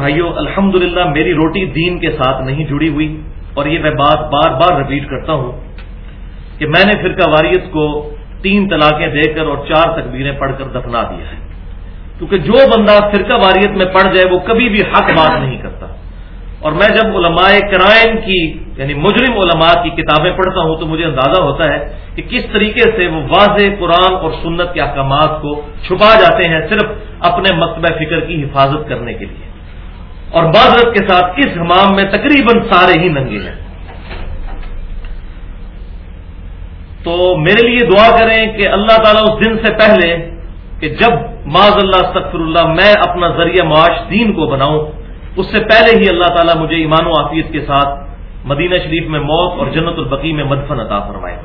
بھائیو الحمد میری روٹی دین کے ساتھ نہیں جڑی ہوئی اور یہ میں بات بار بار رپیٹ کرتا ہوں کہ میں نے فرقہ واریت کو تین طلاقیں دے کر اور چار تکبیریں پڑھ کر دفنا دیا ہے۔ کیونکہ جو بندہ فرقہ واریت میں پڑھ جائے وہ کبھی بھی حق بات نہیں کرتا۔ اور میں جب علماء کرائم کی یعنی مجرم علماء کی کتابیں پڑھتا ہوں تو مجھے اندازہ ہوتا ہے کہ کس طریقے سے وہ واضح قرآن اور سنت کے احکامات کو چھپا جاتے ہیں صرف اپنے مکتبہ فکر کی حفاظت کرنے کے لیے۔ اور معذرت کے ساتھ اس حمام میں تقریباً سارے ہی ننگے ہیں۔ تو میرے لیے دعا کریں کہ اللہ تعالیٰ اس دن سے پہلے کہ جب معذ اللہ سکفر اللہ، میں اپنا ذریعہ معاش دین کو بناؤں، اس سے پہلے ہی اللہ تعالیٰ مجھے ایمان و عافیت کے ساتھ مدینہ شریف میں موت اور جنت البقی میں مدفن عطا فرمائے۔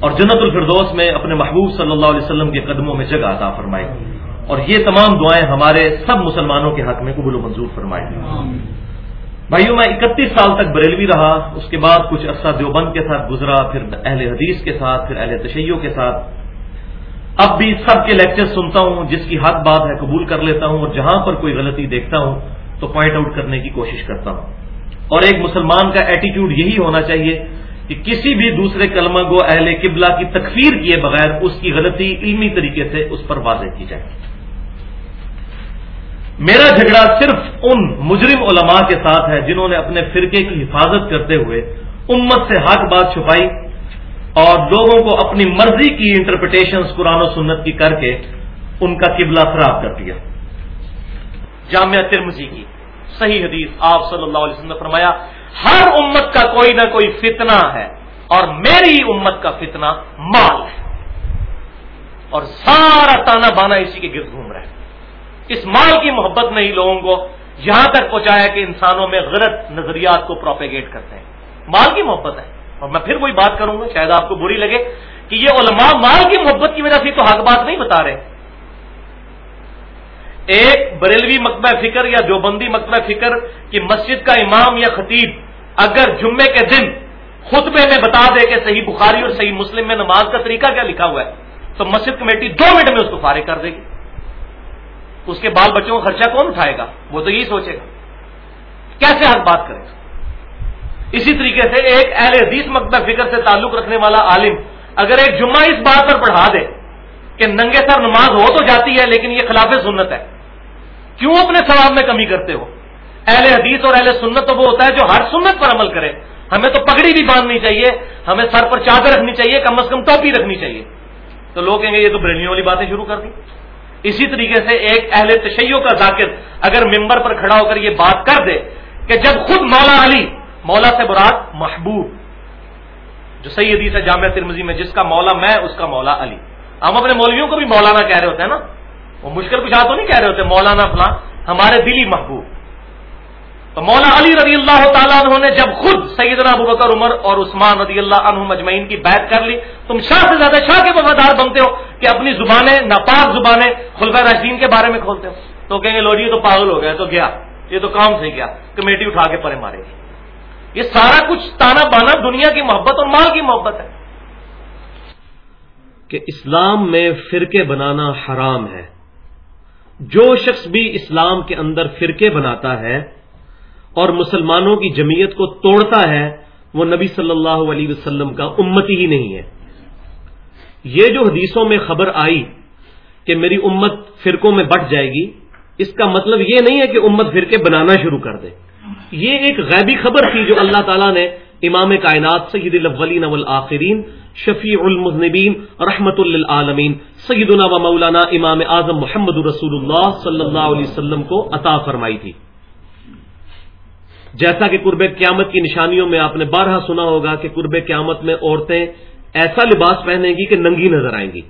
اور جنت الفردوس میں اپنے محبوب صلی اللہ علیہ وسلم کے قدموں میں جگہ عطا فرمائے۔ اور یہ تمام دعائیں ہمارے سب مسلمانوں کے حق میں قبول و منظور فرمائے بھائیوں میں اکتیس سال تک بریلوی رہا اس کے بعد کچھ عرصہ دیوبند کے ساتھ گزرا پھر اہل حدیث کے ساتھ پھر اہل تشیعوں کے ساتھ۔ اب بھی سب کے لیکچر سنتا ہوں جس کی حق بات ہے قبول کر لیتا ہوں اور جہاں پر کوئی غلطی دیکھتا ہوں تو پوائنٹ آؤٹ کرنے کی کوشش کرتا ہوں۔ اور ایک مسلمان کا ایٹیٹیوڈ یہی ہونا چاہیے کہ کسی بھی دوسرے کلمہ گو اہل قبلہ کی تکفیر کیے بغیر اس کی غلطی علمی طریقے سے اس پر واضح کی جائے۔ میرا جھگڑا صرف ان مجرم علماء کے ساتھ ہے جنہوں نے اپنے فرقے کی حفاظت کرتے ہوئے امت سے حق بات چھپائی اور لوگوں کو اپنی مرضی کی انٹرپریٹیشن قرآن و سنت کی کر کے ان کا قبلہ خراب کر دیا۔ جامعہ ترمزی کی صحیح حدیث آپ صلی اللہ علیہ وسلم نے فرمایا، ہر امت کا کوئی نہ کوئی فتنہ ہے اور میری امت کا فتنہ مال ہے اور سارا تانا بانا اسی کے گرد گھوم رہا ہے۔ اس مال کی محبت نے ہی لوگوں کو، یہاں تک پہنچایا کہ انسانوں میں غلط نظریات کو پروپیگیٹ کرتے ہیں۔ مال کی محبت ہے۔ اور میں پھر وہی بات کروں گا، شاید آپ کو بری لگے کہ یہ علماء مال کی محبت کی وجہ سے تو حق بات نہیں بتا رہے۔ ایک بریلوی مکبہ فکر یا جو بندی مکبہ فکر کی مسجد کا امام یا خطیب اگر جمعے کے دن خطبے میں بتا دے کہ صحیح بخاری اور صحیح مسلم میں نماز کا طریقہ کیا لکھا ہوا ہے، تو مسجد کمیٹی دو منٹ میں اس کو فارغ کر دے گی۔ اس کے بال بچوں کا خرچہ کون اٹھائے گا؟ وہ تو یہی سوچے گا۔ کیسے حق بات کرے گا؟ اسی طریقے سے ایک اہل حدیث مکبہ فکر سے تعلق رکھنے والا عالم اگر ایک جمعہ اس بات پر پڑھا دے کہ ننگے سر نماز ہو تو جاتی ہے لیکن یہ خلاف سنت ہے، کیوں اپنے ثواب میں کمی کرتے ہو؟ اہل حدیث اور اہل سنت تو وہ ہوتا ہے جو ہر سنت پر عمل کرے۔ ہمیں تو پگڑی بھی باندھنی چاہیے، ہمیں سر پر چادر رکھنی چاہیے، کم از کم ٹوپی رکھنی چاہیے۔ تو لوگ کہیں گے یہ تو بریلیوں والی باتیں شروع کر دی۔ اسی طریقے سے ایک اہل تشیع کا ذاکر اگر ممبر پر کھڑا ہو کر یہ بات کر دے کہ جب خود مولا علی، مولا سے براد محبوب، جو صحیح حدیث ہے جامعہ ترمزی میں، جس کا مولا میں، اس کا مولا علی۔ ہم اپنے مولویوں کو بھی مولانا کہہ رہے ہوتے ہیں نا؟ وہ مشکل کچھ تو نہیں کہہ رہے ہوتے، مولانا فلاں، ہمارے دلی محبوب۔ تو مولا علی رضی اللہ تعالیٰ عنہ نے جب خود سیدنا ابو بکر عمر اور عثمان رضی اللہ عنہ مجمعین کی بیعت کر لی، تم شاہ سے زیادہ شاہ کے وفادار بنتے ہو کہ اپنی زبانیں، ناپاک زبانیں خلفہ راشدین کے بارے میں کھولتے ہو۔ تو کہیں گے لوڈی یہ تو پاگل ہو گیا تو گیا، یہ تو کام سے گیا، کمیٹی اٹھا کے پرے مارے گی۔ یہ سارا کچھ تانا بانا دنیا کی محبت اور مال کی محبت ہے۔ کہ اسلام میں فرقے بنانا حرام ہے۔ جو شخص بھی اسلام کے اندر فرقے بناتا ہے اور مسلمانوں کی جمعیت کو توڑتا ہے، وہ نبی صلی اللہ علیہ وسلم کا امتی ہی نہیں ہے۔ یہ جو حدیثوں میں خبر آئی کہ میری امت فرقوں میں بٹ جائے گی، اس کا مطلب یہ نہیں ہے کہ امت فرقے بنانا شروع کر دے۔ یہ ایک غیبی خبر تھی جو اللہ تعالیٰ نے امام کائنات سید الاولین والآخرین، شفیع المذنبین، رحمت للعالمین، سیدنا و مولانا امام اعظم محمد رسول اللہ صلی اللہ علیہ وسلم کو عطا فرمائی تھی۔ جیسا کہ قرب قیامت کی نشانیوں میں آپ نے بارہ سنا ہوگا کہ قرب قیامت میں عورتیں ایسا لباس پہنیں گی کہ ننگی نظر آئیں گی۔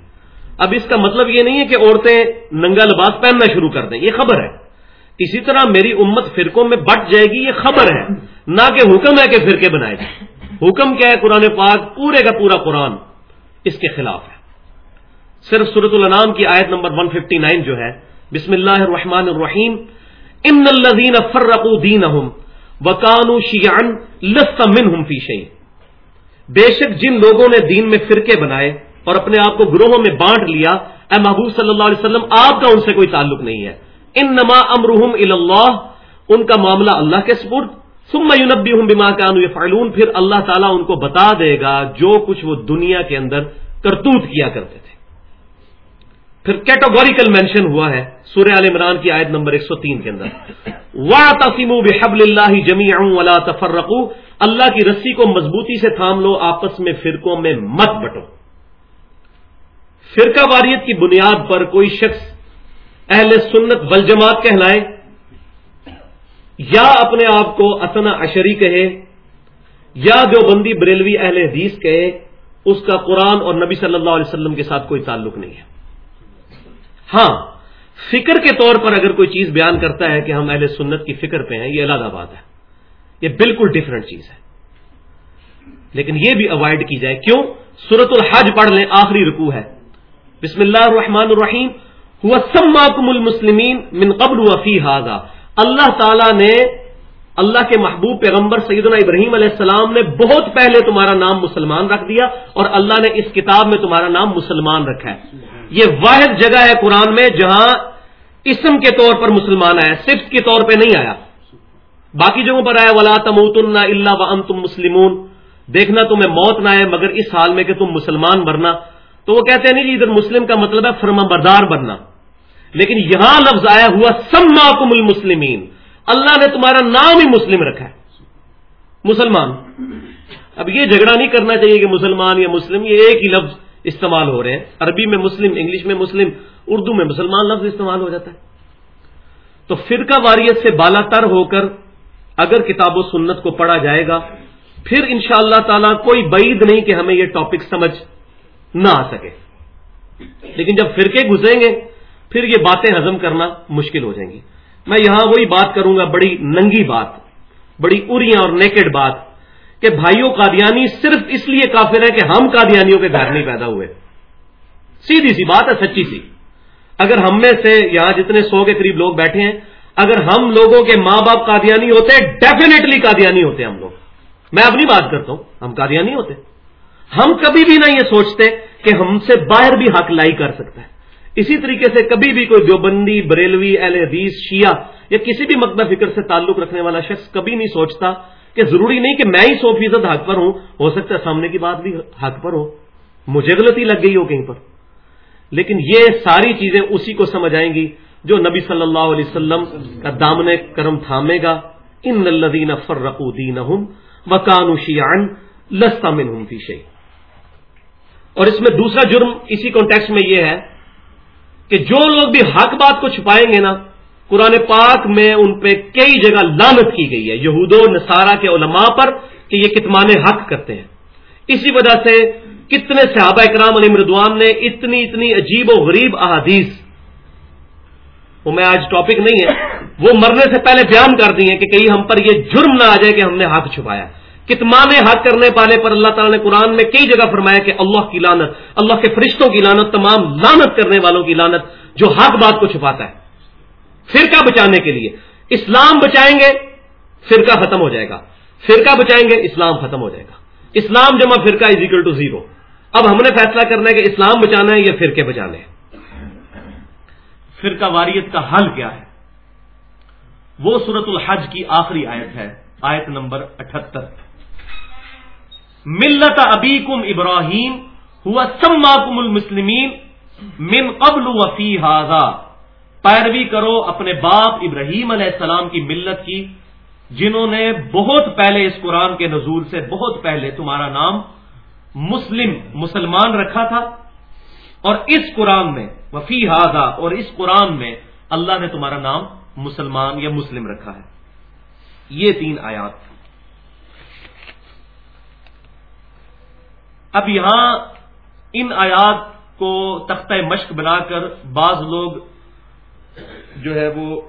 اب اس کا مطلب یہ نہیں ہے کہ عورتیں ننگا لباس پہننا شروع کر دیں، یہ خبر ہے۔ اسی طرح میری امت فرقوں میں بٹ جائے گی، یہ خبر ہے۔ نہ کہ حکم ہے کہ فرقے بنائے جائیں۔ حکم کیا ہے قرآن پاک؟ پورے کا پورا قرآن اس کے خلاف ہے۔ صرف سورت الانام کی آیت نمبر 159 جو ہے، بسم اللہ الرحمن الرحیم، ان الذین فرقوا دینہم وکانو شیان لست من فی شعی بے شک جن لوگوں نے دین میں فرقے بنائے اور اپنے آپ کو گروہوں میں بانٹ لیا، اے محبوب صلی اللہ علیہ وسلم، آپ کا ان سے کوئی تعلق نہیں ہے۔ ان نما امرحم اللہ ان کا معاملہ اللہ کے سپرد۔ سم یونبی ہوں بیما کانو فعلون پھر اللہ تعالیٰ ان کو بتا دے گا جو کچھ وہ دنیا کے اندر کرتوت کیا کرتے تھے۔ پھر کیٹاگوریکل مینشن ہوا ہے، سورہ عال عمران کی آیت نمبر 103 کے اندر۔ وا تسیم بحب اللہ جمی ولا تفرقو اللہ کی رسی کو مضبوطی سے تھام لو، آپس میں فرقوں میں مت بٹو۔ فرقہ واریت کی بنیاد پر کوئی شخص اہل سنت بل جماعت کہلائے، یا اپنے آپ کو اسنا اشری کہے، یا جو بندی بریلوی اہل حدیث کہے، اس کا قرآن اور نبی صلی اللہ علیہ وسلم کے ساتھ کوئی تعلق نہیں ہے۔ ہاں فکر کے طور پر اگر کوئی چیز بیان کرتا ہے کہ ہم اہل سنت کی فکر پہ ہیں، یہ الگ بات ہے۔ یہ بالکل ڈفرنٹ چیز ہے۔ لیکن یہ بھی اوائڈ کی جائے۔ کیوں؟ سورت الحج پڑھ لیں، آخری رکوع ہے۔ بسم اللہ الرحمن الرحیم۔ ہوا سماکم المسلمین من قبل وفی حاضہ اللہ تعالی نے، اللہ کے محبوب پیغمبر سیدنا ابراہیم علیہ السلام نے بہت پہلے تمہارا نام مسلمان رکھ دیا اور اللہ نے اس کتاب میں تمہارا نام مسلمان رکھا ہے۔ یہ واحد جگہ ہے قرآن میں جہاں اسم کے طور پر مسلمان آیا صرف کے طور پہ نہیں آیا۔ باقی جگہوں پر آیا، ولا تموت اللہ و تم مسلمون۔ دیکھنا تمہیں موت نہ آئے، مگر اس حال میں کہ تم مسلمان بننا۔ تو وہ کہتے ہیں، نہیں جی ادھر مسلم کا مطلب ہے فرما بردار بننا۔ لیکن یہاں لفظ آیا ہوا سما کم المسلمین اللہ نے تمہارا نام ہی مسلم رکھا ہے۔ مسلمان۔ اب یہ جھگڑا نہیں کرنا چاہیے کہ مسلمان یا مسلم، یہ ایک ہی لفظ۔ استعمال ہو رہے ہیں۔ عربی میں مسلم، انگلش میں مسلم، اردو میں مسلمان لفظ استعمال ہو جاتا ہے۔ تو فرقہ واریت سے بالا تر ہو کر اگر کتاب و سنت کو پڑھا جائے گا، پھر ان شاء اللہ تعالی کوئی بعید نہیں کہ ہمیں یہ ٹاپک سمجھ نہ آ سکے۔ لیکن جب فرقے گزریں گے، پھر یہ باتیں ہضم کرنا مشکل ہو جائیں گی۔ میں یہاں وہی بات کروں گا، بڑی ننگی بات، بڑی اریاں اور نیکڈ بات۔ کہ بھائیوں قادیانی صرف اس لیے کافر ہے کہ ہم قادیانیوں کے گھر نہیں پیدا ہوئے۔ سیدھی سی بات ہے، سچی سی۔ اگر ہم میں سے یہاں جتنے سو کے قریب لوگ بیٹھے ہیں، اگر ہم لوگوں کے ماں باپ قادیانی ہوتے ڈیفینیٹلی قادیانی ہوتے ہم لوگ۔ میں اپنی بات کرتا ہوں، ہم قادیانی ہوتے۔ ہم کبھی بھی نہ یہ سوچتے کہ ہم سے باہر بھی حق لائی کر سکتا ہے۔ اسی طریقے سے کبھی بھی کوئی دیوبندی، بریلوی، اہل حدیث، شیعہ یا کسی بھی مقدہ فکر سے تعلق رکھنے والا شخص کبھی نہیں سوچتا کہ ضروری نہیں کہ میں ہی سو فیصد حق پر ہوں، ہو سکتا ہے سامنے کی بات بھی حق پر ہو۔ مجھے غلطی لگ گئی ہو کہیں پر۔ لیکن یہ ساری چیزیں اسی کو سمجھ آئیں گی جو نبی صلی اللہ علیہ وسلم کا دامن کرم تھامے گا۔ ان الدین فرقو دین وکانو شیان لستا من فی شی اور اس میں دوسرا جرم اسی کانٹیکس میں یہ ہے کہ جو لوگ بھی حق بات کو چھپائیں گے نا قرآن پاک میں ان پہ کئی جگہ لانت کی گئی ہے، یہود و نصارہ کے علماء پر کہ یہ کتمان حق کرتے ہیں۔ اسی وجہ سے کتنے صحابہ اکرام علی مردوان نے اتنی اتنی عجیب و غریب احادیث۔ وہ میں آج ٹاپک نہیں ہے، وہ مرنے سے پہلے بیان کر دی ہیں کہ کہیں ہم پر یہ جرم نہ آ جائے کہ ہم نے حق چھپایا۔ کتمان حق کرنے والے پر اللہ تعالیٰ نے قرآن میں کئی جگہ فرمایا کہ اللہ کی لانت اللہ کے فرشتوں کی لانت تمام لانت کرنے والوں کی لانت جو حق بات کو چھپاتا ہے۔ فرقہ بچانے کے لیے۔ اسلام بچائیں گے، فرقہ ختم ہو جائے گا۔ فرقہ بچائیں گے، اسلام ختم ہو جائے گا۔ اسلام جمع فرقہ از اکول ٹو زیرو اب ہم نے فیصلہ کرنا ہے کہ اسلام بچانا ہے یا فرقے بچانے ہیں۔ فرقہ واریت کا حل کیا ہے؟ وہ سورت الحج کی آخری آیت ہے، آیت نمبر اٹھہتر ملت ابی کم ابراہیم، ہوا سما کم المسلمین، من قبل وفی حاضا پیروی کرو اپنے باپ ابراہیم علیہ السلام کی ملت کی، جنہوں نے بہت پہلے اس قرآن کے نزول سے بہت پہلے تمہارا نام مسلم، مسلمان رکھا تھا۔ اور اس قرآن میں، وفی حاضا اور اس قرآن میں اللہ نے تمہارا نام مسلمان یا مسلم رکھا ہے۔ یہ تین آیات۔ اب یہاں ان آیات کو تختہ مشق بنا کر بعض لوگ جو ہے وہ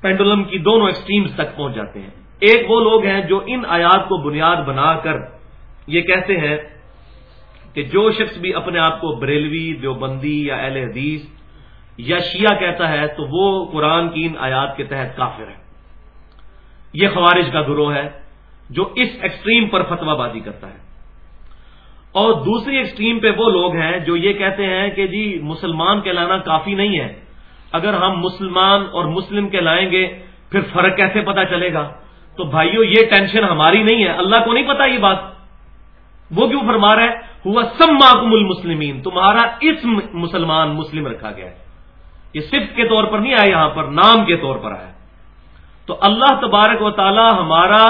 پینڈولم کی دونوں ایکسٹریمز تک پہنچ جاتے ہیں۔ ایک وہ لوگ ہیں جو ان آیات کو بنیاد بنا کر یہ کہتے ہیں کہ جو شخص بھی اپنے آپ کو بریلوی، دیوبندی یا اہل حدیث یا شیعہ کہتا ہے تو وہ قرآن کی ان آیات کے تحت کافر ہے۔ یہ خوارج کا گروہ ہے جو اس ایکسٹریم پر فتوا بازی کرتا ہے۔ اور دوسری ایکسٹریم پہ وہ لوگ ہیں جو یہ کہتے ہیں کہ جی مسلمان کہلانا کافی نہیں ہے۔ اگر ہم مسلمان اور مسلم کہلائیں گے، پھر فرق کیسے پتا چلے گا؟ تو بھائیو، یہ ٹینشن ہماری نہیں ہے۔ اللہ کو نہیں پتا یہ بات۔ وہ کیوں فرما رہا ہے؟ ہوا سب معقوم المسلمین۔ تمہارا اسم مسلمان، مسلم رکھا گیا ہے۔ یہ صرف کے طور پر نہیں آیا یہاں پر، نام کے طور پر آیا۔ تو اللہ تبارک و تعالی ہمارا،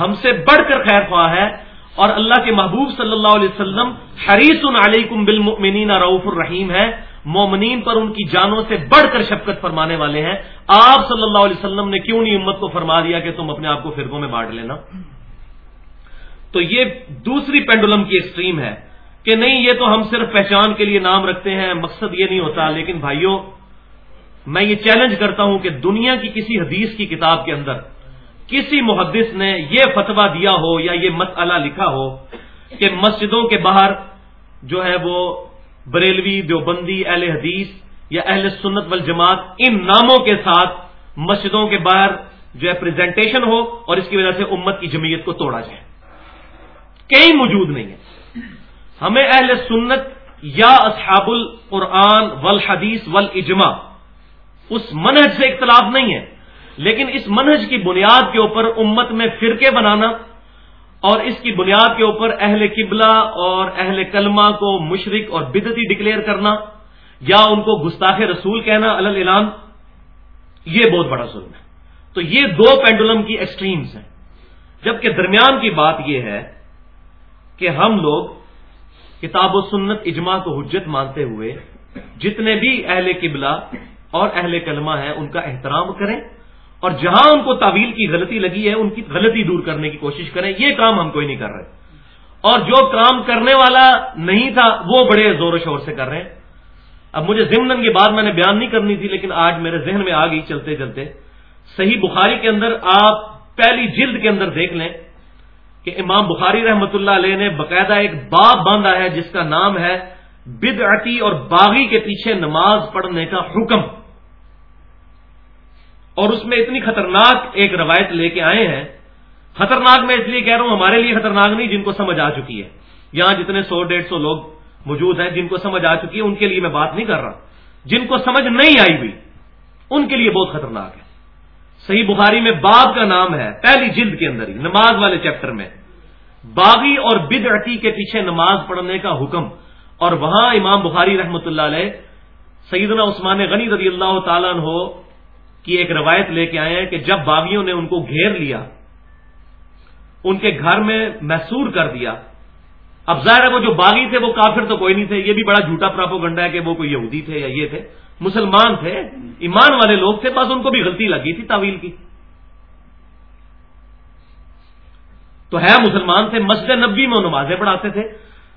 ہم سے بڑھ کر خیر خواہ ہے۔ اور اللہ کے محبوب صلی اللہ علیہ وسلم حریص علیکم بالمؤمنین رعوف الرحیم ہے۔ مومنین پر ان کی جانوں سے بڑھ کر شفقت فرمانے والے ہیں۔ آپ صلی اللہ علیہ وسلم نے کیوں نہیں امت کو فرما دیا کہ تم اپنے آپ کو فرقوں میں بانٹ لینا؟ تو یہ دوسری پینڈولم کی ایکسٹریم ہے کہ نہیں، یہ تو ہم صرف پہچان کے لیے نام رکھتے ہیں، مقصد یہ نہیں ہوتا، لیکن بھائیوں میں یہ چیلنج کرتا ہوں کہ دنیا کی کسی حدیث کی کتاب کے اندر کسی محدث نے یہ فتوا دیا ہو یا یہ مسئلہ لکھا ہو کہ مسجدوں کے باہر جو ہے وہ بریلوی دیوبندی اہل حدیث یا اہل سنت والجماعت ان ناموں کے ساتھ مسجدوں کے باہر جو ہے پریزنٹیشن ہو اور اس کی وجہ سے امت کی جمعیت کو توڑا جائے۔ کہیں موجود نہیں ہے۔ ہمیں اہل سنت یا اصحاب القرآن والحدیث والاجماع اس منہج سے اختلاف نہیں ہے، لیکن اس منہج کی بنیاد کے اوپر امت میں فرقے بنانا اور اس کی بنیاد کے اوپر اہل قبلہ اور اہل کلمہ کو مشرق اور بدتی ڈکلیئر کرنا یا ان کو گستاخ رسول کہنا اعلان یہ بہت بڑا ظلم ہے۔ تو یہ دو پینڈولم کی ایکسٹریمز ہیں۔ جبکہ درمیان کی بات یہ ہے کہ ہم لوگ کتاب و سنت اجماع کو حجت مانتے ہوئے جتنے بھی اہل قبلہ اور اہل کلمہ ہیں، ان کا احترام کریں۔ اور جہاں ان کو تعویل کی غلطی لگی ہے، ان کی غلطی دور کرنے کی کوشش کریں۔ یہ کام ہم کوئی نہیں کر رہے۔ اور جو کام کرنے والا نہیں تھا، وہ بڑے زور و شور سے کر رہے ہیں۔ اب مجھے ضمن کی بات میں نے بیان نہیں کرنی تھی، لیکن آج میرے ذہن میں آ گئی چلتے چلتے۔ صحیح بخاری کے اندر آپ پہلی جلد کے اندر دیکھ لیں کہ امام بخاری رحمت اللہ علیہ نے باقاعدہ ایک باب باندھا ہے، جس کا نام ہے بدعتی اور باغی کے پیچھے نماز پڑھنے کا حکم۔ اور اس میں اتنی خطرناک ایک روایت لے کے آئے ہیں۔ خطرناک میں اس لیے کہہ رہا ہوں، ہمارے لیے خطرناک نہیں، جن کو سمجھ آ چکی ہے۔ یہاں جتنے سو، ڈیڑھ سو لوگ موجود ہیں، جن کو سمجھ آ چکی ہے، ان کے لیے میں بات نہیں کر رہا۔ جن کو سمجھ نہیں آئی ہوئی، ان کے لیے بہت خطرناک ہے۔ صحیح بخاری میں باب کا نام ہے، پہلی جلد کے اندر ہی، نماز والے چیپٹر میں۔ باغی اور بد کے پیچھے نماز پڑھنے کا حکم۔ اور وہاں امام بخاری رحمۃ اللہ علیہ، سیدنا عثمان غنی رضی اللہ تعالیٰ ہو کی ایک روایت لے کے آئے ہیں کہ جب باغیوں نے ان کو گھیر لیا، ان کے گھر میں محسور کر دیا۔ اب ظاہر ہے وہ جو باغی تھے وہ کافر تو کوئی نہیں تھے۔ یہ بھی بڑا جھوٹا پراپو گنڈا ہے کہ وہ کوئی یہودی تھے یا یہ تھے۔ مسلمان تھے، ایمان والے لوگ تھے، بس ان کو بھی غلطی لگی تھی تعویل کی۔ تو ہے مسلمان تھے، مسجد نبی میں نمازیں پڑھاتے تھے۔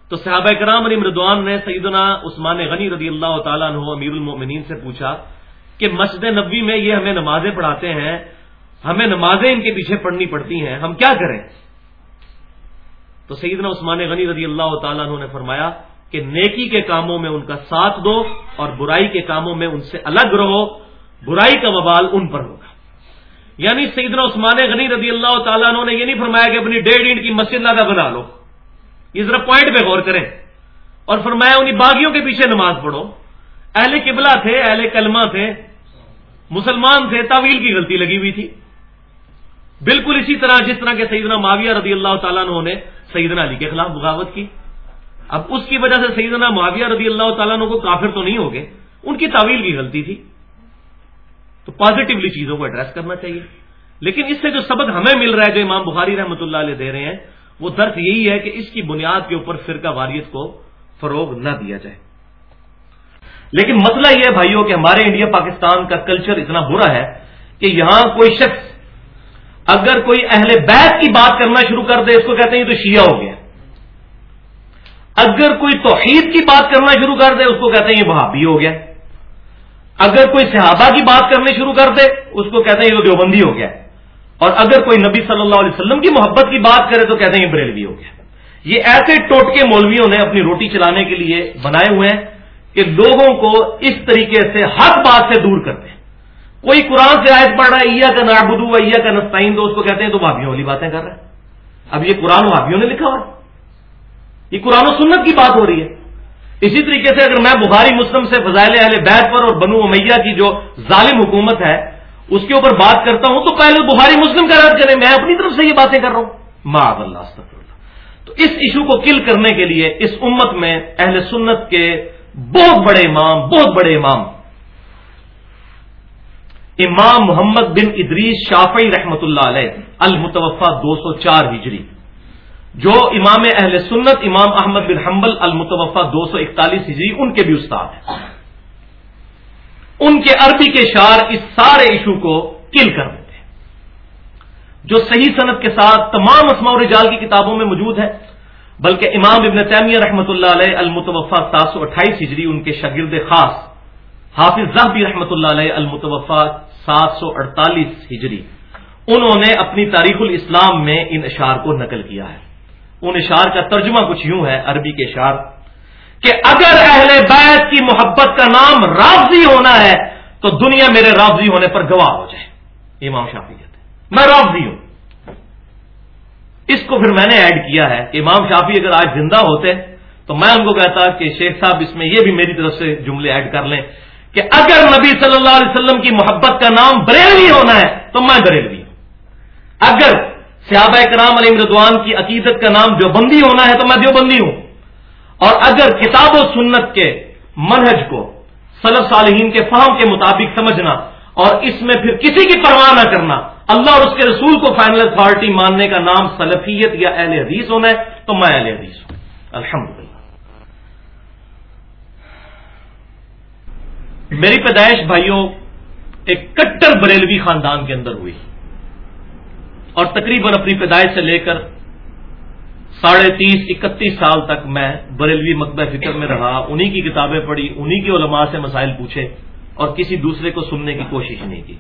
تو صحابہ کرام علی مردوان نے سیدنا عثمان غنی رضی اللہ تعالیٰ عنہ امیر المؤمنین سے پوچھا کہ مسجد نبی میں یہ ہمیں نمازیں پڑھاتے ہیں، ہمیں نمازیں ان کے پیچھے پڑھنی پڑتی ہیں، ہم کیا کریں؟ تو سیدنا عثمان غنی رضی اللہ تعالیٰ عنہ نے فرمایا کہ نیکی کے کاموں میں ان کا ساتھ دو اور برائی کے کاموں میں ان سے الگ رہو، برائی کا وبال ان پر ہوگا۔ یعنی سیدنا عثمان غنی رضی اللہ تعالیٰ عنہ نے یہ نہیں فرمایا کہ اپنی ڈیڑھ اینٹ کی مسجد لادہ بنا لو۔ یہ ذرا پوائنٹ پہ غور کریں۔ اور فرمایا انہیں باغیوں کے پیچھے نماز پڑھو۔ اہل قبلہ تھے، اہل کلمہ تھے، مسلمان تھے، تعویل کی غلطی لگی ہوئی تھی۔ بالکل اسی طرح جس طرح کے سیدنا معاویہ رضی اللہ تعالیٰ عنہ نے سیدنا علی کے خلاف بغاوت کی۔ اب اس کی وجہ سے سیدنا معاویہ رضی اللہ تعالیٰ عنہ کو کافر تو نہیں ہو گئے، ان کی تعویل کی غلطی تھی۔ تو پازیٹیولی چیزوں کو ایڈریس کرنا چاہیے۔ لیکن اس سے جو سبق ہمیں مل رہا ہے، جو امام بخاری رحمۃ اللہ علیہ دے رہے ہیں، وہ درد یہی ہے کہ اس کی بنیاد کے اوپر فرقہ واریت کو فروغ نہ دیا جائے۔ لیکن مسئلہ یہ ہے بھائیوں کہ ہمارے انڈیا پاکستان کا کلچر اتنا برا ہے کہ یہاں کوئی شخص اگر کوئی اہل بیت کی بات کرنا شروع کر دے، اس کو کہتے ہیں یہ تو شیعہ ہو گیا۔ اگر کوئی توحید کی بات کرنا شروع کر دے، اس کو کہتے ہیں یہ وہابی ہو گیا۔ اگر کوئی صحابہ کی بات کرنے شروع کر دے، اس کو کہتے ہیں یہ دیوبندی ہو گیا۔ اور اگر کوئی نبی صلی اللہ علیہ وسلم کی محبت کی بات کرے تو کہتے ہیں یہ بریلوی ہو گیا۔ یہ ایسے ٹوٹکے مولویوں نے اپنی روٹی چلانے کے لیے بنائے ہوئے ہیں۔ کہ لوگوں کو اس طریقے سے ہر بات سے دور کرتے ہیں۔ کوئی قرآن سے آیت پڑھ رہا ہے ایا کا نابدو ایا کا نستعین، تو اس کو کہتے ہیں تو بھابھیوں والی باتیں کر رہے ہیں اب یہ قرآن بھابھیوں نے لکھا ہوا ہے۔ یہ قرآن و سنت کی بات ہو رہی ہے۔ اسی طریقے سے اگر میں بخاری، مسلم سے فضائل اہل بیت پر اور بنو امیہ کی جو ظالم حکومت ہے، اس کے اوپر بات کرتا ہوں، تو پہلے بخاری، مسلم کا رد کریں، میں اپنی طرف سے یہ باتیں کر رہا ہوں۔ معذ اللہ اللہ۔ تو اس ایشو کو کل کرنے کے لیے اس امت میں اہل سنت کے بہت بڑے امام، بہت بڑے امام۔ امام محمد بن ادریس شافعی رحمت اللہ علیہ المتوفا دو سو چار ہجری۔ جو امام اہل سنت، امام احمد بن حنبل المتوفا دو سو اکتالیس ہجری، ان کے بھی استاد ہیں۔ ان کے عربی کے شعر اس سارے ایشو کو کل کر دیتے ہیں۔ جو صحیح صنعت کے ساتھ تمام اسماء و رجال کی کتابوں میں موجود ہے بلکہ امام ابن تیمیہ رحمۃ اللہ علیہ المتوفا سات سو اٹھائیس ہجری ان کے شاگرد خاص حافظ زہبی رحمۃ اللہ علیہ المتوفا سات سو اڑتالیس ہجری۔ انہوں نے اپنی تاریخ الاسلام میں ان اشار کو نقل کیا ہے۔ ان اشار کا ترجمہ کچھ یوں ہے، عربی کے اشار کہ اگر اہل بیت کی محبت کا نام رافضی ہونا ہے، تو دنیا میرے رافضی ہونے پر گواہ ہو جائے۔ امام شافی کہتے ہیں، میں رافضی ہوں۔ اس کو پھر میں نے ایڈ کیا ہے کہ امام شافی اگر آج زندہ ہوتے تو میں ان کو کہتا کہ شیخ صاحب اس میں یہ بھی میری طرف سے جملے ایڈ کر لیں کہ اگر نبی صلی اللہ علیہ وسلم کی محبت کا نام بریلوی ہونا ہے تو میں بریلوی ہوں۔ اگر صحابہ کرام علی مردوان کی عقیدت کا نام دیوبندی ہونا ہے تو میں دیوبندی ہوں۔ اور اگر کتاب و سنت کے منہج کو صلف صالحین کے فہم کے مطابق سمجھنا اور اس میں پھر کسی کی پرواہ نہ کرنا اللہ اور اس کے رسول کو فائنل اتھارٹی ماننے کا نام سلفیت یا اہل حدیث ہونا ہے، تو میں اہل حدیث ہوں۔ الحمد میری پیدائش بھائیوں، ایک کٹر بریلوی خاندان کے اندر ہوئی۔ اور تقریباً اپنی پیدائش سے لے کر ساڑھے تیس، اکتیس سال تک میں بریلوی مکبہ فکر میں رہا۔ انہی کی کتابیں پڑھی، انہی کے علماء سے مسائل پوچھے اور کسی دوسرے کو سننے کی کوشش نہیں کی۔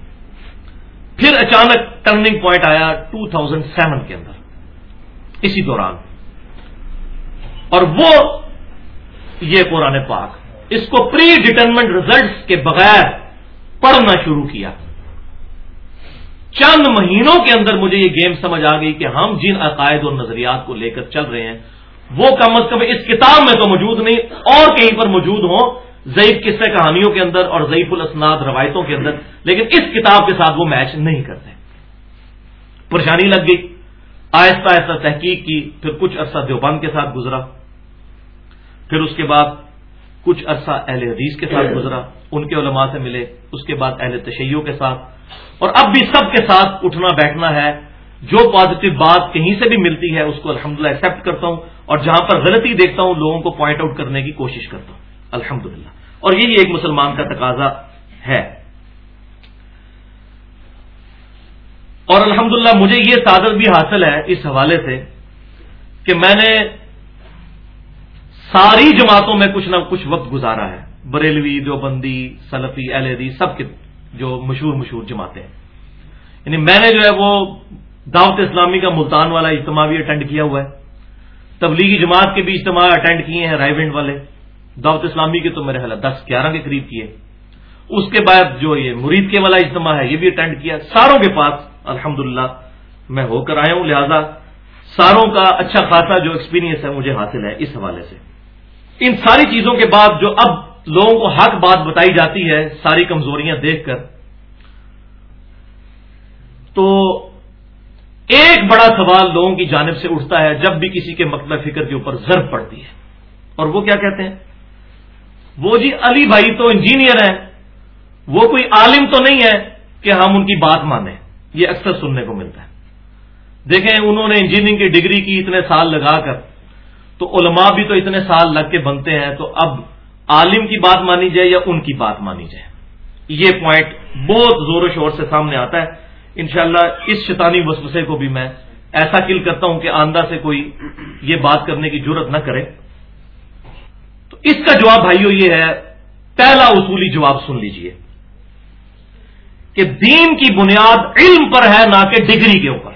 پھر اچانک ٹرننگ پوائنٹ آیا ٹو تھاؤزینڈ سیون کے اندر۔ اسی دوران۔ اور وہ یہ قرآن پاک، اس کو پری ڈیٹرمنٹ ریزلٹس کے بغیر پڑھنا شروع کیا۔ چند مہینوں کے اندر مجھے یہ گیم سمجھ آ گئی کہ ہم جن عقائد اور نظریات کو لے کر چل رہے ہیں، وہ کم از کم اس کتاب میں تو موجود نہیں، اور کہیں پر موجود ہوں ضعیف قصے کہانیوں کے اندر اور ضعیف الاسناد روایتوں کے اندر، لیکن اس کتاب کے ساتھ وہ میچ نہیں کرتے۔ پریشانی لگ گئی، آہستہ آہستہ تحقیق کی، پھر کچھ عرصہ دیوبند کے ساتھ گزرا۔ پھر اس کے بعد کچھ عرصہ اہل حدیث کے ساتھ گزرا، ان کے علماء سے ملے، اس کے بعد اہل تشیعوں کے ساتھ۔ اور اب بھی سب کے ساتھ اٹھنا بیٹھنا ہے، جو پازیٹو بات کہیں سے بھی ملتی ہے، اس کو الحمدللہ للہ ایکسپٹ کرتا ہوں اور جہاں پر غلطی دیکھتا ہوں، لوگوں کو پوائنٹ آؤٹ کرنے کی کوشش کرتا ہوں۔ الحمد اور یہی ایک مسلمان کا تقاضا ہے۔ اور الحمدللہ مجھے یہ سعادت بھی حاصل ہے اس حوالے سے کہ میں نے ساری جماعتوں میں کچھ نہ کچھ وقت گزارا ہے۔ بریلوی، دیوبندی، سلفی ایل سب کے جو مشہور مشہور جماعتیں ہیں۔ یعنی میں نے جو ہے وہ دعوت اسلامی کا ملتان والا اجتماع بھی اٹینڈ کیا ہوا ہے۔ تبلیغی جماعت کے بھی اجتماع اٹینڈ کیے ہیں، رائے والے۔ دعوت اسلامی کے تو میرے خیال دس، گیارہ کے قریب کیے اس کے بعد جو یہ مرید کے والا اجتماع ہے، یہ بھی اٹینڈ کیا۔ ساروں کے پاس الحمد میں ہو کر آیا ہوں، لہذا ساروں کا اچھا خاصا جو ایکسپیرینس ہے، مجھے حاصل ہے اس حوالے سے۔ ان ساری چیزوں کے بعد جو اب لوگوں کو حق بات بتائی جاتی ہے، ساری کمزوریاں دیکھ کر، تو ایک بڑا سوال لوگوں کی جانب سے اٹھتا ہے، جب بھی کسی کے مکتب فکر کے اوپر ضرب پڑتی ہے۔ اور وہ کیا کہتے ہیں؟ وہ جی علی بھائی تو انجینئر ہیں، وہ کوئی عالم تو نہیں ہے کہ ہم ان کی بات مانیں۔ یہ اکثر سننے کو ملتا ہے۔ دیکھیں، انہوں نے انجینئرنگ کی ڈگری کی اتنے سال لگا کر، تو علماء بھی تو اتنے سال لگ کے بنتے ہیں، تو اب عالم کی بات مانی جائے یا ان کی بات مانی جائے؟ یہ پوائنٹ بہت زور و شور سے سامنے آتا ہے۔ انشاءاللہ اس شیطانی وسوسے کو بھی میں ایسا کل کرتا ہوں کہ آندہ سے کوئی یہ بات کرنے کی ضرورت نہ کرے۔ اس کا جواب بھائیو یہ ہے، پہلا اصولی جواب سن لیجیے کہ دین کی بنیاد علم پر ہے، نہ کہ ڈگری کے اوپر۔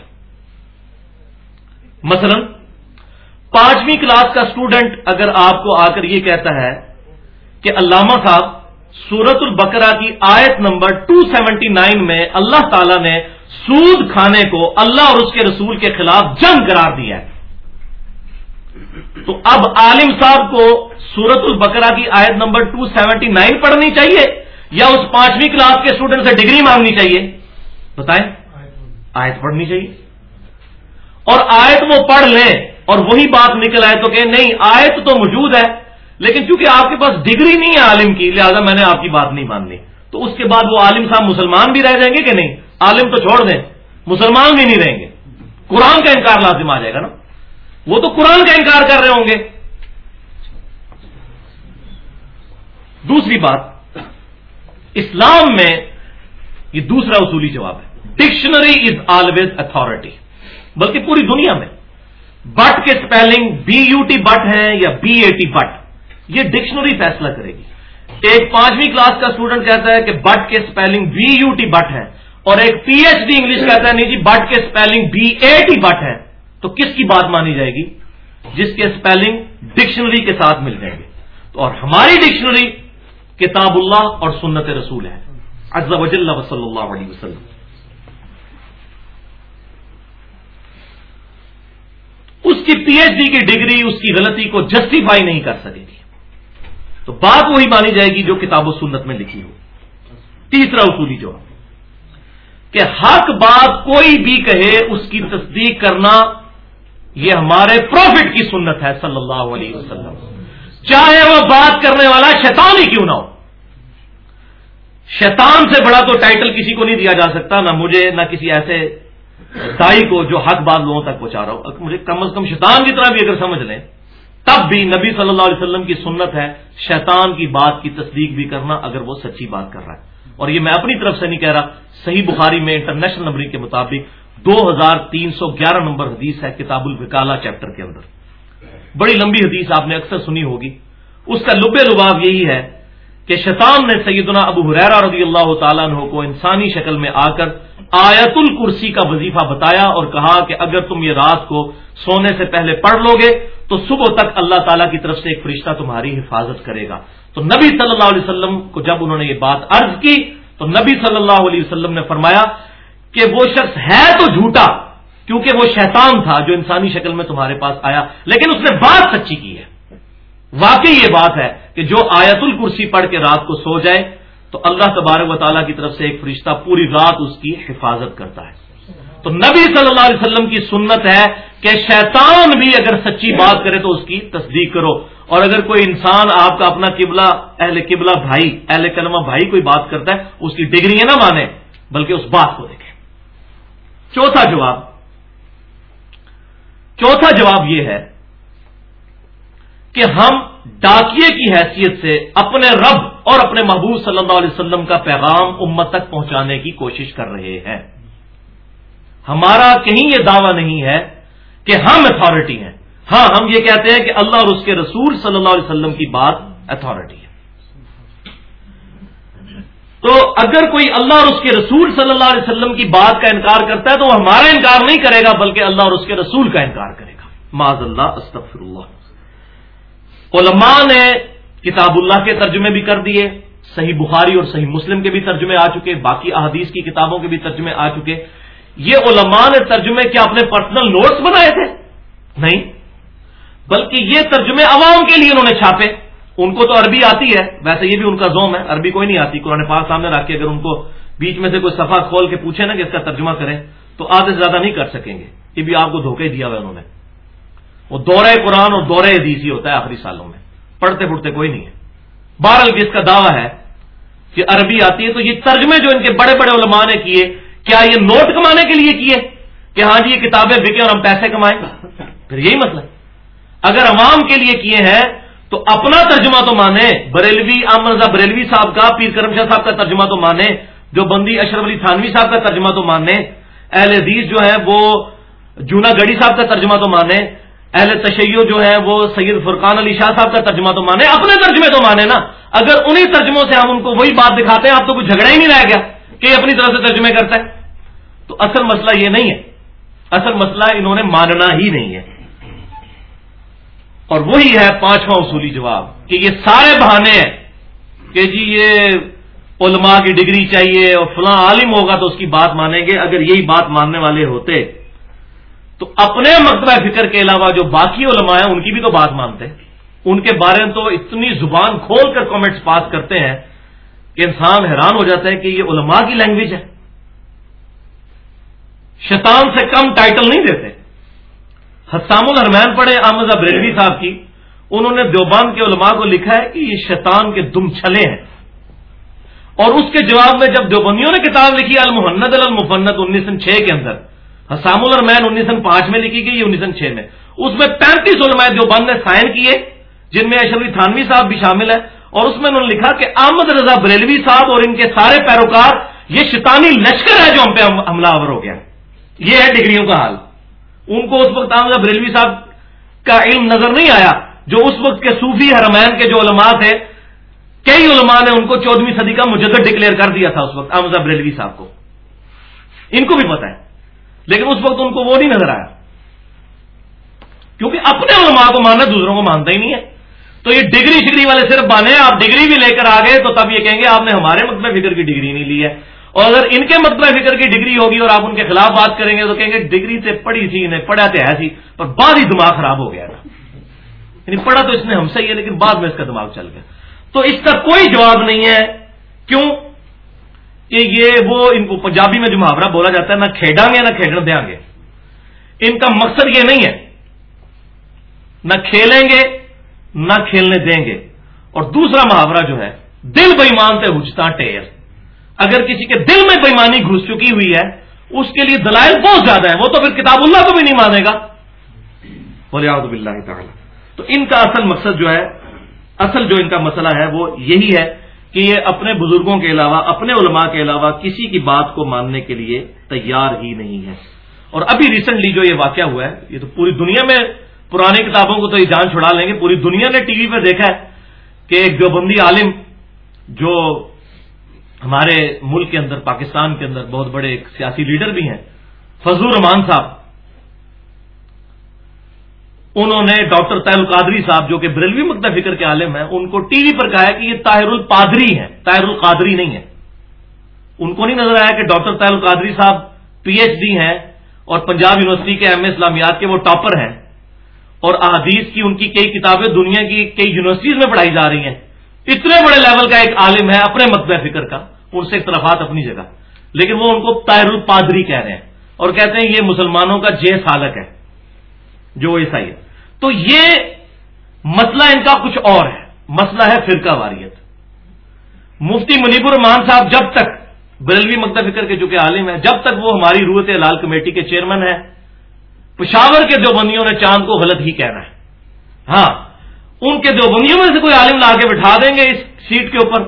مثلا، پانچویں کلاس کا اسٹوڈنٹ اگر آپ کو آ کر یہ کہتا ہے کہ علامہ صاحب سورت البقرہ کی آیت نمبر 279 میں اللہ تعالی نے سود کھانے کو اللہ اور اس کے رسول کے خلاف جنگ قرار دیا ہے۔ تو اب عالم صاحب کو سورت البقرہ کی آیت نمبر 279 پڑھنی چاہیے یا اس پانچویں کلاس کے اسٹوڈنٹ سے ڈگری مانگنی چاہیے؟ بتائیں۔ آیت پڑھنی چاہیے۔ اور آیت وہ پڑھ لیں اور وہی بات نکل آئے تو کہ نہیں، آیت تو موجود ہے، لیکن چونکہ آپ کے پاس ڈگری نہیں ہے عالم کی، لہذا میں نے آپ کی بات نہیں ماننی۔ تو اس کے بعد وہ عالم صاحب مسلمان بھی رہ جائیں گے کہ نہیں؟ عالم تو چھوڑ دیں، مسلمان بھی نہیں رہیں گے۔ قرآن کا انکار لازم آ جائے گا نا؟ وہ تو قرآن کا انکار کر رہے ہوں گے۔ دوسری بات، اسلام میں یہ دوسرا اصولی جواب ہے۔ ڈکشنری از آلویز اتارٹی بلکہ پوری دنیا میں۔ بٹ کے spelling B U T but ہے یا بی اے ٹی بٹ یہ ڈکشنری فیصلہ کرے گی۔ ایک پانچویں کلاس کا اسٹوڈنٹ کہتا ہے کہ بٹ کے spelling B U T but ہے اور ایک پی ایچ ڈی انگلش کہتا ہے، نہیں جی بٹ کے spelling B A T bat ہے تو کس کی بات مانی جائے گی؟ جس کے سپیلنگ ڈکشنری کے ساتھ مل جائیں گے۔ تو اور ہماری ڈکشنری کتاب اللہ اور سنت رسول ہے۔ عز و جل صلی اللہ علیہ وسلم۔ اس کی پی ایچ ڈی کی ڈگری اس کی غلطی کو جسٹیفائی نہیں کر سکے گی۔ تو بات وہی مانی جائے گی جو کتاب و سنت میں لکھی ہو۔ تیسرا اصولی جواب۔ کہ حق بات کوئی بھی کہے، اس کی تصدیق کرنا یہ ہمارے پروفٹ کی سنت ہے صلی اللہ علیہ وسلم۔ چاہے وہ بات کرنے والا شیطان ہی کیوں نہ ہو۔ شیطان سے بڑا تو ٹائٹل کسی کو نہیں دیا جا سکتا، نہ مجھے، نہ کسی ایسے دائی کو جو حق بات لوگوں تک پہنچا رہا ہو۔ مجھے کم از کم شیطان کی طرح بھی اگر سمجھ لیں، تب بھی نبی صلی اللہ علیہ وسلم کی سنت ہے شیطان کی بات کی تصدیق بھی کرنا اگر وہ سچی بات کر رہا ہے۔ اور یہ میں اپنی طرف سے نہیں کہہ رہا، صحیح بخاری میں انٹرنیشنل نمبر کے مطابق دو ہزار تین سو گیارہ نمبر حدیث ہے کتاب الفکالا چیپٹر کے اندر۔ بڑی لمبی حدیث آپ نے اکثر سنی ہوگی۔ اس کا لب لباب یہی ہے کہ شیطان نے سیدنا ابو حریرا رضی اللہ تعالیٰ عنہ کو انسانی شکل میں آ کر آیت الکرسی کا وظیفہ بتایا اور کہا کہ اگر تم یہ رات کو سونے سے پہلے پڑھ لو گے تو صبح تک اللہ تعالیٰ کی طرف سے ایک فرشتہ تمہاری حفاظت کرے گا۔ تو نبی صلی اللہ علیہ وسلم کو جب انہوں نے یہ بات عرض کی تو نبی صلی اللہ علیہ وسلم نے فرمایا کہ وہ شخص ہے تو جھوٹا، کیونکہ وہ شیطان تھا جو انسانی شکل میں تمہارے پاس آیا۔ لیکن اس نے بات سچی کی ہے۔ واقعی یہ بات ہے کہ جو آیت الکرسی پڑھ کے رات کو سو جائے، تو اللہ تبارک و تعالیٰ کی طرف سے ایک فرشتہ پوری رات اس کی حفاظت کرتا ہے۔ تو نبی صلی اللہ علیہ وسلم کی سنت ہے کہ شیطان بھی اگر سچی بات کرے تو اس کی تصدیق کرو۔ اور اگر کوئی انسان آپ کا اپنا قبلہ، اہل قبلہ بھائی، اہل کلمہ بھائی کوئی بات کرتا ہے، اس کی ڈگری نہ مانے، بلکہ اس بات کو دیکھیں چوتھا جواب۔ چوتھا جواب یہ ہے کہ ہم ڈاکیے کی حیثیت سے اپنے رب اور اپنے محبوب صلی اللہ علیہ وسلم کا پیغام امت تک پہنچانے کی کوشش کر رہے ہیں۔ ہمارا کہیں یہ دعویٰ نہیں ہے کہ ہم اتارٹی ہیں۔ ہاں ہم یہ کہتے ہیں کہ اللہ اور اس کے رسول صلی اللہ علیہ وسلم کی بات اتارٹی تو اگر کوئی اللہ اور اس کے رسول صلی اللہ علیہ وسلم کی بات کا انکار کرتا ہے تو وہ ہمارا انکار نہیں کرے گا، بلکہ اللہ اور اس کے رسول کا انکار کرے گا۔ معذ اللہ استغفر اللہ علماء نے کتاب اللہ کے ترجمے بھی کر دیے، صحیح بخاری اور صحیح مسلم کے بھی ترجمے آ چکے، باقی احادیث کی کتابوں کے بھی ترجمے آ چکے۔ یہ علماء نے ترجمے کیا اپنے پرسنل نوٹس بنائے تھے؟ نہیں، بلکہ یہ ترجمے عوام کے لیے انہوں نے چھاپے۔ ان کو تو عربی آتی ہے، ویسے یہ بھی ان کا زوم ہے، عربی کوئی نہیں آتی، قرآن پاک سامنے رکھ کے اگر ان کو بیچ میں سے کوئی صفحہ کھول کے پوچھے نا کہ اس کا ترجمہ کریں، تو آدھے سے زیادہ نہیں کر سکیں گے۔ یہ بھی آپ کو دھوکے دیا ہوا انہوں نے۔ وہ دورہ قرآن اور دورہ حدیث ہی ہوتا ہے آخری سالوں میں۔ پڑھتے پڑھتے کوئی نہیں ہے۔ بہرحال جس کا دعویٰ ہے کہ عربی آتی ہے، تو یہ ترجمے جو ان کے بڑے بڑے علماء نے کیے، کیا یہ نوٹ کمانے کے لیے کیے؟ کہ ہاں جی یہ کتابیں بکیں اور ہم پیسے کمائیں۔ پھر یہی مسئلہ۔ اگر عوام کے لیے کیے ہیں تو اپنا ترجمہ تو مانے، بریلوی رضا بریلوی صاحب کا، پیر کرم شاہ صاحب کا ترجمہ تو مانے، جو بندی اشرف علی تھانوی صاحب کا ترجمہ تو مانے، اہل حدیث جو ہے وہ جونا گڑی صاحب کا ترجمہ تو مانے، اہل تشیع جو ہے وہ سید فرقان علی شاہ صاحب کا ترجمہ تو مانے، اپنے ترجمے تو مانے نا۔ اگر انہیں ترجموں سے ہم ان کو وہی بات دکھاتے ہیں، آپ تو کچھ جھگڑا ہی نہیں رہ گیا کہ اپنی طرف سے ترجمے کرتا ہے۔ تو اصل مسئلہ یہ نہیں ہے۔ اصل مسئلہ انہوں نے ماننا ہی نہیں ہے۔ اور وہی ہے پانچواں اصولی جواب کہ یہ سارے بہانے ہیں کہ جی یہ علماء کی ڈگری چاہیے اور فلاں عالم ہوگا تو اس کی بات مانیں گے، اگر یہی بات ماننے والے ہوتے تو اپنے مکتبہ فکر کے علاوہ جو باقی علماء ہیں ان کی بھی تو بات مانتے۔ ان کے بارے میں تو اتنی زبان کھول کر کامنٹس پاس کرتے ہیں کہ انسان حیران ہو جاتا ہے کہ یہ علماء کی لینگویج ہے۔ شیطان سے کم ٹائٹل نہیں دیتے۔ حسام الرحمین پڑھے، احمد بریلوی صاحب کی۔ انہوں نے دیوبان کے علماء کو لکھا ہے کہ یہ شیطان کے دم چھلے ہیں۔ اور اس کے جواب میں جب دیوبندیوں نے کتاب لکھی، المحنت المفنت انیس سو چھ کے اندر، حسام الرحمین انیس سو پانچ میں لکھی گئی انیس سو چھ میں۔ اس میں پینتیس علماء دیوبند نے سائن کیے، جن میں اشرفی تھانوی صاحب بھی شامل ہے اور اس میں انہوں نے لکھا کہ احمد رضا بریلوی صاحب اور ان کے سارے پیروکار، یہ شیطانی لشکر ہے جو ہم پہ حملہ آور ہو گیا۔ یہ ہے ڈگریوں کا حال۔ ان کو اس وقت احمد بریلوی صاحب کا علم نظر نہیں آیا، جو اس وقت کے صوفی حرمین کے جو علماء تھے، کئی علماء نے ان کو چودہویں صدی کا مجدد ڈکلیئر کر دیا تھا اس وقت احمد بریلوی صاحب کو۔ ان کو بھی پتا ہے، لیکن اس وقت ان کو وہ نہیں نظر آیا۔ کیونکہ اپنے علماء کو ماننا دوسروں کو مانتا ہی نہیں ہے۔ تو یہ ڈگری شگری والے صرف بانے آپ ڈگری بھی لے کر آ گئے تو تب یہ کہیں گے آپ نے ہمارے مطلب فکر کی ڈگری نہیں لی ہے۔ اور اگر ان کے مطلب فکر کی ڈگری ہوگی اور آپ ان کے خلاف بات کریں گے تو کہیں گے ڈگری سے پڑھی تھی انہیں، پڑھا تو ہے سی، پر بعد ہی دماغ خراب ہو گیا تھا۔ یعنی پڑھا تو اس نے ہم سے ہی ہے، لیکن بعد میں اس کا دماغ چل گیا۔ تو اس کا کوئی جواب نہیں ہے۔ کیوں؟ کہ یہ وہ ان کو پنجابی میں جو محاورہ بولا جاتا ہے، نہ کھیڈا گے، نہ کھیلنے دیں گے۔ ان کا مقصد یہ نہیں ہے۔ نہ کھیلیں گے، نہ کھیلنے دیں گے۔ اور دوسرا محاورہ جو ہے، دل بےمان سے اجتا ٹیر اگر کسی کے دل میں بےمانی گھس چکی ہوئی ہے، اس کے لیے دلائل بہت زیادہ ہے وہ تو پھر کتاب اللہ کو بھی نہیں مانے گا۔ تعالی تو ان کا اصل مقصد جو ہے، اصل جو ان کا مسئلہ ہے، وہ یہی ہے کہ یہ اپنے بزرگوں کے علاوہ، اپنے علماء کے علاوہ کسی کی بات کو ماننے کے لیے تیار ہی نہیں ہے۔ اور ابھی ریسنٹلی جو یہ واقعہ ہوا ہے، یہ تو پوری دنیا میں پرانی کتابوں کو تو یہ جان چھڑا لیں گے، پوری دنیا نے ٹی وی پہ دیکھا ہے کہ ایک دیوبندی عالم، جو ہمارے ملک کے اندر، پاکستان کے اندر بہت بڑے ایک سیاسی لیڈر بھی ہیں، فضل رحمان صاحب۔ انہوں نے ڈاکٹر طاہر القادری صاحب، جو کہ بریلوی مکتا فکر کے عالم ہیں، ان کو ٹی وی پر کہا ہے کہ یہ طاہر القادری ہے طاہر القادری نہیں ہے ان کو نہیں نظر آیا کہ ڈاکٹر طاہر القادری صاحب پی ایچ ڈی ہیں اور پنجاب یونیورسٹی کے ایم اے اسلامیات کے وہ ٹاپر ہیں۔ اور احادیث کی ان کی کئی کتابیں دنیا کی کئی یونیورسٹیز میں پڑھائی جا رہی ہیں۔ اتنے بڑے لیول کا ایک عالم ہے، اپنے مطلب فکر کا ان سے اختلافات اپنی جگہ۔ لیکن وہ ان کو طاہر الپادری کہہ رہے ہیں اور کہتے ہیں یہ مسلمانوں کا جے سالک ہے، جو عیسائی ہے۔ تو یہ مسئلہ ان کا کچھ اور ہے۔ مسئلہ ہے فرقہ واریت۔ مفتی منیب الرحمان صاحب جب تک بریلوی مکتا فکر کے جو کہ عالم ہے جب تک وہ ہماری روحت لال کمیٹی کے چیئرمین ہیں، پشاور کے دیوبندیوں نے چاند کو غلط ہی کہنا ہے۔ ہاں ان کے دیوبندیوں میں سے کوئی عالم لا کے بٹھا دیں گے اس سیٹ کے اوپر،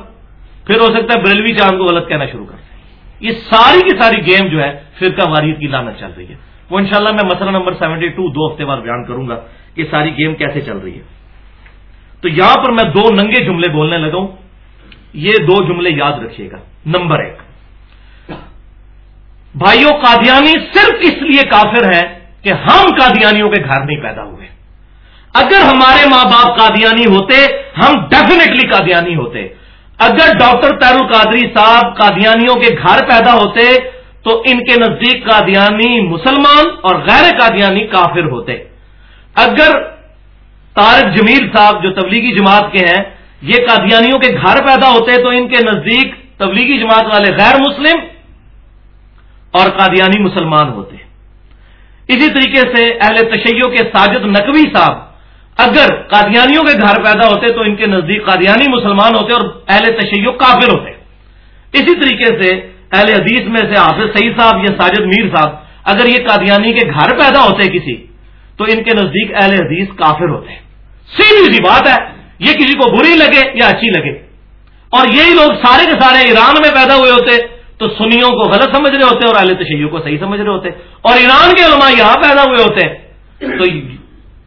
پھر ہو سکتا ہے بریلوی چاند کو غلط کہنا شروع کر دیں۔ یہ ساری کی ساری گیم جو ہے، فرقہ واریت کی لانت چل رہی ہے۔ وہ انشاءاللہ میں مسئلہ نمبر سیونٹی ٹو دو ہفتے بعد بیان کروں گا کہ ساری گیم کیسے چل رہی ہے۔ تو یہاں پر میں دو ننگے جملے بولنے لگا ہوں۔ یہ دو جملے یاد رکھیے گا۔ نمبر ایک بھائیوں قادیانی صرف اس لیے کافر ہیں کہ ہم قادیانیوں کے گھر نہیں پیدا ہوئے۔ اگر ہمارے ماں باپ قادیانی ہوتے، ہم ڈیفینیٹلی قادیانی ہوتے۔ اگر ڈاکٹر تیر القادری صاحب قادیانیوں کے گھر پیدا ہوتے، تو ان کے نزدیک قادیانی مسلمان اور غیر قادیانی کافر ہوتے۔ اگر طارق جمیل صاحب جو تبلیغی جماعت کے ہیں، یہ قادیانیوں کے گھر پیدا ہوتے، تو ان کے نزدیک تبلیغی جماعت والے غیر مسلم اور قادیانی مسلمان ہوتے۔ اسی طریقے سے اہل تشیعوں کے ساجد نقوی صاحب اگر قادیانیوں کے گھر پیدا ہوتے تو ان کے نزدیک قادیانی مسلمان ہوتے اور اہل تشیع کافر ہوتے۔ اسی طریقے سے اہل حدیث میں سے حافظ سعید صاحب یا ساجد میر صاحب، اگر یہ قادیانی کے گھر پیدا ہوتے کسی، تو ان کے نزدیک اہل حدیث کافر ہوتے۔ سیدھی سی بات ہے، یہ کسی کو بری لگے یا اچھی لگے۔ اور یہی لوگ سارے کے سارے ایران میں پیدا ہوئے ہوتے، تو سنیوں کو غلط سمجھ رہے ہوتے اور اہل تشیعوں کو صحیح سمجھ رہے ہوتے۔ اور ایران کے علماء یہاں پیدا ہوئے ہوتے، تو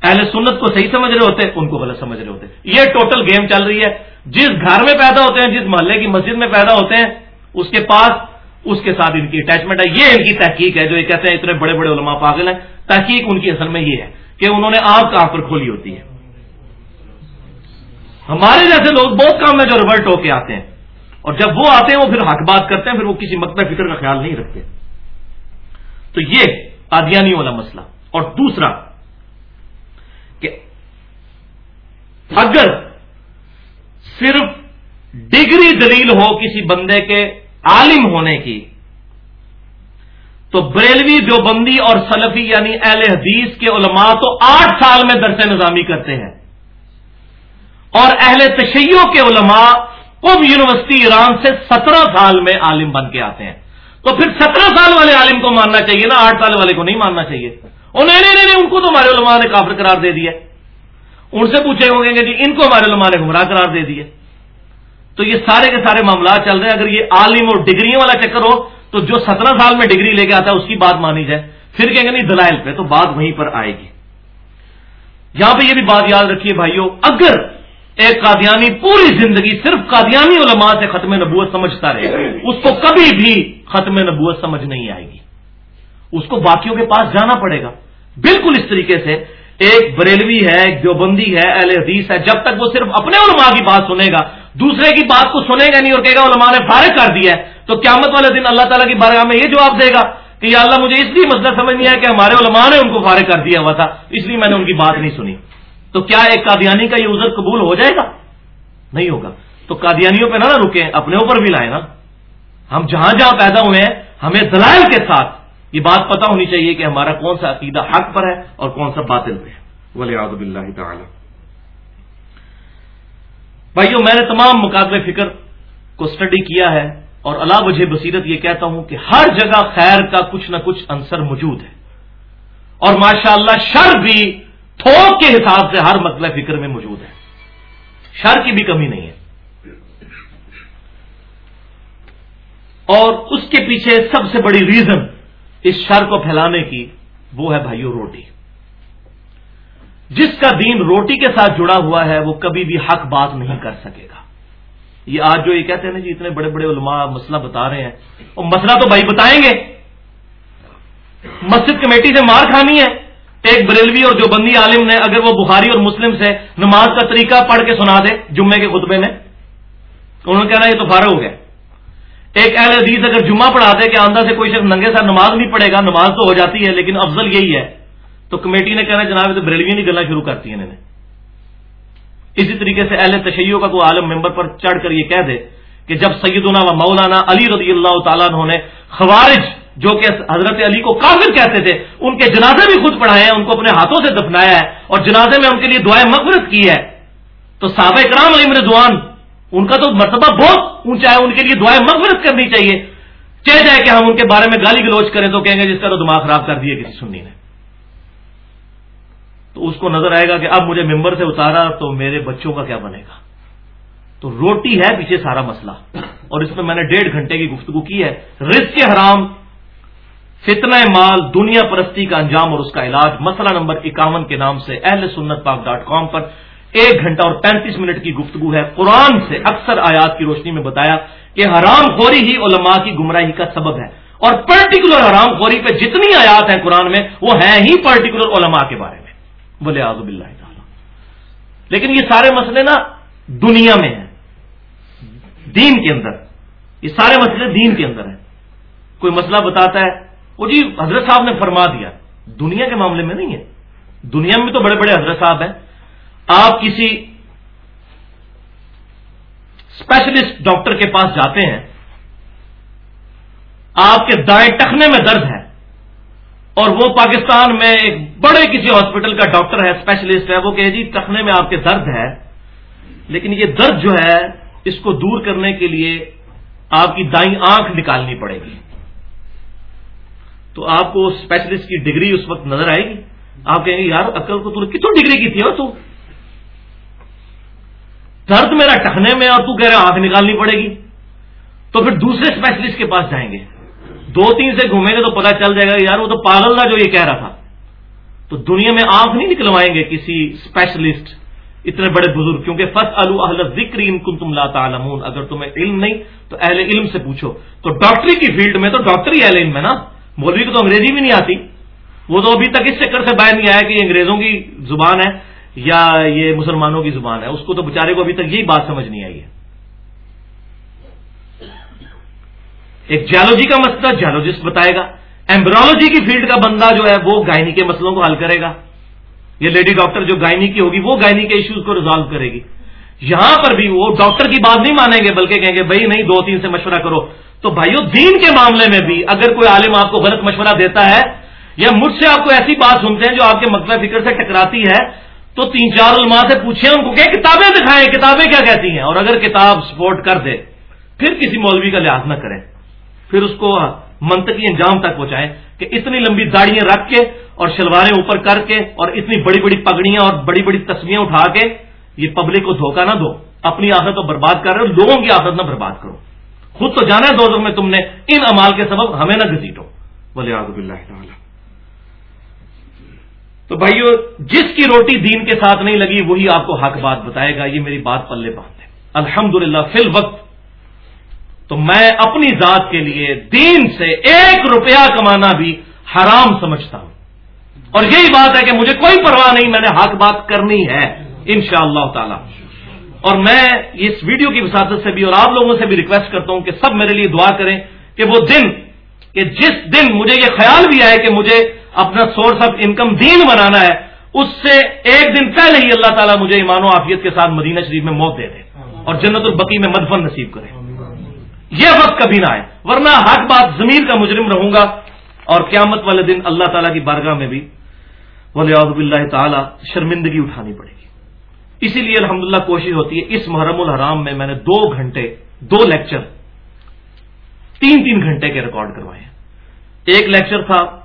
اہل سنت کو صحیح سمجھ رہے ہوتے ان کو غلط سمجھ رہے ہوتے یہ ٹوٹل گیم چل رہی ہے۔ جس گھر میں پیدا ہوتے ہیں، جس محلے کی مسجد میں پیدا ہوتے ہیں، اس کے پاس اس کے ساتھ ان کی اٹیچمنٹ ہے۔ یہ ان کی تحقیق ہے، جو یہ کہتے ہیں، اتنے بڑے بڑے علماء پاگل ہیں۔ تحقیق ان کی اصل میں یہ ہے کہ انہوں نے آپ کہاں پر کھولی ہوتی ہے۔ ہمارے جیسے لوگ بہت کام ہے جو ریورٹ ہو کے آتے ہیں۔ اور جب وہ آتے ہیں، وہ پھر حق بات کرتے ہیں، پھر وہ کسی مکتب فکر کا خیال نہیں رکھتے۔ تو یہ آدیانی والا مسئلہ۔ اور دوسرا کہ اگر صرف ڈگری دلیل ہو کسی بندے کے عالم ہونے کی، تو بریلوی دیوبندی اور سلفی یعنی اہل حدیث کے علماء تو آٹھ سال میں درس نظامی کرتے ہیں۔ اور اہل تشیعوں کے علماء قم یونیورسٹی ایران سے سترہ سال میں عالم بن کے آتے ہیں۔ تو پھر سترہ سال والے عالم کو ماننا چاہیے نا، آٹھ سال والے کو نہیں ماننا چاہیے۔ نہیں نہیں نہیں ان کو تو ہمارے علماء نے کافر قرار دے دیا ان سے پوچھے ہوں گے جی ان کو ہمارے علماء نے گمراہ قرار دے دیے تو یہ سارے کے سارے معاملات چل رہے ہیں۔ اگر یہ عالم اور ڈگریوں والا چکر ہو، تو جو سترہ سال میں ڈگری لے کے آتا ہے، اس کی بات مانی جائے۔ پھر کہیں گے نہیں، دلائل پہ تو بات وہیں پر آئے گی۔ یہاں پہ یہ بھی بات یاد رکھیے بھائیوں اگر ایک قادیانی پوری زندگی صرف قادیانی علماء سے ختم نبوت سمجھتا رہے، اس کو کبھی بھی ختم نبوت سمجھ نہیں آئے گی۔ اس کو باقیوں کے پاس جانا پڑے گا۔ بالکل اس طریقے سے ایک بریلوی ہے، ایک دیوبندی ہے، اہل حدیث ہے، جب تک وہ صرف اپنے علماء کی بات سنے گا، دوسرے کی بات کو سنے گا نہیں اور کہے گا علماء نے فارغ کر دیا ہے، تو قیامت والے دن اللہ تعالیٰ کی بارگاہ میں یہ جواب دے گا کہ یا اللہ مجھے اس لیے مسئلہ سمجھ نہیں آیا کہ ہمارے علماء نے ان کو فارغ کر دیا ہوا تھا، اس لیے میں نے ان کی بات نہیں سنی۔ تو کیا ایک قادیانی کا یہ عذر قبول ہو جائے گا؟ نہیں ہوگا۔ تو قادیانیوں پہ نہ نہ رکیں، اپنے اوپر بھی لائیں نا۔ ہم جہاں جہاں پیدا ہوئے ہیں، ہمیں دلائل کے ساتھ یہ بات پتا ہونی چاہیے کہ ہمارا کون سا عقیدہ حق پر ہے اور کون سا باطل پہ ہے۔ ولی آزب اللہ تعالی بھائیو، میں نے تمام مقابلے فکر کو اسٹڈی کیا ہے اور اللہ وجہ بصیرت یہ کہتا ہوں کہ ہر جگہ خیر کا کچھ نہ کچھ عنصر موجود ہے۔ اور ماشاء اللہ شر بھی تھوک کے حساب سے ہر مطلب فکر میں موجود ہے۔ شر کی بھی کمی نہیں ہے۔ اور اس کے پیچھے سب سے بڑی ریزن اس شر کو پھیلانے کی وہ ہے بھائیو روٹی۔ جس کا دین روٹی کے ساتھ جڑا ہوا ہے، وہ کبھی بھی حق بات نہیں کر سکے گا۔ یہ آج جو یہ کہتے ہیں نا جی اتنے بڑے بڑے علماء مسئلہ بتا رہے ہیں۔ اور مسئلہ تو بھائی بتائیں گے۔ مسجد کمیٹی سے مار کھانی ہے۔ ایک بریلوی اور جو بندی عالم نے، اگر وہ بخاری اور مسلم سے نماز کا طریقہ پڑھ کے سنا دے جمعے کے خطبے میں انہوں نے کہنا یہ تو فارغ ہو گیا۔ ایک اہل عزیز اگر جمعہ پڑھا دے کہ آندہ سے کوئی شخص ننگے ساتھ نماز نہیں پڑھے گا، نماز تو ہو جاتی ہے، لیکن افضل یہی ہے۔ تو کمیٹی نے کہنا جناب تو بریلوی نہیں گلنا شروع کرتی ہیں انہوں نے۔ اسی طریقے سے اہل تشیعوں کا کوئی عالم ممبر پر چڑھ کر یہ کہہ دے کہ جب سیدنا و مولانا علی رضی اللہ تعالیٰ نے خوارج، جو کہ حضرت علی کو کافر کہتے تھے، ان کے جنازے بھی خود پڑھائے ہیں، ان کو اپنے ہاتھوں سے دفنایا ہے اور جنازے میں ان کے لیے دعائیں مغفرت کی ہے۔ تو صحابہ کرام علی رضوان ان کا تو مرتبہ بہت اونچا ہے، ان کے لیے دعائیں مغفرت کرنی چاہیے۔ چاہے جائے کہ ہم ان کے بارے میں گالی گلوچ کریں تو کہیں گے جس کا تو دماغ خراب کر دیے، کسی سنی نے۔ تو اس کو نظر آئے گا کہ اب مجھے ممبر سے اتارا تو میرے بچوں کا کیا بنے گا؟ تو روٹی ہے پیچھے سارا مسئلہ۔ اور اس میں میں نے ڈیڑھ گھنٹے کی گفتگو کی ہے۔ رزق حرام، فتنہ مال، دنیا پرستی کا انجام اور اس کا علاج۔ مسئلہ نمبر اکاون کے نام سے اہل سنت پاک ڈاٹ کام پر ایک گھنٹہ اور پینتیس منٹ کی گفتگو ہے۔ قرآن سے اکثر آیات کی روشنی میں بتایا کہ حرام خوری ہی علماء کی گمراہی کا سبب ہے۔ اور پرٹیکولر حرام خوری پہ جتنی آیات ہیں قرآن میں، وہ ہیں ہی پرٹیکولر علماء کے بارے میں۔ بولے آزب اللہ تعالی۔ لیکن یہ سارے مسئلے نا دنیا میں ہیں۔ دین کے اندر۔ یہ سارے مسئلے دین کے اندر ہیں۔ کوئی مسئلہ بتاتا ہے؟ وہ جی حضرت صاحب نے فرما دیا۔ دنیا کے معاملے میں نہیں ہے۔ دنیا میں تو بڑے بڑے حضرت صاحب ہیں۔ آپ کسی اسپیشلسٹ ڈاکٹر کے پاس جاتے ہیں، آپ کے دائیں ٹکنے میں درد ہے اور وہ پاکستان میں ایک بڑے کسی ہاسپٹل کا ڈاکٹر ہے اسپیشلسٹ ہے، وہ کہ جی ٹکنے میں آپ کے درد ہے، لیکن یہ درد جو ہے، اس کو دور کرنے کے لیے آپ کی دائیں آنکھ نکالنی پڑے گی۔ تو آپ کو اسپیشلسٹ کی ڈگری اس وقت نظر آئے گی۔ آپ کہیں گے، یار عقل کو تو کتوں ڈگری کی تھی اور تو؟ درد میرا ٹکنے میں اور تو کہہ رہے آنکھ نکالنی پڑے گی۔ تو پھر دوسرے اسپیشلسٹ کے پاس جائیں گے۔ دو تین سے گھومیں گے تو پتا چل جائے گا یار وہ تو پاگل تھا جو یہ کہہ رہا تھا۔ تو دنیا میں آنکھ نہیں نکلوائیں گے کسی اسپیشلسٹ اتنے بڑے بزرگ، کیونکہ فص اہل ذکر ان کن تم لاتا اگر تمہیں علم نہیں، تو اہل علم سے پوچھو۔ تو ڈاکٹری کی فیلڈ میں تو ڈاکٹر ہی اہل علم ہے نا۔ مولوی کو تو انگریزی بھی نہیں آتی۔ وہ تو ابھی تک اس چکر سے باہر نہیں آیا کہ یہ انگریزوں کی زبان ہے۔ یا یہ مسلمانوں کی زبان ہے؟ اس کو تو بےچارے کو ابھی تک یہی بات سمجھ نہیں آئی ہے۔ ایک جیولوجی کا مسئلہ جیولوجسٹ بتائے گا۔ ایمبرالوجی کی فیلڈ کا بندہ جو ہے وہ گائنی کے مسئلوں کو حل کرے گا۔ یہ لیڈی ڈاکٹر جو گائنی کی ہوگی وہ گائنی کے ایشوز کو ریزالو کرے گی۔ یہاں پر بھی وہ ڈاکٹر کی بات نہیں مانیں گے، بلکہ کہیں گے، بھائی نہیں، دو تین سے مشورہ کرو۔ تو بھائیو، دین کے معاملے میں بھی اگر کوئی عالم آپ کو غلط مشورہ دیتا ہے یا مجھ سے آپ کو ایسی بات سنتے ہیں جو آپ کے مطلب فکر سے ٹکراتی ہے تو تین چار علماء سے پوچھیں ان کو کہ کتابیں دکھائیں، کتابیں کیا کہتی ہیں؟ اور اگر کتاب سپورٹ کر دے، پھر کسی مولوی کا لحاظ نہ کریں۔ پھر اس کو منطقی انجام تک پہنچائیں کہ اتنی لمبی داڑیاں رکھ کے اور شلواریں اوپر کر کے اور اتنی بڑی بڑی پگڑیاں اور بڑی بڑی تصویریں اٹھا کے یہ پبلک کو دھوکہ نہ دو۔ اپنی آدت کو برباد کر رہے ہو، لوگوں کی آدت نہ برباد کرو۔ خود تو جانا ہے دو میں تم نے ان امال کے سبب ہمیں نہ گزیٹو بولے آزب اللہ تو بھائیو، جس کی روٹی دین کے ساتھ نہیں لگی، وہی آپ کو حق بات بتائے گا، یہ میری بات پلے باندھ ہے۔ الحمد للہ فی الوقت۔ تو میں اپنی ذات کے لیے دین سے ایک روپیہ کمانا بھی حرام سمجھتا ہوں۔ اور یہی بات ہے کہ مجھے کوئی پرواہ نہیں، میں نے حق بات کرنی ہے ان شاء اللہ تعالی۔ اور میں اس ویڈیو کی وساطت سے بھی اور آپ لوگوں سے بھی ریکویسٹ کرتا ہوں کہ سب میرے لیے دعا کریں کہ وہ دن، کہ جس دن مجھے یہ خیال بھی آئے کہ مجھے اپنا سورس آف انکم دین بنانا ہے، اس سے ایک دن پہلے ہی اللہ تعالیٰ مجھے ایمان و عافیت کے ساتھ مدینہ شریف میں موت دے دے۔ اور جنت البقی میں مدفن نصیب کرے۔ یہ وقت کبھی نہ آئے۔ ورنہ حق بات زمین کا مجرم رہوں گا۔ اور قیامت والے دن اللہ تعالیٰ کی بارگاہ میں بھی ولی اللہ تعالیٰ شرمندگی اٹھانی پڑے گی۔ اسی لیے الحمدللہ کوشش ہوتی ہے، اس محرم الحرام میں میں نے دو گھنٹے، دو لیکچر تین تین گھنٹے کے ریکارڈ کروائے۔ ہیں ایک لیکچر تھا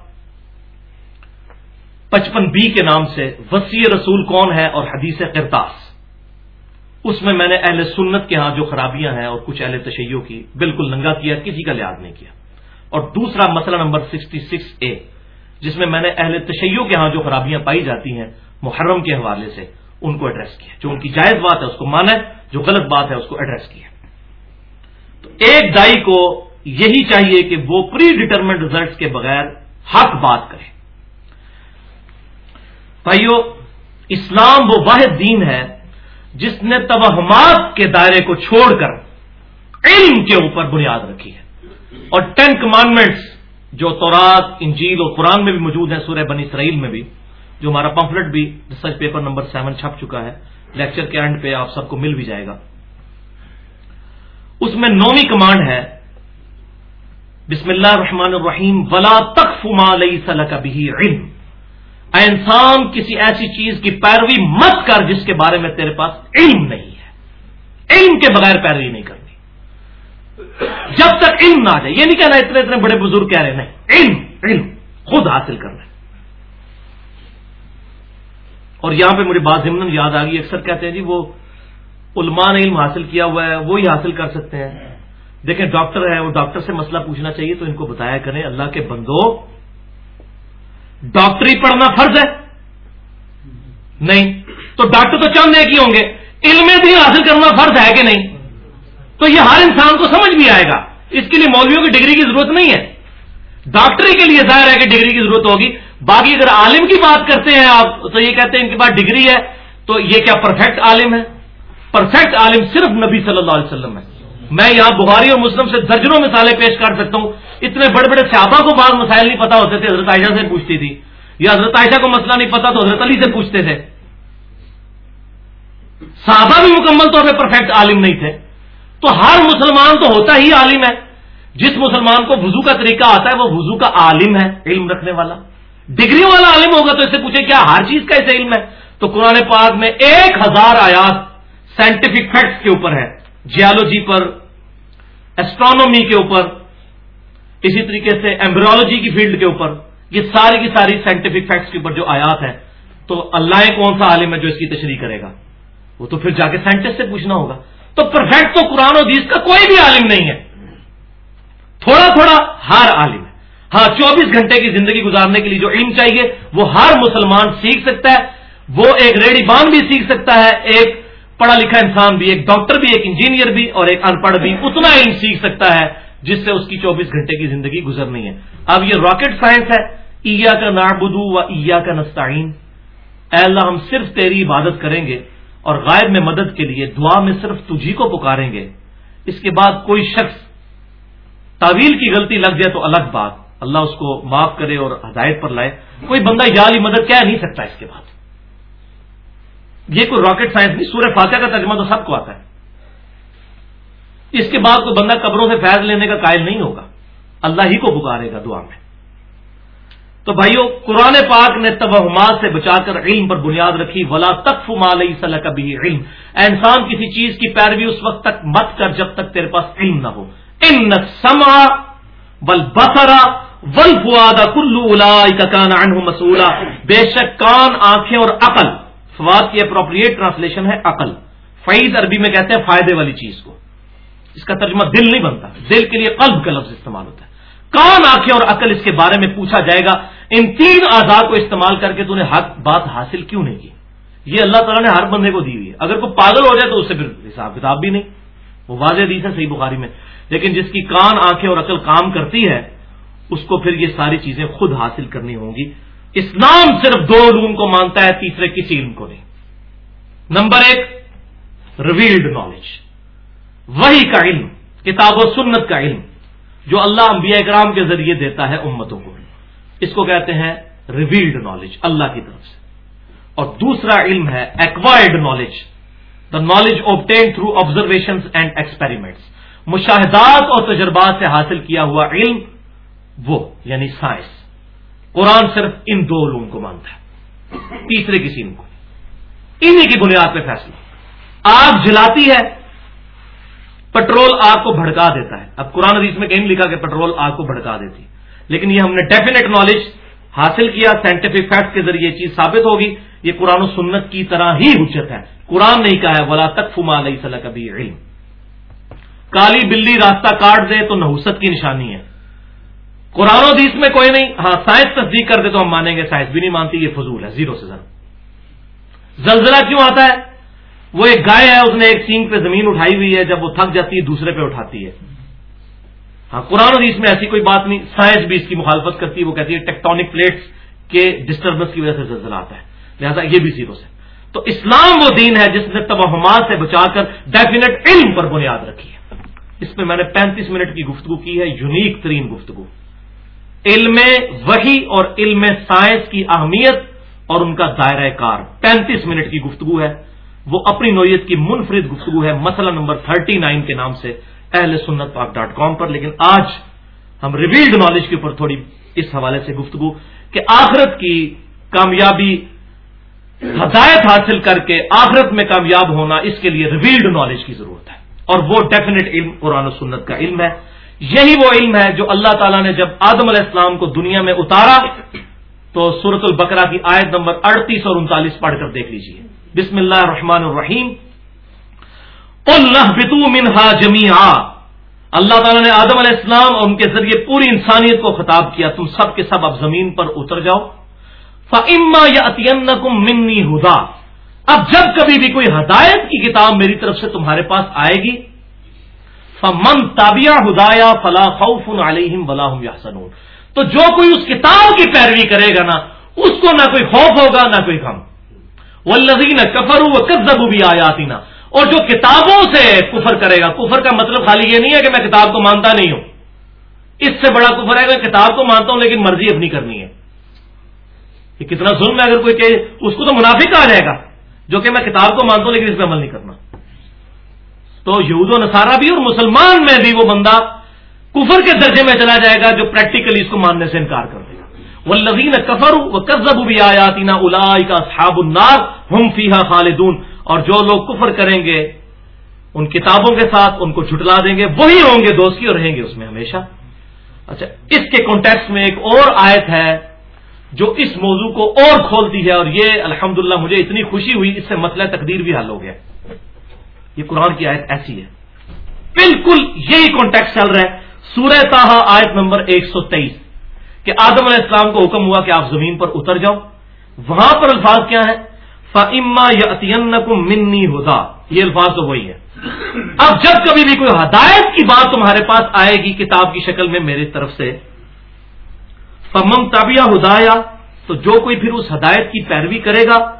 پچپن بی کے نام سے وسیع رسول کون ہے اور حدیث کرتاس اس میں میں نے اہل سنت کے ہاں جو خرابیاں ہیں اور کچھ اہل تشیعوں کی بالکل ننگا کیا، کسی کا لحاظ نہیں کیا۔ اور دوسرا مسئلہ نمبر سکسٹی سکس اے جس میں میں نے اہل تشیعوں کے ہاں جو خرابیاں پائی جاتی ہیں محرم کے حوالے سے، ان کو ایڈریس کیا۔ جو ان کی جائز بات ہے، اس کو مانا ہے، جو غلط بات ہے، اس کو ایڈریس کیا۔ تو ایک دائی کو یہی چاہیے کہ وہ پری ڈیٹرمنٹ ریزلٹس کے بغیر حق بات کرے۔ بھائیو، اسلام وہ واحد دین ہے جس نے توہمات کے دائرے کو چھوڑ کر علم کے اوپر بنیاد رکھی ہے۔ اور ٹین کمانڈمنٹس جو تورات، انجیل اور قرآن میں بھی موجود ہیں، سورہ بنی اسرائیل میں بھی، جو ہمارا پمفلٹ بھی ریسرچ پیپر نمبر سیون چھپ چکا ہے، لیکچر کے اینڈ پہ آپ سب کو مل بھی جائے گا۔ اس میں نویں کمانڈ ہے، بسم اللہ الرحمن الرحیم، ولا تخ فما لئی صلاح کا بھی علم۔ انسان، کسی ایسی چیز کی پیروی مت کر جس کے بارے میں تیرے پاس علم نہیں ہے۔ علم کے بغیر پیروی نہیں کرنی۔ جب تک علم نہ آ جائے، یہ نہیں کہنا اتنے اتنے بڑے بزرگ کہہ رہے نہیں، علم علم خود حاصل کرنا اور یہاں پہ مجھے بات ضمن یاد آ گئی، اکثر کہتے ہیں جی وہ علماء نے علم حاصل کیا ہوا ہے، وہی حاصل کر سکتے ہیں۔ دیکھیں، ڈاکٹر ہے وہ ڈاکٹر سے مسئلہ پوچھنا چاہیے تو ان کو بتایا کریں، اللہ کے بندو ڈاکٹری پڑھنا فرض ہے؟ نہیں. تو ڈاکٹر تو چند ایک ہی ہوں گے. علم بھی حاصل کرنا فرض ہے کہ نہیں؟ تو یہ ہر انسان کو سمجھ بھی آئے گا. اس کے لیے مولویوں کی ڈگری کی ضرورت نہیں ہے. ڈاکٹری کے لیے ظاہر ہے کہ ڈگری کی ضرورت ہوگی. باقی اگر عالم کی بات کرتے ہیں آپ، تو یہ کہتے ہیں ان کے پاس ڈگری ہے، تو یہ کیا پرفیکٹ عالم ہے؟ پرفیکٹ عالم صرف نبی صلی اللہ علیہ وسلم ہے. میں یہاں بخاری اور مسلم سے درجنوں مثالیں پیش کر سکتا ہوں۔ اتنے بڑے بڑے صحابہ کو بعض مسائل نہیں پتا ہوتے تھے، حضرت عائشہ سے پوچھتی تھی۔ یا حضرت عائشہ کو مسئلہ نہیں پتا تو حضرت علی سے پوچھتے تھے۔ صحابہ بھی مکمل طور پہ پرفیکٹ عالم نہیں تھے۔ تو ہر مسلمان تو ہوتا ہی عالم ہے۔ جس مسلمان کو وضو کا طریقہ آتا ہے، وہ وضو کا عالم ہے، علم رکھنے والا۔ ڈگری والا عالم ہوگا تو اسے پوچھے کیا ہر چیز کا اسے علم ہے؟ تو قرآن پاک میں ایک ہزار آیات سائنٹیفک فیکٹس کے اوپر ہے۔ جیالوجی پر ایسٹرانومی کے اوپر، اسی طریقے سے ایمبرولوجی کی فیلڈ کے اوپر، یہ ساری کی ساری سائنٹیفک فیکٹس کے اوپر جو آیات ہیں، تو اللہ کون سا عالم ہے جو اس کی تشریح کرے گا؟ وہ تو پھر جا کے سائنٹسٹ سے پوچھنا ہوگا۔ تو پرفیکٹ تو قرآن و حدیث کا کوئی بھی عالم نہیں ہے۔ تھوڑا تھوڑا ہر عالم ہے۔ ہاں چوبیس گھنٹے کی زندگی گزارنے کے لیے جو علم چاہیے، وہ ہر مسلمان سیکھ سکتا ہے۔ وہ ایک ریڈی بان بھی سیکھ سکتا ہے، ایک پڑھا لکھا انسان بھی، ایک ڈاکٹر بھی، ایک انجینئر بھی اور ایک ان پڑھ بھی، اتنا علم سیکھ سکتا ہے جس سے اس کی چوبیس گھنٹے کی زندگی گزرنی ہے۔ اب یہ راکٹ سائنس ہے۔ ایا کا نابدو و ایا کا نستعین۔ اے اللہ، ہم صرف تیری عبادت کریں گے اور غائب میں مدد کے لیے دعا میں صرف تجھی کو پکاریں گے۔ اس کے بعد کوئی شخص تعویل کی غلطی لگ جائے تو الگ بات۔ اللہ اس کو معاف کرے اور ہدایت پر لائے۔ کوئی بندہ علی مدد کہہ نہیں سکتا اس کے بعد۔ یہ کوئی راکٹ سائنس نہیں، سورہ فاتحہ کا ترجمہ تو سب کو آتا ہے۔ اس کے بعد کوئی بندہ قبروں سے فیض لینے کا قائل نہیں ہوگا۔ اللہ ہی کو پکارے گا دعا میں۔ تو بھائیو، قرآن پاک نے توہمات سے بچا کر علم پر بنیاد رکھی۔ ولا تقف مال صلاح کبھی علم۔ انسان، کسی چیز کی پیروی اس وقت تک مت کر جب تک تیرے پاس علم نہ ہو۔ ان سما بل بسرا ول فواد کلو الا مسولہ بے شک کان، آنکھیں اور عقل فواد کی اپروپریٹ ٹرانسلیشن ہے عقل۔ فعید عربی میں کہتے ہیں فائدے والی چیز کو۔ اس کا ترجمہ دل نہیں بنتا۔ دل کے لیے قلب کا لفظ استعمال ہوتا ہے۔ کان آنکھیں اور عقل اس کے بارے میں پوچھا جائے گا، ان تین آزاد کو استعمال کر کے تو نے حق، بات حاصل کیوں نہیں کی؟ یہ اللہ تعالیٰ نے ہر بندے کو دی ہوئی ہے۔ اگر کوئی پاگل ہو جائے تو اس سے پھر حساب کتاب بھی نہیں۔ وہ واضح دی ہے صحیح بخاری میں۔ لیکن جس کی کان، آنکھیں اور عقل کام کرتی ہے، اس کو پھر یہ ساری چیزیں خود حاصل کرنی ہوں گی۔ اسلام صرف دو علوم کو مانتا ہے، تیسرے کسی علم کو نہیں۔ نمبر ایک ریویلڈ نالج وہی کا علم، کتاب و سنت کا علم، جو اللہ انبیاء اکرام کے ذریعے دیتا ہے امتوں کو۔ اس کو کہتے ہیں ریویلڈ نالج اللہ کی طرف سے۔ اور دوسرا علم ہے acquired knowledge the knowledge obtained through observation and experiments مشاہدات اور تجربات سے حاصل کیا ہوا علم، وہ یعنی سائنس قرآن صرف ان دو علوم کو مانتا ہے، تیسرے کسی کو انہی کی بنیاد پہ فیصلہ۔ آگ جلاتی ہے، پٹرول آگ کو بھڑکا دیتا ہے۔ اب قرآن حدیث میں کہیں لکھا کہ پٹرول آگ کو بھڑکا دیتی۔ لیکن یہ ہم نے ڈیفینیٹ نالج حاصل کیا سائنٹیفک فیکٹ کے ذریعے یہ چیز ثابت ہوگی۔ یہ قرآن و سنت کی طرح ہی حجت ہے۔ قرآن نہیں کہا ہے، ولا تک فما علیہ صلاح کبھی علم کالی بلی راستہ کاٹ دے تو نحوست کی نشانی ہے۔ قرآن و حدیث میں کوئی نہیں۔ ہاں سائنس تصدیق کر دے تو ہم مانیں گے سائنس۔ بھی نہیں مانتی، یہ فضول ہے، زیرو سے زیادہ زلزلہ کیوں آتا ہے؟ وہ ایک گائے ہے، اس نے ایک سینگ پہ زمین اٹھائی ہوئی ہے، جب وہ تھک جاتی ہے، دوسرے پہ اٹھاتی ہے۔ ہاں قرآن حدیث میں ایسی کوئی بات نہیں۔ سائنس بھی اس کی مخالفت کرتی ہے، وہ کہتی ہے ٹیکٹونک پلیٹس کے ڈسٹربنس کی وجہ سے زلزلہ آتا ہے۔ لہٰذا یہ بھی زیرو سے۔ تو اسلام وہ دین ہے جس نے توہمات سے بچا کر ڈیفینیٹ علم پر بنیاد رکھی ہے۔ اس میں میں نے پینتیس منٹ کی گفتگو کی ہے، یونیک ترین گفتگو۔ علم وہی اور علم سائنس کی اہمیت اور ان کا دائرہ کار پینتیس منٹ کی گفتگو ہے۔ وہ اپنی نوعیت کی منفرد گفتگو ہے۔ مسئلہ نمبر تھرٹی نائن کے نام سے اہل سنت پاک ڈاٹ کام پر۔ لیکن آج ہم ریویلڈ نالج کے اوپر تھوڑی اس حوالے سے گفتگو کہ آخرت کی کامیابی ہدایت حاصل کر کے آخرت میں کامیاب ہونا اس کے لیے ریویلڈ نالج کی ضرورت ہے۔ اور وہ ڈیفینیٹ علم قرآن و سنت کا علم ہے۔ یہی وہ علم ہے جو اللہ تعالیٰ نے جب آدم علیہ السلام کو دنیا میں اتارا، تو سورت البقرہ کی آیت نمبر اڑتیس اور انتالیس پڑھ کر دیکھ لیجیے بسم اللہ الرحمن الرحیم۔ بتو منہا جمی اللہ تعالیٰ نے آدم علیہ السلام اور ان کے ذریعے پوری انسانیت کو خطاب کیا، تم سب کے سب اب زمین پر اتر جاؤ۔ فعما یا اتین منی ہدا اب جب کبھی بھی کوئی ہدایت کی کتاب میری طرف سے تمہارے پاس آئے گی فمن تابیا ہدایا فلاح خوف علیہم ولاحم یا تو جو کوئی اس کتاب کی پیروی کرے گا نا، اس کو نہ کوئی خوف ہوگا، نہ کوئی غم۔ وہ لذین کفر وہ اور جو کتابوں سے کفر کرے گا، کفر کا مطلب خالی یہ نہیں ہے کہ میں کتاب کو مانتا نہیں ہوں۔ اس سے بڑا کفر ہے میں کتاب کو مانتا ہوں، لیکن مرضی اپنی کرنی ہے۔ یہ کتنا ظلم ہے، اگر کوئی کہ اس کو تو منافق آ جائے گا، جو کہ میں کتاب کو مانتا ہوں، لیکن اس پہ عمل نہیں کرنا۔ تو یہود و نصارہ بھی اور مسلمان میں بھی وہ بندہ کفر کے درجے میں چلا جائے گا جو پریکٹیکلی اس کو ماننے سے انکار کر دے گا۔ وہ لذین کفر وہ کزب بھی آیاتی نا الا کا صحاب النار ہم فیحا خالدون۔ اور جو لوگ کفر کریں گے، ان کتابوں کے ساتھ ان کو چھٹلا دیں گے، وہی ہوں گے دوستی اور رہیں گے اس میں ہمیشہ۔ اچھا اس کے کانٹیکس میں ایک اور آیت ہے جو اس موضوع کو اور کھولتی ہے اور یہ الحمدللہ مجھے اتنی خوشی ہوئی، اس سے مسئلہ تقدیر بھی حل ہو گیا۔ یہ قرآن کی آیت ایسی ہے۔ بالکل یہی کانٹیکس چل رہا ہے۔ سورہ تاہا آیت نمبر ایک سو تیئیس۔ کہ آدم علیہ السلام کو حکم ہوا کہ آپ زمین پر اتر جاؤ۔ وہاں پر الفاظ کیا ہے فعما یا منی ہوتا یہ الفاظ تو وہی ہے اب جب کبھی بھی کوئی ہدایت کی بات تمہارے پاس آئے گی کتاب کی شکل میں میری طرف سے فمم تابیا ہدایا تو جو کوئی پھر اس ہدایت کی پیروی کرے گا۔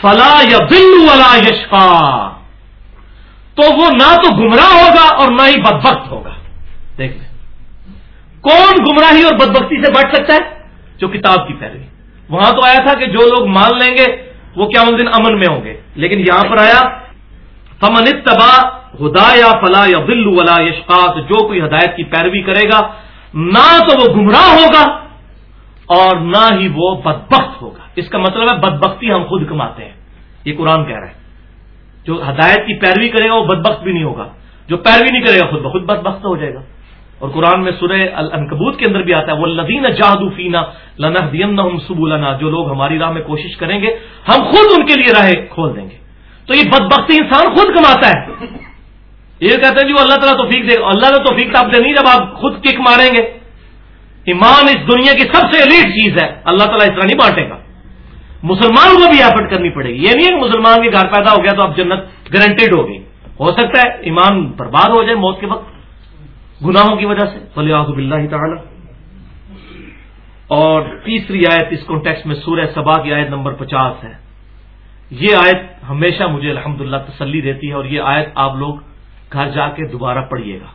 فلا یا بلو والا یشفا تو وہ نہ تو گمراہ ہوگا اور نہ ہی بدبخت ہوگا۔ دیکھ لیں۔ کون گمراہی اور بدبختی سے بچ سکتا ہے؟ جو کتاب کی پیروی وہاں تو آیا تھا کہ جو لوگ مان لیں گے، وہ کیا دن امن میں ہوں گے۔ لیکن یہاں پر آیا، فمن تباہ خدا یا فلا یا بل ولا یشقات جو کوئی ہدایت کی پیروی کرے گا، نہ تو وہ گمراہ ہوگا اور نہ ہی وہ بدبخت ہوگا۔ اس کا مطلب ہے بدبختی ہم خود کماتے ہیں۔ یہ قرآن کہہ رہا ہے۔ جو ہدایت کی پیروی کرے گا وہ بدبخت بھی نہیں ہوگا۔ جو پیروی نہیں کرے گا خود بخود بدبخت ہو جائے گا۔ اور قرآن میں سورہ الکبوت کے اندر بھی آتا ہے وہ لدین جہادو فینا لنا دین سب جو لوگ ہماری راہ میں کوشش کریں گے، ہم خود ان کے لیے راہ کھول دیں گے۔ تو یہ بدبختی انسان خود کماتا ہے۔ یہ کہتے ہیں جی وہ اللہ تعالیٰ توفیق دے، اللہ نے توفیق تو آپ دے نہیں، جب آپ خود کک ماریں گے۔ ایمان اس دنیا کی سب سے الیٹ چیز ہے۔ اللہ تعالیٰ اس طرح نہیں بانٹے گا۔ مسلمان کو بھی ایفرٹ کرنی پڑے گی۔ یہ نہیں ہے کہ مسلمان کے گھر پیدا ہو گیا تو اب جنت گارنٹیڈ ہوگی۔ ہو سکتا ہے ایمان برباد ہو جائے موت کے وقت گناہوں کی وجہ سے۔ فلی آب اللہ تعالی اور تیسری آیت اس کانٹیکس میں سورہ سبا کی آیت نمبر پچاس ہے۔ یہ آیت ہمیشہ مجھے الحمدللہ تسلی دیتی ہے اور یہ آیت آپ لوگ گھر جا کے دوبارہ پڑھیے گا۔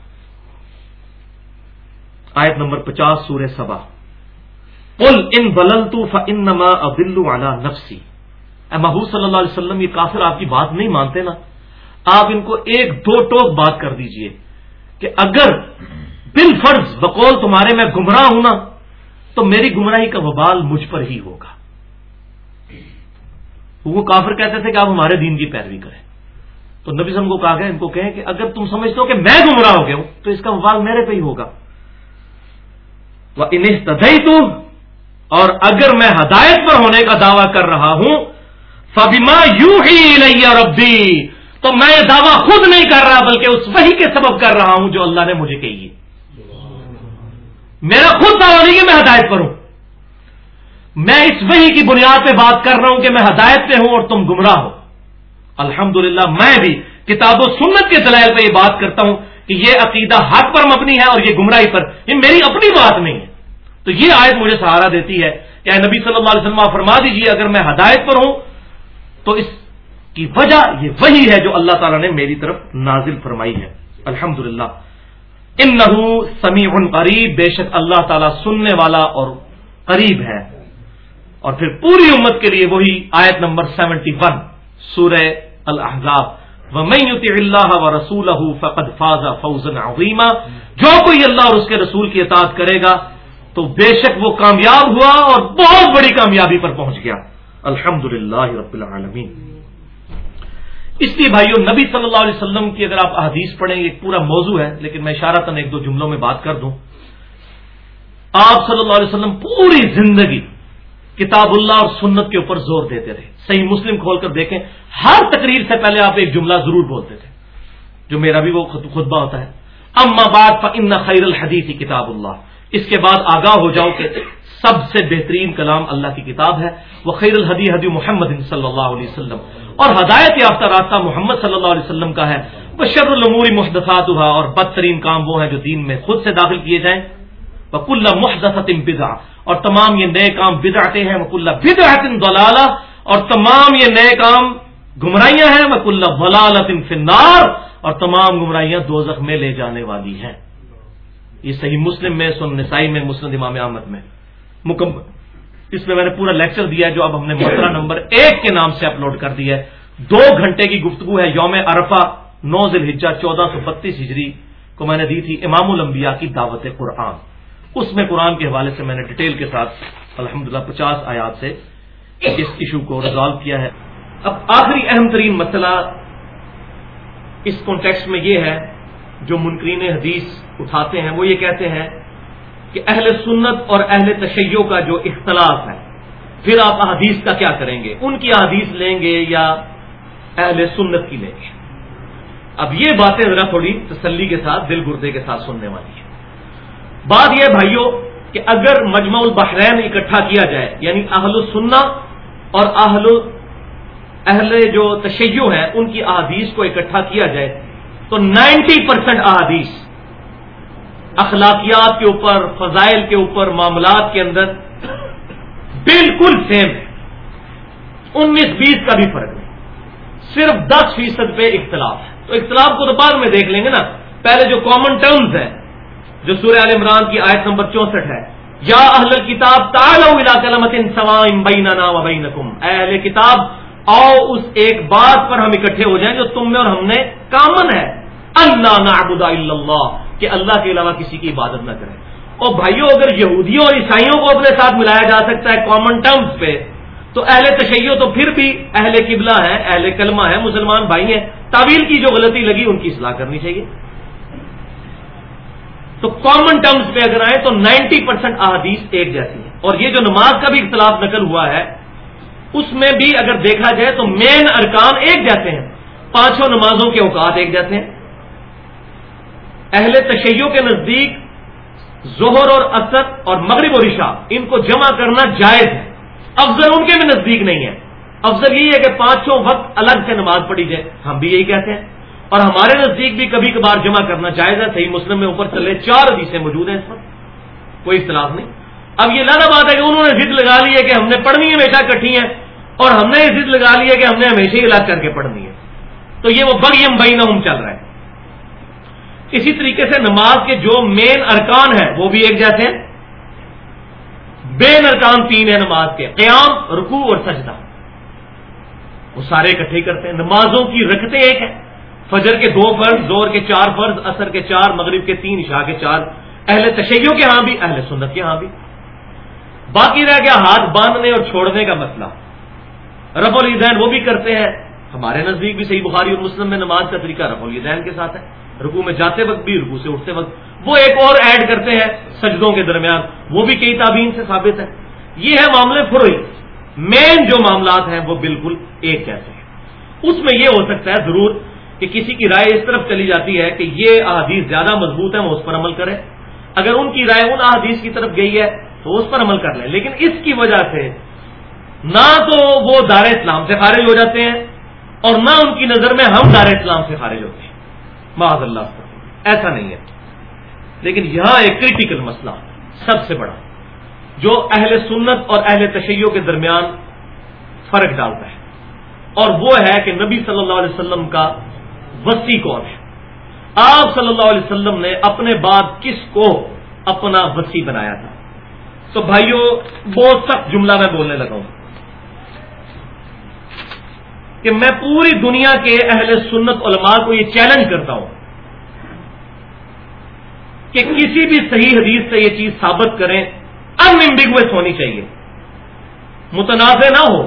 آیت نمبر پچاس سورہ سبا۔ پل ان بلل تو فنما ابل والا نفسی۔ اے محبوب صلی اللہ علیہ وسلم، یہ کافر آپ کی بات نہیں مانتے نا؟ آپ ان کو ایک دو ٹوک بات کر دیجیے کہ اگر بل فرض بقول تمہارے میں گمراہ ہوں نا، تو میری گمراہی کا وبال مجھ پر ہی ہوگا۔ وہ کافر کہتے تھے کہ آپ ہمارے دین کی پیروی کریں۔ تو نبی سم کو کہا گیا، ان کو کہیں کہ اگر تم سمجھتے ہو کہ میں گمراہ ہو گیا ہوں، تو اس کا وبال میرے پہ ہی ہوگا۔ وہ انہیں تو اور اگر میں ہدایت پر ہونے کا دعویٰ کر رہا ہوں فبیما یو ہی نہیں ربی، تو میں یہ دعویٰ خود نہیں کر رہا، بلکہ اس وہی کے سبب کر رہا ہوں جو اللہ نے مجھے کہی میرا خود دعویٰ نہیں کہ میں ہدایت پر ہوں۔ میں اس وہی کی بنیاد پہ بات کر رہا ہوں کہ میں ہدایت پہ ہوں اور تم گمراہ ہو۔ الحمد میں بھی کتاب و سنت کے دلائل پہ یہ بات کرتا ہوں کہ یہ عقیدہ حق پر مبنی ہے اور یہ گمراہی پر۔ یہ میری اپنی بات نہیں ہے۔ تو یہ آیت مجھے سہارا دیتی ہے کہ نبی صلی اللہ علیہ وسلم فرما دیجیے اگر میں ہدایت پر ہوں، تو اس کی وجہ یہ وہی ہے جو اللہ تعالیٰ نے میری طرف نازل فرمائی ہے۔ الحمد للہ ان سمیع قریب، بے شک اللہ تعالیٰ سننے والا اور قریب ہے۔ اور پھر پوری امت کے لیے وہی آیت نمبر سیونٹی ون، سورہ الحضاب اللہ و رسول فقد فاض فوزن عظیمہ جو کوئی اللہ اور اس کے رسول کی اطاعت کرے گا تو بے شک وہ کامیاب ہوا اور بہت بڑی کامیابی پر پہنچ گیا۔ الحمد رب العالمین۔ اس لیے بھائیو، نبی صلی اللہ علیہ وسلم کی اگر آپ احادیث پڑھیں ایک پورا موضوع ہے، لیکن میں اشارہ تن ایک دو جملوں میں بات کر دوں۔ آپ صلی اللہ علیہ وسلم پوری زندگی کتاب اللہ اور سنت کے اوپر زور دیتے رہے۔ صحیح مسلم کھول کر دیکھیں، ہر تقریر سے پہلے آپ ایک جملہ ضرور بولتے تھے۔ جو میرا بھی وہ خطبہ ہوتا ہے۔ اما بعد ان خیر الحدیث کتاب اللہ۔ اس کے بعد آگاہ ہو جاؤ کہ سب سے بہترین کلام اللہ کی کتاب ہے، وہ خیر الحدی حدی محمد صلی اللہ علیہ وسلم۔ اور ہدایت یافتہ راستہ محمد صلی اللہ علیہ وسلم کا ہے۔ وہ شر الموری محدثات ہوا اور بدترین کام وہ ہیں جو دین میں خود سے داخل کیے جائیں۔ وکل محدثت بدا اور تمام یہ نئے کام بدعتے ہیں وکل بدعت دلالہ اور تمام یہ نئے کام گمراہیاں ہیں وکل ولالت فنار اور تمام گمراہیاں دو میں لے جانے والی ہیں۔ یہ صحیح مسلم میں سن نسائی میں مسلم امام احمد میں۔ مکمل اس میں میں نے پورا لیکچر دیا ہے جو اب ہم نے مسئلہ نمبر ایک کے نام سے اپلوڈ کر دیا ہے۔ دو گھنٹے کی گفتگو ہے یوم عرفہ، نو ذیل چودہ سو بتیس ہجری کو میں نے دی تھی امام الانبیاء کی دعوت قرآن۔ اس میں قرآن کے حوالے سے میں نے ڈیٹیل کے ساتھ الحمد پچاس آیات سے اس ایشو کو ریزالو کیا ہے۔ اب آخری اہم ترین مسئلہ اس کانٹیکس میں یہ ہے جو منکرین حدیث اٹھاتے ہیں وہ یہ کہتے ہیں کہ اہل سنت اور اہل تشیع کا جو اختلاف ہے، پھر آپ احادیث کا کیا کریں گے؟ ان کی احادیث لیں گے یا اہل سنت کی لیں گے؟ اب یہ باتیں ذرا تھوڑی تسلی کے ساتھ، دل گردے کے ساتھ سننے والی ہے بات یہ بھائیوں کہ اگر مجمع البحرین اکٹھا کیا جائے یعنی اہل السنہ اور اہل اہل جو تشیع ہیں، ان کی احادیث کو اکٹھا کیا جائے تو نائنٹی پرسینٹ احادیث اخلاقیات کے اوپر، فضائل کے اوپر، معاملات کے اندر بالکل سیم ہے۔ انیس بیس کا بھی فرق نہیں صرف دس فیصد پہ اختلاف ہے۔ تو اختلاف کو تو بعد میں دیکھ لیں گے نا۔ پہلے جو کامن ٹرمز ہیں جو سورہ عال عمران کی آیت نمبر چونسٹھ ہے، یا اہل کتاب سوائم بیننا و بینکم۔ اہل کتاب آؤ اس ایک بات پر ہم اکٹھے ہو جائیں جو تم میں اور ہم نے کامن ہے۔ اللہ نعبد الا اللہ، کہ اللہ کے علاوہ کسی کی عبادت نہ کریں۔ اور بھائیوں اگر یہودیوں اور عیسائیوں کو اپنے ساتھ ملایا جا سکتا ہے کامن ٹرمز پہ، تو اہل تشیع تو پھر بھی اہل قبلہ ہے اہل کلمہ ہے مسلمان بھائی ہیں۔ تعویل کی جو غلطی لگی، ان کی اصلاح کرنی چاہیے۔ تو کامن ٹرمز پہ اگر آئے تو نائنٹی پرسینٹ احادیث ایک جیسی ہے اور یہ جو نماز کا بھی اختلاف نقل ہوا ہے اس میں بھی اگر دیکھا جائے تو مین ارکان ایک جیسے ہیں۔ پانچوں نمازوں کے اوقات ایک جیسے ہیں۔ اہل تشیعوں کے نزدیک زہر اور اسد اور مغرب اور رشا ان کو جمع کرنا جائز ہے۔ افضل ان کے بھی نزدیک نہیں ہے۔ افضل یہی ہے کہ پانچوں وقت الگ سے نماز پڑھی جائے۔ ہم بھی یہی کہتے ہیں۔ اور ہمارے نزدیک بھی کبھی کبھار جمع کرنا جائز ہے۔ صحیح مسلم میں اوپر چلے چار حدیثیں موجود ہیں اس وقت۔ کوئی اختلاف نہیں۔ اب یہ لانا بات ہے کہ انہوں نے ضد لگا لی ہے کہ ہم نے پڑھنی ہے، ہمیشہ کٹھی ہے اور ہم نے یہ ضد لگا لی ہے کہ ہم نے ہمیشہ ہی علاج کر کے پڑھنی ہے۔ تو یہ وہ بغیم بین چل رہا ہے۔ اسی طریقے سے نماز کے جو مین ارکان ہیں، وہ بھی ایک جیسے ہیں۔ بین ارکان تین ہیں نماز کے، قیام، رکوع اور سجدہ۔ وہ سارے اکٹھے کرتے ہیں۔ نمازوں کی رکھتے ایک ہیں۔ فجر کے دو فرض زور کے چار فرض اثر کے چار، مغرب کے تین، عشاء کے چار۔ اہل تشیعوں کے ہاں بھی، اہل سنت کے ہاں بھی۔ باقی رہ گیا ہاتھ باندھنے اور چھوڑنے کا مسئلہ۔ رف الدین وہ بھی کرتے ہیں۔ ہمارے نزدیک بھی صحیح بخاری اور مسلم میں نماز کا طریقہ رف الدین کے ساتھ ہے۔ رکو میں جاتے وقت بھی رکو سے اٹھتے وقت وہ ایک اور ایڈ کرتے ہیں سجدوں کے درمیان۔ وہ بھی کئی تعبین سے ثابت ہے۔ یہ ہے معاملے فروئی مین جو معاملات ہیں وہ بالکل ایک جیسے ہیں۔ اس میں یہ ہو سکتا ہے ضرور کہ کسی کی رائے اس طرف چلی جاتی ہے کہ یہ احادیث زیادہ مضبوط ہے وہ اس پر عمل کرے اگر ان کی رائے ان احادیث کی طرف گئی ہے تو اس پر عمل کر لیں۔ لیکن اس کی وجہ سے نہ تو وہ دار اسلام سے خارج ہو جاتے ہیں اور نہ ان کی نظر میں ہم دار اسلام سے خارج ہوتے ہیں۔ معذ اللہ۔ ایسا نہیں ہے۔ لیکن یہاں ایک کریٹیکل مسئلہ سب سے بڑا، جو اہل سنت اور اہل تشیعوں کے درمیان فرق ڈالتا ہے۔ اور وہ ہے کہ نبی صلی اللہ علیہ وسلم کا وسیع کون ہے؟ آپ صلی اللہ علیہ وسلم نے اپنے بعد کس کو اپنا وسیع بنایا تھا؟ تو بھائیوں بہت سخت جملہ میں بولنے لگا ہوں۔ کہ میں پوری دنیا کے اہل سنت علماء کو یہ چیلنج کرتا ہوں کہ کسی بھی صحیح حدیث سے یہ چیز ثابت کریں انمبیگوس ہونی چاہیے۔ متنازع نہ ہو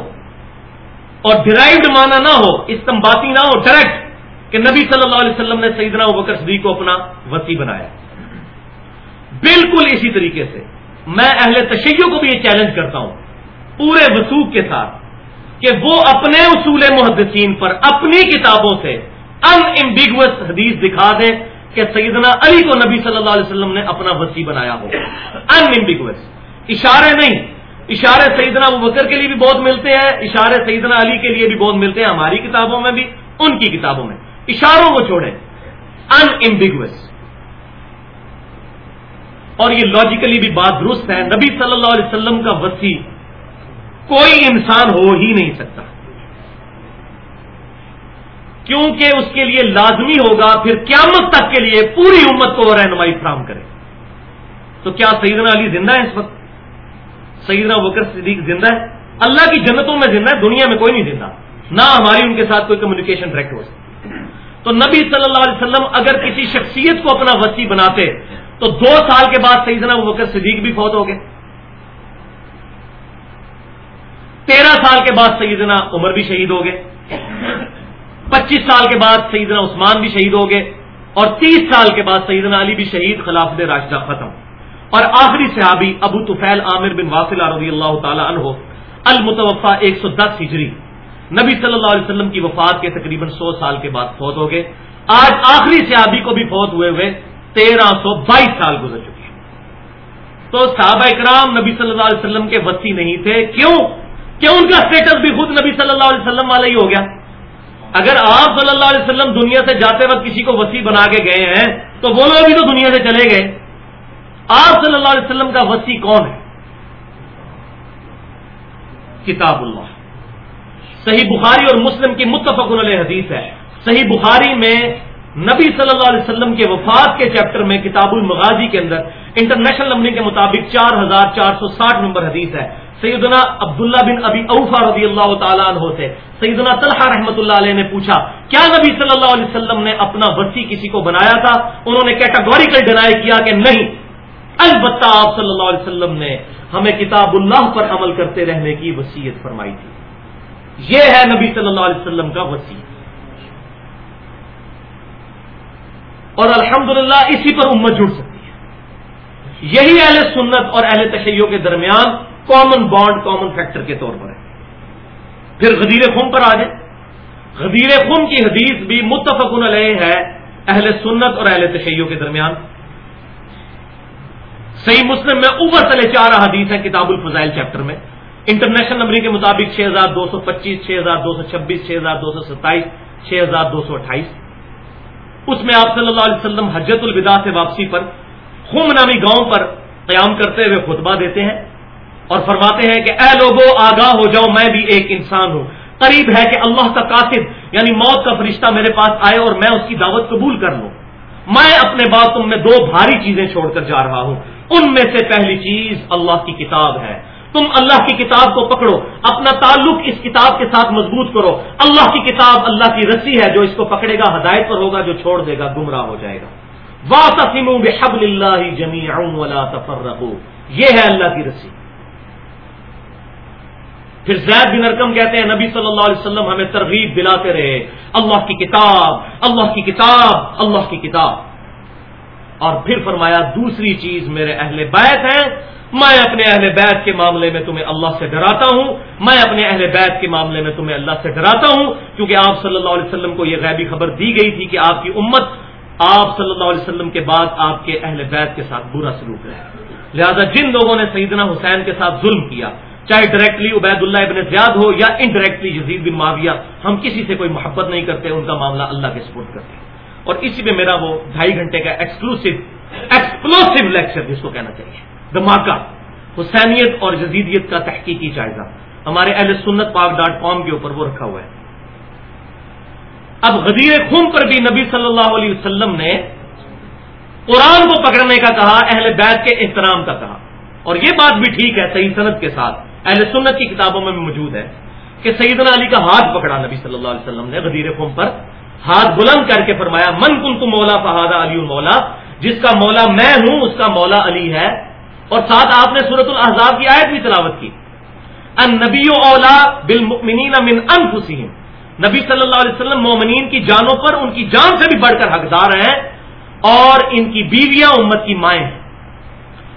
اور ڈرائیوڈ مانا نہ ہو استمباتی نہ ہو ڈائریکٹ کہ نبی صلی اللہ علیہ وسلم نے سیدنا بکر صدیق کو اپنا وسیع بنایا۔ بالکل اسی طریقے سے۔ میں اہل تشیعوں کو بھی یہ چیلنج کرتا ہوں پورے وسوخ کے ساتھ کہ وہ اپنے اصول محدثین پر اپنی کتابوں سے ان امبیگوس حدیث دکھا دیں کہ سیدنا علی کو نبی صلی اللہ علیہ وسلم نے اپنا وسیع بنایا ہو۔ ان امبیگوس اشارے نہیں۔ اشارے سیدنا ابو بکر کے لیے بھی بہت ملتے ہیں، اشارے سیدنا علی کے لیے بھی بہت ملتے ہیں، ہماری کتابوں میں بھی، ان کی کتابوں میں۔ اشاروں کو چھوڑیں۔ ان امبیگوس اور یہ لاجیکلی بھی بات درست ہے، نبی صلی اللہ علیہ وسلم کا وسیع، کوئی انسان ہو ہی نہیں سکتا۔ کیونکہ اس کے لیے لازمی ہوگا، پھر قیامت تک کے لیے پوری امت کو رہنمائی فراہم کرے۔ تو کیا سیدنا علی زندہ ہے اس وقت؟ سیدنا بکر صدیق زندہ ہے اللہ کی جنتوں میں زندہ ہے دنیا میں کوئی نہیں زندہ۔ نہ ہماری ان کے ساتھ کوئی کمیونیکیشن ڈائریکٹ ہو۔ سکتی تو نبی صلی اللہ علیہ وسلم اگر کسی شخصیت کو اپنا وسیع بناتے تو دو سال کے بعد سیدنا بکر صدیق بھی فوت ہو گئے۔ تیرہ سال کے بعد سیدنا عمر بھی شہید ہو گئے۔ پچیس سال کے بعد سیدنا عثمان بھی شہید ہو گئے۔ اور تیس سال کے بعد سیدنا علی بھی شہید، خلافت راشدہ ختم۔ اور آخری صحابی ابو طفیل عامر بن واصل رضی اللہ تعالی عنہ المتوفا ایک سو دس ہجری، نبی صلی اللہ علیہ وسلم کی وفات کے تقریباً سو سال کے بعد فوت ہو گئے۔ آج آخری صحابی کو بھی فوت ہوئے ہوئے تیرہ سو بائیس سال گزر چکے تو صحابہ اکرام نبی صلی اللہ علیہ وسلم کے وسیع نہیں تھے۔ کیوں؟ ان کا اسٹیٹس بھی خود نبی صلی اللہ علیہ وسلم والا ہی ہو گیا؟ اگر آپ صلی اللہ علیہ وسلم دنیا سے جاتے وقت کسی کو وسیع بنا کے گئے ہیں، تو وہ لوگ بھی تو دنیا سے چلے گئے۔ آپ صلی اللہ علیہ وسلم کا وسیع کون ہے؟ کتاب اللہ۔ صحیح بخاری اور مسلم کی متفق علیہ حدیث ہے۔ صحیح بخاری میں نبی صلی اللہ علیہ وسلم کے وفات کے چیپٹر میں کتاب المغازی کے اندر انٹرنیشنل نمبرنگ کے مطابق چار ہزار چار سو ساٹھ نمبر حدیث ہے۔ سیدنا عبداللہ بن ابی اوفا رضی اللہ تعالیٰ عنہ سے سیدنا طلحہ رحمۃ اللہ علیہ نے پوچھا، کیا نبی صلی اللہ علیہ وسلم نے اپنا وسیع کسی کو بنایا تھا؟ انہوں نے کیٹاگوریکل ڈینائی کیا کہ نہیں۔ البتہ آپ صلی اللہ علیہ وسلم نے ہمیں کتاب اللہ پر عمل کرتے رہنے کی وسیعت فرمائی تھی۔ یہ ہے نبی صلی اللہ علیہ وسلم کا وسیع۔ اور الحمدللہ اسی پر امت جڑ سکتی ہے۔ یہی اہل سنت اور اہل تشیعوں کے درمیان کامن بانڈ کامن فیکٹر کے طور پر ہے۔ پھر غدیر خم پر آ جائیں۔ غدیر خم کی حدیث بھی متفق علیہ ہے اہل سنت اور اہل تشیعوں کے درمیان۔ صحیح مسلم میں اوپر تلے چار حدیث ہیں کتاب الفضائل چیپٹر میں۔ انٹرنیشنل نمبر کے مطابق چھ ہزار دو سو پچیس، چھ ہزار دو سو چھبیس، چھ ہزار دو سو ستائیس، چھ ہزار دو سو اٹھائیس۔ اس میں آپ صلی اللہ علیہ وسلم حجت الوداع سے واپسی پر، خم نامی گاؤں پر قیام کرتے ہوئے خطبہ دیتے ہیں اور فرماتے ہیں کہ اے لوگوں آگاہ ہو جاؤ، میں بھی ایک انسان ہوں۔ قریب ہے کہ اللہ کا قاصد یعنی موت کا فرشتہ میرے پاس آئے اور میں اس کی دعوت قبول کر لوں۔ میں اپنے بات تم میں دو بھاری چیزیں چھوڑ کر جا رہا ہوں۔ ان میں سے پہلی چیز اللہ کی کتاب ہے۔ تم اللہ کی کتاب کو پکڑو، اپنا تعلق اس کتاب کے ساتھ مضبوط کرو۔ اللہ کی کتاب اللہ کی رسی ہے، جو اس کو پکڑے گا، ہدایت پر ہوگا، جو چھوڑ دے گا، گمراہ ہو جائے گا۔ واطم بحبل اللہ جمی ولا تفرقوا۔ یہ ہے اللہ کی رسی۔ پھر زید بن ارکم کہتے ہیں، نبی صلی اللہ علیہ وسلم ہمیں ترغیب دلاتے رہے۔ اللہ کی کتاب، اللہ کی کتاب، اللہ کی کتاب۔ اور پھر فرمایا، دوسری چیز میرے اہل بیت ہیں۔ میں اپنے اہل بیت کے معاملے میں تمہیں اللہ سے ڈراتا ہوں۔ میں اپنے اہل بیت کے معاملے میں تمہیں اللہ سے ڈراتا ہوں۔ کیونکہ آپ صلی اللہ علیہ وسلم کو یہ غیبی خبر دی گئی تھی کہ آپ کی امت آپ صلی اللہ علیہ وسلم کے بعد آپ کے اہل بیت کے ساتھ برا سلوک رہے۔ لہذا جن لوگوں نے سیدنا حسین کے ساتھ ظلم کیا، چاہے ڈائریکٹلی عبید اللہ ابن زیاد ہو یا انڈائریکٹلی یزید بن معاویہ، ہم کسی سے کوئی محبت نہیں کرتے، ان کا معاملہ اللہ کے سپورٹ کرتے ہیں۔ اور اسی میں میرا وہ ڈھائی گھنٹے کا ایکسکلوسو ایکسپلوسو لیکچر جس کو کہنا چاہیے۔ دھماکہ، حسینیت اور جزیدیت کا تحقیقی جائزہ۔ ہمارے اہل سنت پاک ڈاٹ کام کے اوپر وہ رکھا ہوا ہے۔ اب غدیر خون پر بھی نبی صلی اللہ علیہ وسلم نے قرآن کو پکڑنے کا کہا، اہل بیت کے احترام کا کہا۔ اور یہ بات بھی ٹھیک ہے صحیح صنعت کے ساتھ۔ اہل سنت کی کتابوں میں موجود ہے کہ سیدنا علی کا ہاتھ پکڑا نبی صلی اللہ علیہ وسلم نے غدیر قوم پر۔ ہاتھ بلند کر کے فرمایا، من کن کو مولا فہادہ علی مولا جس کا مولا میں ہوں، اس کا مولا علی ہے۔ اور ساتھ آپ نے صورت الحضاب کی آیت بھی تلاوت کی۔ ان نبی اولا بالمؤمنین من انفسہم۔ نبی صلی اللہ علیہ وسلم مومنین کی جانوں پر ان کی جان سے بھی بڑھ کر حقدار ہیں اور ان کی بیویاں امت کی مائیں ہیں۔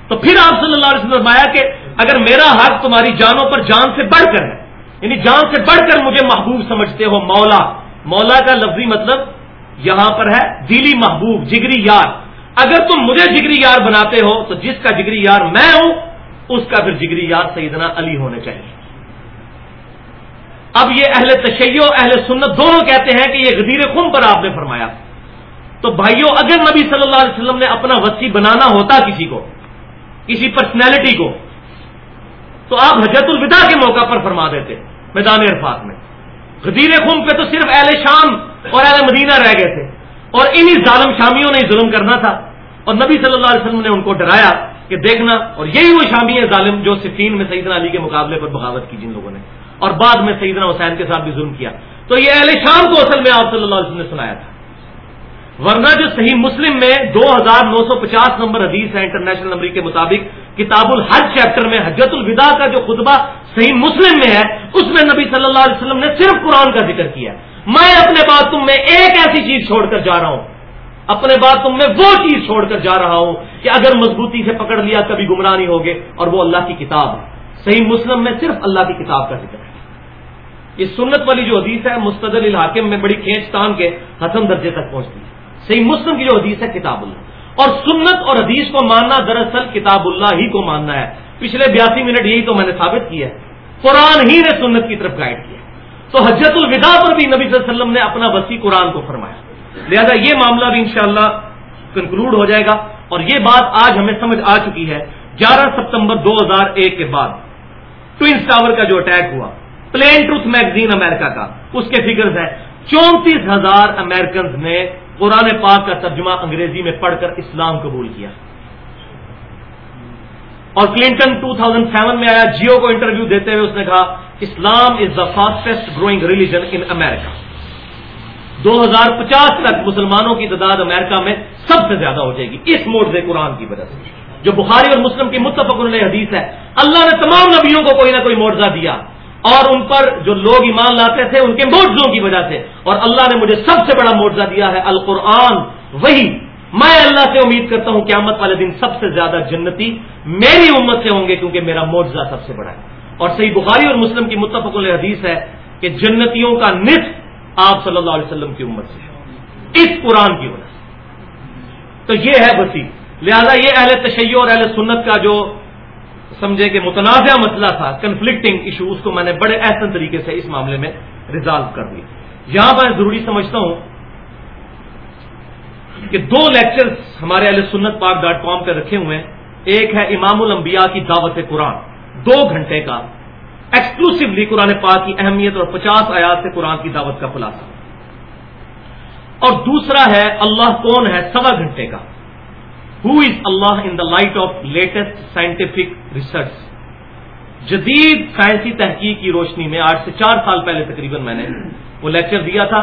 تو پھر آپ صلی اللہ علیہ وسلم فرمایا کہ اگر میرا حق تمہاری جانوں پر جان سے بڑھ کر ہے یعنی جان سے بڑھ کر مجھے محبوب سمجھتے ہو مولا مولا کا لفظی مطلب یہاں پر ہے دلی محبوب، جگری یار۔ اگر تم مجھے جگری یار بناتے ہو، تو جس کا جگری یار میں ہوں، اس کا پھر جگری یار سیدنا علی ہونے چاہیے۔ اب یہ اہل تشیع اہل سنت دونوں کہتے ہیں کہ یہ غدیر خم پر آپ نے فرمایا۔ تو بھائیوں اگر نبی صلی اللہ علیہ وسلم نے اپنا وسیع بنانا ہوتا کسی کو، کسی پرسنالٹی کو، تو آپ حجت الوداع کے موقع پر فرما دیتے، میدان عرفات میں۔ غدیر خم پہ تو صرف اہل شام اور اہل مدینہ رہ گئے تھے۔ اور انہی ظالم شامیوں نے ظلم کرنا تھا۔ اور نبی صلی اللہ علیہ وسلم نے ان کو ڈرایا کہ دیکھنا، اور یہی وہ شامی ہے ظالم جو صفین میں سیدنا علی کے مقابلے پر بغاوت کی جن لوگوں نے، اور بعد میں سیدنا حسین کے ساتھ بھی ظلم کیا۔ تو یہ اہل شام کو اصل میں آپ صلی اللہ علیہ وسلم نے سنایا تھا۔ ورنہ جو صحیح مسلم میں دو ہزار نو سو پچاس نمبر حدیث ہے، انٹرنیشنل نمبر کے مطابق کتاب الحج چیپٹر میں، حجت الوداع کا جو خطبہ صحیح مسلم میں ہے، اس میں نبی صلی اللہ علیہ وسلم نے صرف قرآن کا ذکر کیا میں اپنے بات تم میں ایک ایسی چیز چھوڑ کر جا رہا ہوں۔ اپنے بات تم میں وہ چیز چھوڑ کر جا رہا ہوں کہ اگر مضبوطی سے پکڑ لیا کبھی گمراہ نہیں ہوگے اور وہ اللہ کی کتاب ہے۔ صحیح مسلم میں صرف اللہ کی کتاب کا ذکر ہے۔ یہ سنت والی جو حدیث ہے، مستدل الحاکم میں بڑی کھینچ تان کے حسن درجے تک پہنچتی ہے۔ صحیح مسلم کی جو حدیث ہے، کتاب اللہ۔ اور سنت اور حدیث کو ماننا دراصل کتاب اللہ ہی کو ماننا ہے۔ پچھلے بیاسی منٹ یہی تو میں نے ثابت کیا ہے۔ قرآن ہی نے سنت کی طرف گائڈ کیا۔ تو حجت الوداع پر بھی نبی صلی اللہ علیہ وسلم نے اپنا وسیع قرآن کو فرمایا۔ لہذا یہ معاملہ بھی انشاءاللہ کنکلوڈ ہو جائے گا۔ اور یہ بات آج ہمیں سمجھ آ چکی ہے۔ گیارہ ستمبر دو ہزار ایک کے بعد ٹوئنس ٹاور کا جو اٹیک ہوا، پلین ٹروتھ میگزین امریکہ کا، اس کے فگرز ہیں۔ چونتیس ہزار امیرکنز نے قرآن پاک کا ترجمہ انگریزی میں پڑھ کر اسلام قبول کیا۔ اور کلنٹن 2007 میں آیا، جیو کو انٹرویو دیتے ہوئے اس نے کہا، Islam is the fastest growing religion in America دو ہزار پچاس تک مسلمانوں کی تعداد امریکہ میں سب سے زیادہ ہو جائے گی۔ اس موضے قرآن کی وجہ سے۔ جو بخاری اور مسلم کی متفق انہوں نے حدیث ہے، اللہ نے تمام نبیوں کو کوئی نہ کوئی معاوضہ دیا۔ اور ان پر جو لوگ ایمان لاتے تھے، ان کے معاوضوں کی وجہ سے۔ اور اللہ نے مجھے سب سے بڑا معاوضہ دیا ہے، القرآن۔ وہی میں اللہ سے امید کرتا ہوں، قیامت والے دن سب سے زیادہ جنتی میری امت سے ہوں گے، کیونکہ میرا معاوضہ سب سے بڑا ہے۔ اور صحیح بخاری اور مسلم کی متفق حدیث ہے کہ جنتیوں کا نصف آپ صلی اللہ علیہ وسلم کی امت سے ہے۔ اس قرآن کی وجہ سے۔ تو یہ ہے وسیع۔ لہذا یہ اہل تشیع اور اہل سنت کا جو سمجھے کہ متنازع مسئلہ تھا کنفلکٹنگ ایشو اس کو میں نے بڑے احسن طریقے سے اس معاملے میں ریزالو کر دیا۔ یہاں پر ضروری سمجھتا ہوں کہ دو لیکچر ہمارے اہل سنت پاک ڈاٹ کام پہ رکھے ہوئے ہیں۔ ایک ہے امام الانبیاء کی دعوت قرآن، دو گھنٹے کا۔ ایکسکلوسولی قرآن پاک کی اہمیت اور پچاس آیات سے قرآن کی دعوت کا خلاصہ۔ اور دوسرا ہے، اللہ کون ہے؟ سوا گھنٹے کا۔ Who is Allah in the light of latest scientific research جدید سائنسی تحقیق کی روشنی میں آج سے چار سال پہلے تقریباً میں نے وہ لیکچر دیا تھا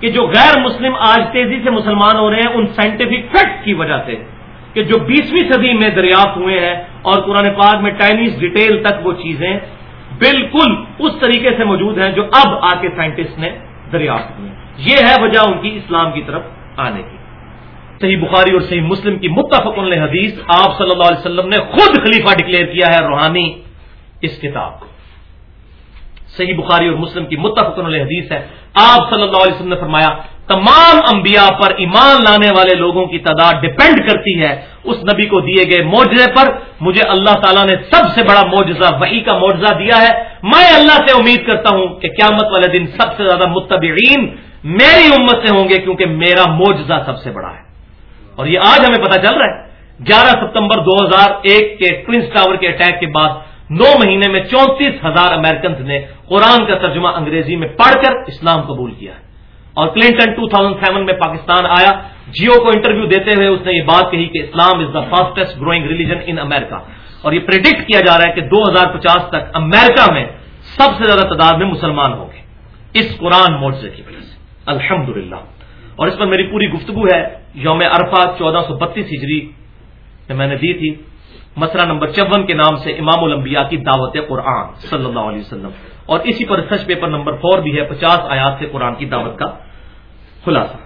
کہ جو غیر مسلم آج تیزی سے مسلمان ہو رہے ہیں ان سائنٹیفک فیکٹ کی وجہ سے کہ جو بیسویں صدی میں دریافت ہوئے ہیں اور قرآن پاک میں ٹائنیز ڈیٹیل تک وہ چیزیں بالکل اس طریقے سے موجود ہیں جو اب آ کے سائنٹسٹ نے دریافت کی یہ ہے وجہ ان کی اسلام کی طرف آنے کی۔ صحیح بخاری اور صحیح مسلم کی متفق حدیث، آپ صلی اللہ علیہ وسلم نے خود خلیفہ ڈکلیئر کیا ہے روحانی اس کتاب کو۔ صحیح بخاری اور مسلم کی متفق حدیث ہے۔ آپ صلی اللہ علیہ وسلم نے فرمایا، تمام انبیاء پر ایمان لانے والے لوگوں کی تعداد ڈپینڈ کرتی ہے۔ اس نبی کو دیے گئے معجزے پر مجھے اللہ تعالیٰ نے سب سے بڑا معجزہ وہی کا معجزہ دیا ہے۔ میں اللہ سے امید کرتا ہوں کہ قیامت والے دن سب سے زیادہ متبعین میری امت سے ہوں گے کیونکہ میرا معجزہ سب سے بڑا ہے۔ اور یہ آج ہمیں پتا چل رہا ہے، گیارہ ستمبر دو ہزار ایک کے ٹوئنس ٹاور کے اٹیک کے بعد نو مہینے میں چونتیس ہزار امیرکنز نے قرآن کا ترجمہ انگریزی میں پڑھ کر اسلام قبول کیا اور کلنٹن 2007 میں پاکستان آیا، جیو کو انٹرویو دیتے ہوئے اس نے یہ بات کہی کہ Islam is the fastest growing religion in America اور یہ پرڈکٹ کیا جا رہا ہے کہ دو ہزار پچاس تک امیرکا میں سب سے زیادہ تعداد میں مسلمان ہوں گے۔ اس قرآن معجزے کی وجہ سے۔ الحمد اور اس پر میری پوری گفتگو ہے یوم عرفہ چودہ سو بتیس ہجری میں میں نے دی تھی، مسئلہ نمبر چون کے نام سے امام الانبیاء کی دعوت قرآن صلی اللہ علیہ وسلم۔ اور اسی پر ریسرچ پیپر نمبر فور بھی ہے، پچاس آیات سے قرآن کی دعوت کا خلاصہ۔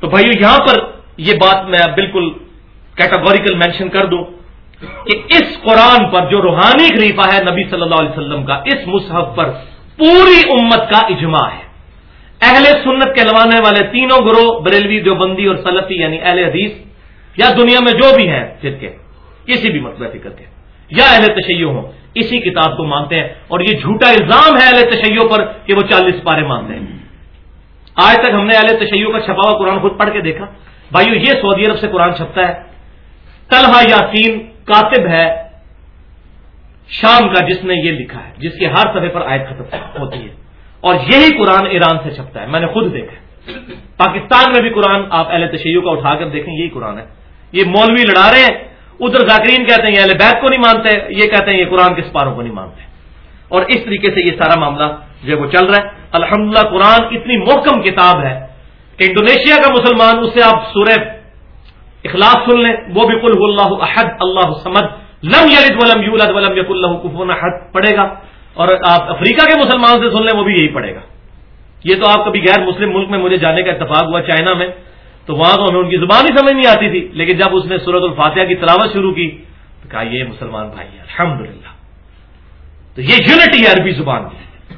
تو بھائیو، یہاں پر یہ بات میں بالکل کیٹاگوریکل مینشن کر دوں کہ اس قرآن پر جو روحانی خلیفہ ہے نبی صلی اللہ علیہ وسلم کا، اس مصحف پر پوری امت کا اجماع ہے۔ اہل سنت کے لوانے والے تینوں گروہ، بریلوی دیوبندی اور سلفی یعنی اہل حدیث، یا دنیا میں جو بھی ہیں، جن کے، کسی بھی مطلب فکر کے، یا اہل تشیع ہوں، اسی کتاب کو مانتے ہیں، اور یہ جھوٹا الزام ہے اہل تشیعوں پر کہ وہ چالیس پارے مانتے ہیں۔ آج تک ہم نے اہل تشیع کا چھپا ہوا قرآن خود پڑھ کے دیکھا۔ بھائیو، یہ سعودی عرب سے قرآن چھپتا ہے۔ طلحہ یاسین کاتب ہے، شام کا جس نے یہ لکھا ہے، جس کے ہر صفحے پر آیت ختم ہوتی ہے۔ اور یہی قرآن ایران سے چھپتا ہے۔ میں نے خود دیکھا پاکستان میں بھی قرآن آپ اہل تشیع کا اٹھا کر دیکھیں، یہی قرآن ہے۔ یہ مولوی لڑا رہے ہیں، ادھر ذاکرین کہتے ہیں یہ اہل بیت کو نہیں مانتے، یہ کہتے ہیں یہ قرآن کے سپاروں کو نہیں مانتے۔ اور اس طریقے سے یہ سارا معاملہ جو وہ چل رہا ہے۔ الحمد قرآن اتنی محکم کتاب ہے کہ انڈونیشیا کا مسلمان اس سے آپ سورہ اخلاص سن لیں۔ وہ بھی کل اللہ احد، اللہ سمد لم یلد ولم یولد ولم یق اللہ کفون احد، پڑھے گا۔ اور آپ افریقہ کے مسلمان سے سن لیں وہ بھی یہی پڑھے گا۔ یہ تو آپ کبھی غیر مسلم ملک میں مجھے جانے کا اتفاق ہوا چائنا میں، تو وہاں تو ہمیں ان کی زبان ہی سمجھ نہیں آتی تھی۔ لیکن جب اس نے سورت الفاتحہ کی تلاوت شروع کی، تو کہا یہ مسلمان بھائی الحمد تو یہ یونٹی ہے عربی زبان کی۔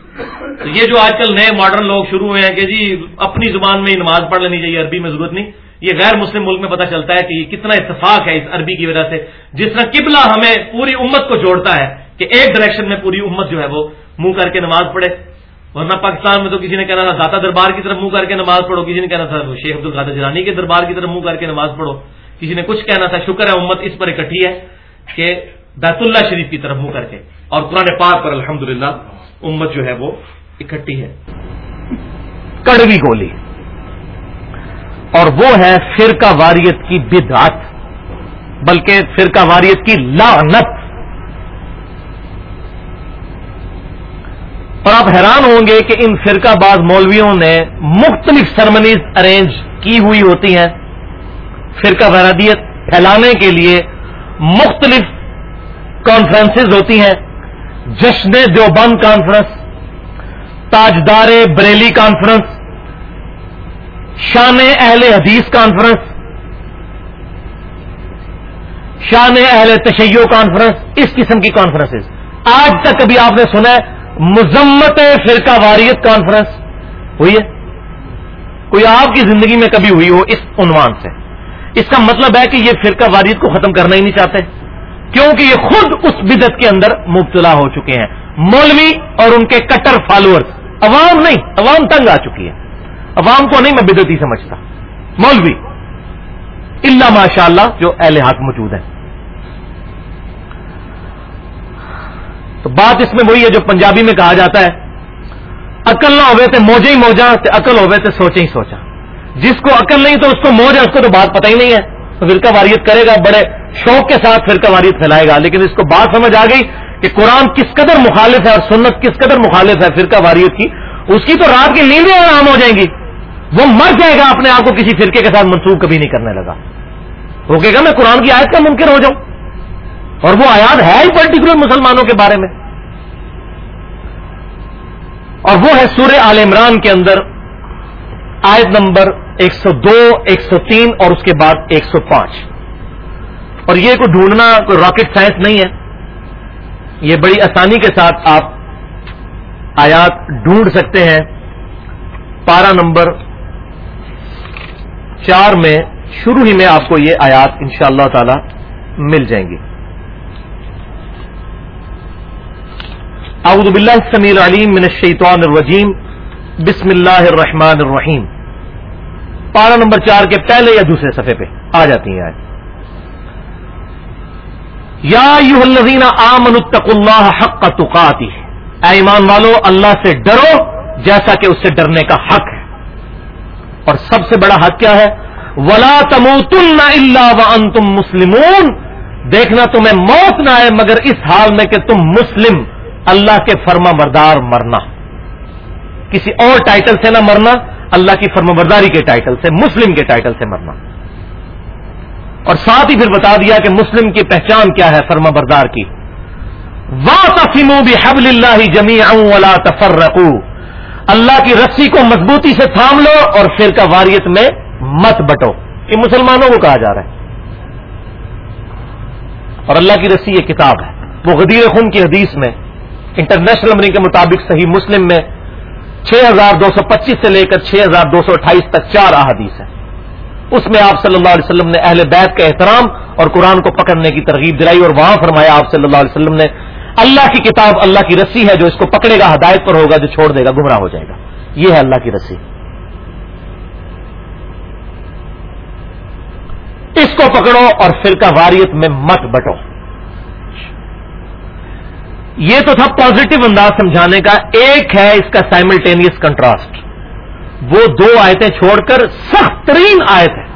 تو یہ جو آج کل نئے ماڈرن لوگ شروع ہوئے ہیں کہ جی اپنی زبان میں ہی نماز پڑھ لینی چاہیے، عربی میں ضرورت نہیں۔ یہ غیر مسلم ملک میں پتہ چلتا ہے کہ یہ کتنا اتفاق ہے اس عربی کی وجہ سے، جس طرح قبلہ ہمیں پوری امت کو جوڑتا ہے۔ کہ ایک ڈائریکشن میں پوری امت جو ہے وہ منہ کر کے نماز پڑھے۔ ورنہ پاکستان میں تو کسی نے کہنا تھا داتا دربار کی طرف منہ کر کے نماز پڑھو، کسی نے کہنا تھا، شیخ عبد القادر جرانی کے دربار کی طرف منہ کر کے نماز پڑھو۔ کسی نے کچھ کہنا تھا، شکر ہے، امت اس پر اکٹھی ہے کہ بیت اللہ شریف کی طرف منہ کر کے۔ اور قرآن پاک پر الحمد امت جو ہے وہ اکٹھی ہے۔ کڑوی گولی۔ اور وہ ہے فرقہ واریت کی بدعت، بلکہ فرقہ واریت کی لعنت۔ اور آپ حیران ہوں گے کہ ان فرقہ باز مولویوں نے مختلف سرمنیز ارینج کی ہوئی ہوتی ہیں۔ فرقہ ویرادیت پھیلانے کے لیے مختلف کانفرنسز ہوتی ہیں۔ جشن دیوبند کانفرنس تاجدار بریلی کانفرنس شان اہل حدیث کانفرنس شان اہل تشیع کانفرنس اس قسم کی کانفرنسز آج تک کبھی آپ نے سنا ہے مذمت فرقہ واریت کانفرنس ہوئی ہے؟ کوئی آپ کی زندگی میں کبھی ہوئی ہو اس عنوان سے؟ اس کا مطلب ہے کہ یہ فرقہ واریت کو ختم کرنا ہی نہیں چاہتے۔ کیونکہ یہ خود اس بدت کے اندر مبتلا ہو چکے ہیں۔ مولوی اور ان کے کٹر فالوورز عوام نہیں، عوام تنگ آ چکی ہے۔ عوام کو نہیں میں بدتی سمجھتا۔ مولوی اللہ ماشاء اللہ جو اہل حق موجود ہیں۔ تو بات اس میں وہی ہے جو پنجابی میں کہا جاتا ہے۔ عقل نہ ہوئے تو موجے ہی موجا عقل ہوئے تو سوچے ہی سوچا جس کو عقل نہیں تو اس کو موج ہے، اس کو تو بات پتہ ہی نہیں ہے۔ تو فرقہ واریت کرے گا، بڑے شوق کے ساتھ فرقہ واریت پھیلائے گا۔ لیکن اس کو بات سمجھ آ گئی کہ قرآن کس قدر مخالف ہے اور سنت کس قدر مخالف ہے فرقہ واریت کی، اس کی تو رات کی نیندیں آرام ہو جائیں گی۔ وہ مر جائے گا، اپنے آپ کو کسی فرقے کے ساتھ منسوخ کبھی نہیں کرنے لگا۔ روکے گا، میں قرآن کی آیت کا ممکن ہو جاؤں۔ اور وہ آیات ہے ہی پرٹیکولر مسلمانوں کے بارے میں۔ اور وہ ہے سورہ آل عمران کے اندر، آیت نمبر ایک سو دو، ایک سو تین اور اس کے بعد ایک سو پانچ۔ اور یہ کوئی ڈھونڈنا، کوئی راکٹ سائنس نہیں ہے۔ یہ بڑی آسانی کے ساتھ آپ آیات ڈھونڈ سکتے ہیں۔ پارا نمبر چار میں، شروع ہی میں آپ کو یہ آیات ان شاء اللہ تعالی مل جائیں گی۔ اعوذ باللہ السمیع العلیم من الشیطان الرجیم، بسم اللہ الرحمن الرحیم۔ پارا نمبر چار کے پہلے یا دوسرے صفحے پہ آ جاتی ہیں آج یا یو الذین آمنوا اتقوا اللہ حق تقاتی۔ اے ایمان والو، اللہ سے ڈرو جیسا کہ اس سے ڈرنے کا حق ہے۔ اور سب سے بڑا حق کیا ہے؟ ولا تموتن الا وانتم مسلمون۔ دیکھنا تمہیں موت نہ آئے مگر اس حال میں کہ تم مسلم۔ اللہ کے فرما بردار مرنا۔ کسی اور ٹائٹل سے نہ مرنا، اللہ کی فرما برداری کے ٹائٹل سے، مسلم کے ٹائٹل سے مرنا۔ اور ساتھ ہی پھر بتا دیا کہ مسلم کی پہچان کیا ہے فرما بردار کی۔ وا تفیمو بھی حبل اللہ جمی ولا اللہ کی رسی کو مضبوطی سے تھام لو اور فرقہ واریت میں مت بٹو۔ یہ مسلمانوں کو کہا جا رہا ہے۔ اور اللہ کی رسی یہ کتاب ہے۔ وہ غدیر خون کی حدیث میں انٹرنیشنل نمبرنگ کے مطابق صحیح مسلم میں چھ ہزار دو سو پچیس سے لے کر چھ ہزار دو سو اٹھائیس تک چار احادیث ہیں۔ اس میں آپ صلی اللہ علیہ وسلم نے اہل بیت کا احترام اور قرآن کو پکڑنے کی ترغیب دلائی اور وہاں فرمایا آپ صلی اللہ علیہ وسلم نے، اللہ کی کتاب اللہ کی رسی ہے جو اس کو پکڑے گا، ہدایت پر ہوگا، جو چھوڑ دے گا، گمراہ ہو جائے گا۔ یہ ہے اللہ کی رسی۔ اس کو پکڑو اور فرقہ واریت میں مت بٹو۔ یہ تو تھا پازیٹو انداز سمجھانے کا، ایک ہے اس کا سائملٹینیس کنٹراسٹ وہ دو آیتیں چھوڑ کر سخت ترین آیت ہے۔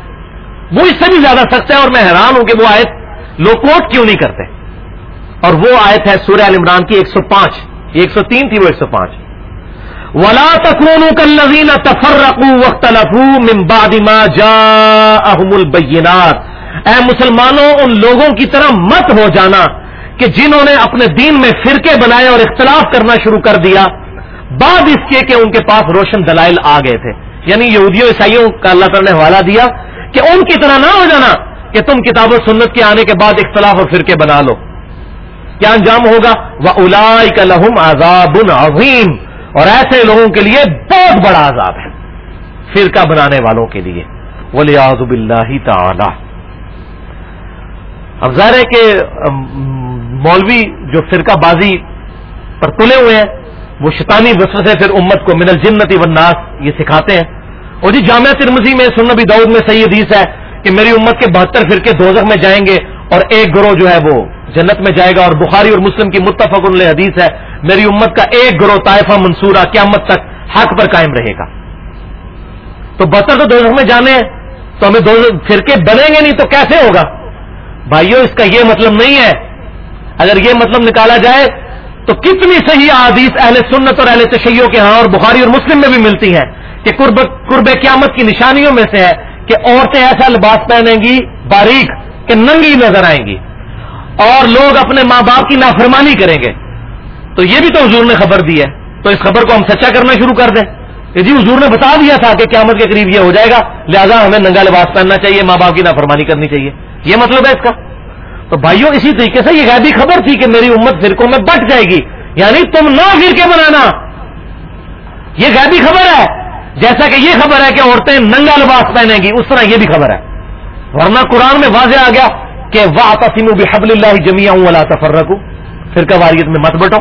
وہ اس سے بھی زیادہ سخت ہے اور میں حیران ہوں کہ وہ آیت لوکوٹ کیوں نہیں کرتے۔ اور وہ آیت ہے سورہ عمران کی ایک سو پانچ۔ ایک سو تین تھی وہ ایک سو پانچ۔ ولا تکون کلین تفرقو وختلفو من بعد ما جاءهم البینات اے مسلمانوں، ان لوگوں کی طرح مت ہو جانا۔ کہ جنہوں نے اپنے دین میں فرقے بنائے اور اختلاف کرنا شروع کر دیا، بعد اس کے کہ ان کے پاس روشن دلائل آ گئے تھے۔ یعنی یہودیوں، عیسائیوں کا اللہ تعالی نے حوالہ دیا کہ ان کی طرح نہ ہو جانا کہ تم کتاب و سنت کے آنے کے بعد اختلاف اور فرقے بنا لو۔ کیا انجام ہوگا وہ الا لہم عذاب عظیم اور ایسے لوگوں کے لیے بہت بڑا عذاب ہے فرقہ بنانے والوں کے لیے۔ ولی آزب اللہ تعالی اب ظاہر ہے کہ مولوی جو فرقہ بازی پر تلے ہوئے ہیں، وہ شیطانی وسوسے سے پھر امت کو من الجنتی والناس یہ سکھاتے ہیں۔ اور جی جامعہ ترمزی میں سنبی دعود میں صحیح حدیث ہے کہ میری امت کے بہتر فرقے دوزخ میں جائیں گے اور ایک گروہ جو ہے وہ جنت میں جائے گا۔ اور بخاری اور مسلم کی متفق حدیث ہے، میری امت کا ایک گروہ طائفہ منصورہ قیامت تک حق پر قائم رہے گا۔ تو بہتر تو دوزخ میں جانے ہیں تو ہمیں دو فرقے بنیں گے نہیں تو کیسے ہوگا؟ بھائیو، اس کا یہ مطلب نہیں ہے اگر یہ مطلب نکالا جائے تو کتنی صحیح احادیث اہل سنت اور اہل تشیعوں کے ہاں اور بخاری اور مسلم میں بھی ملتی ہیں کہ قرب قرب قیامت کی نشانیوں میں سے ہے کہ عورتیں ایسا لباس پہنیں گی باریک کہ ننگی نظر آئیں گی اور لوگ اپنے ماں باپ کی نافرمانی کریں گے۔ تو یہ بھی تو حضور نے خبر دی ہے۔ تو اس خبر کو ہم سچا کرنا شروع کر دیں۔ کہ جی حضور نے بتا دیا تھا کہ قیامت کے قریب یہ ہو جائے گا، لہذا ہمیں ننگا لباس پہننا چاہیے، ماں باپ کی نافرمانی کرنی چاہیے۔ یہ مطلب ہے اس کا۔ تو بھائیوں اسی طریقے سے یہ غیبی خبر تھی کہ میری امت فرقوں میں بٹ جائے گی۔ یعنی تم نہ فرقے بنانا۔ یہ غیبی خبر ہے۔ جیسا کہ یہ خبر ہے کہ عورتیں ننگا لباس پہنیں گی، اس طرح یہ بھی خبر ہے۔ ورنہ قرآن میں واضح آ گیا کہ واہ تسیم بحب اللہ جمیا ہوں اللہ تفر رکھوں فرقہ واریت میں مت بٹو۔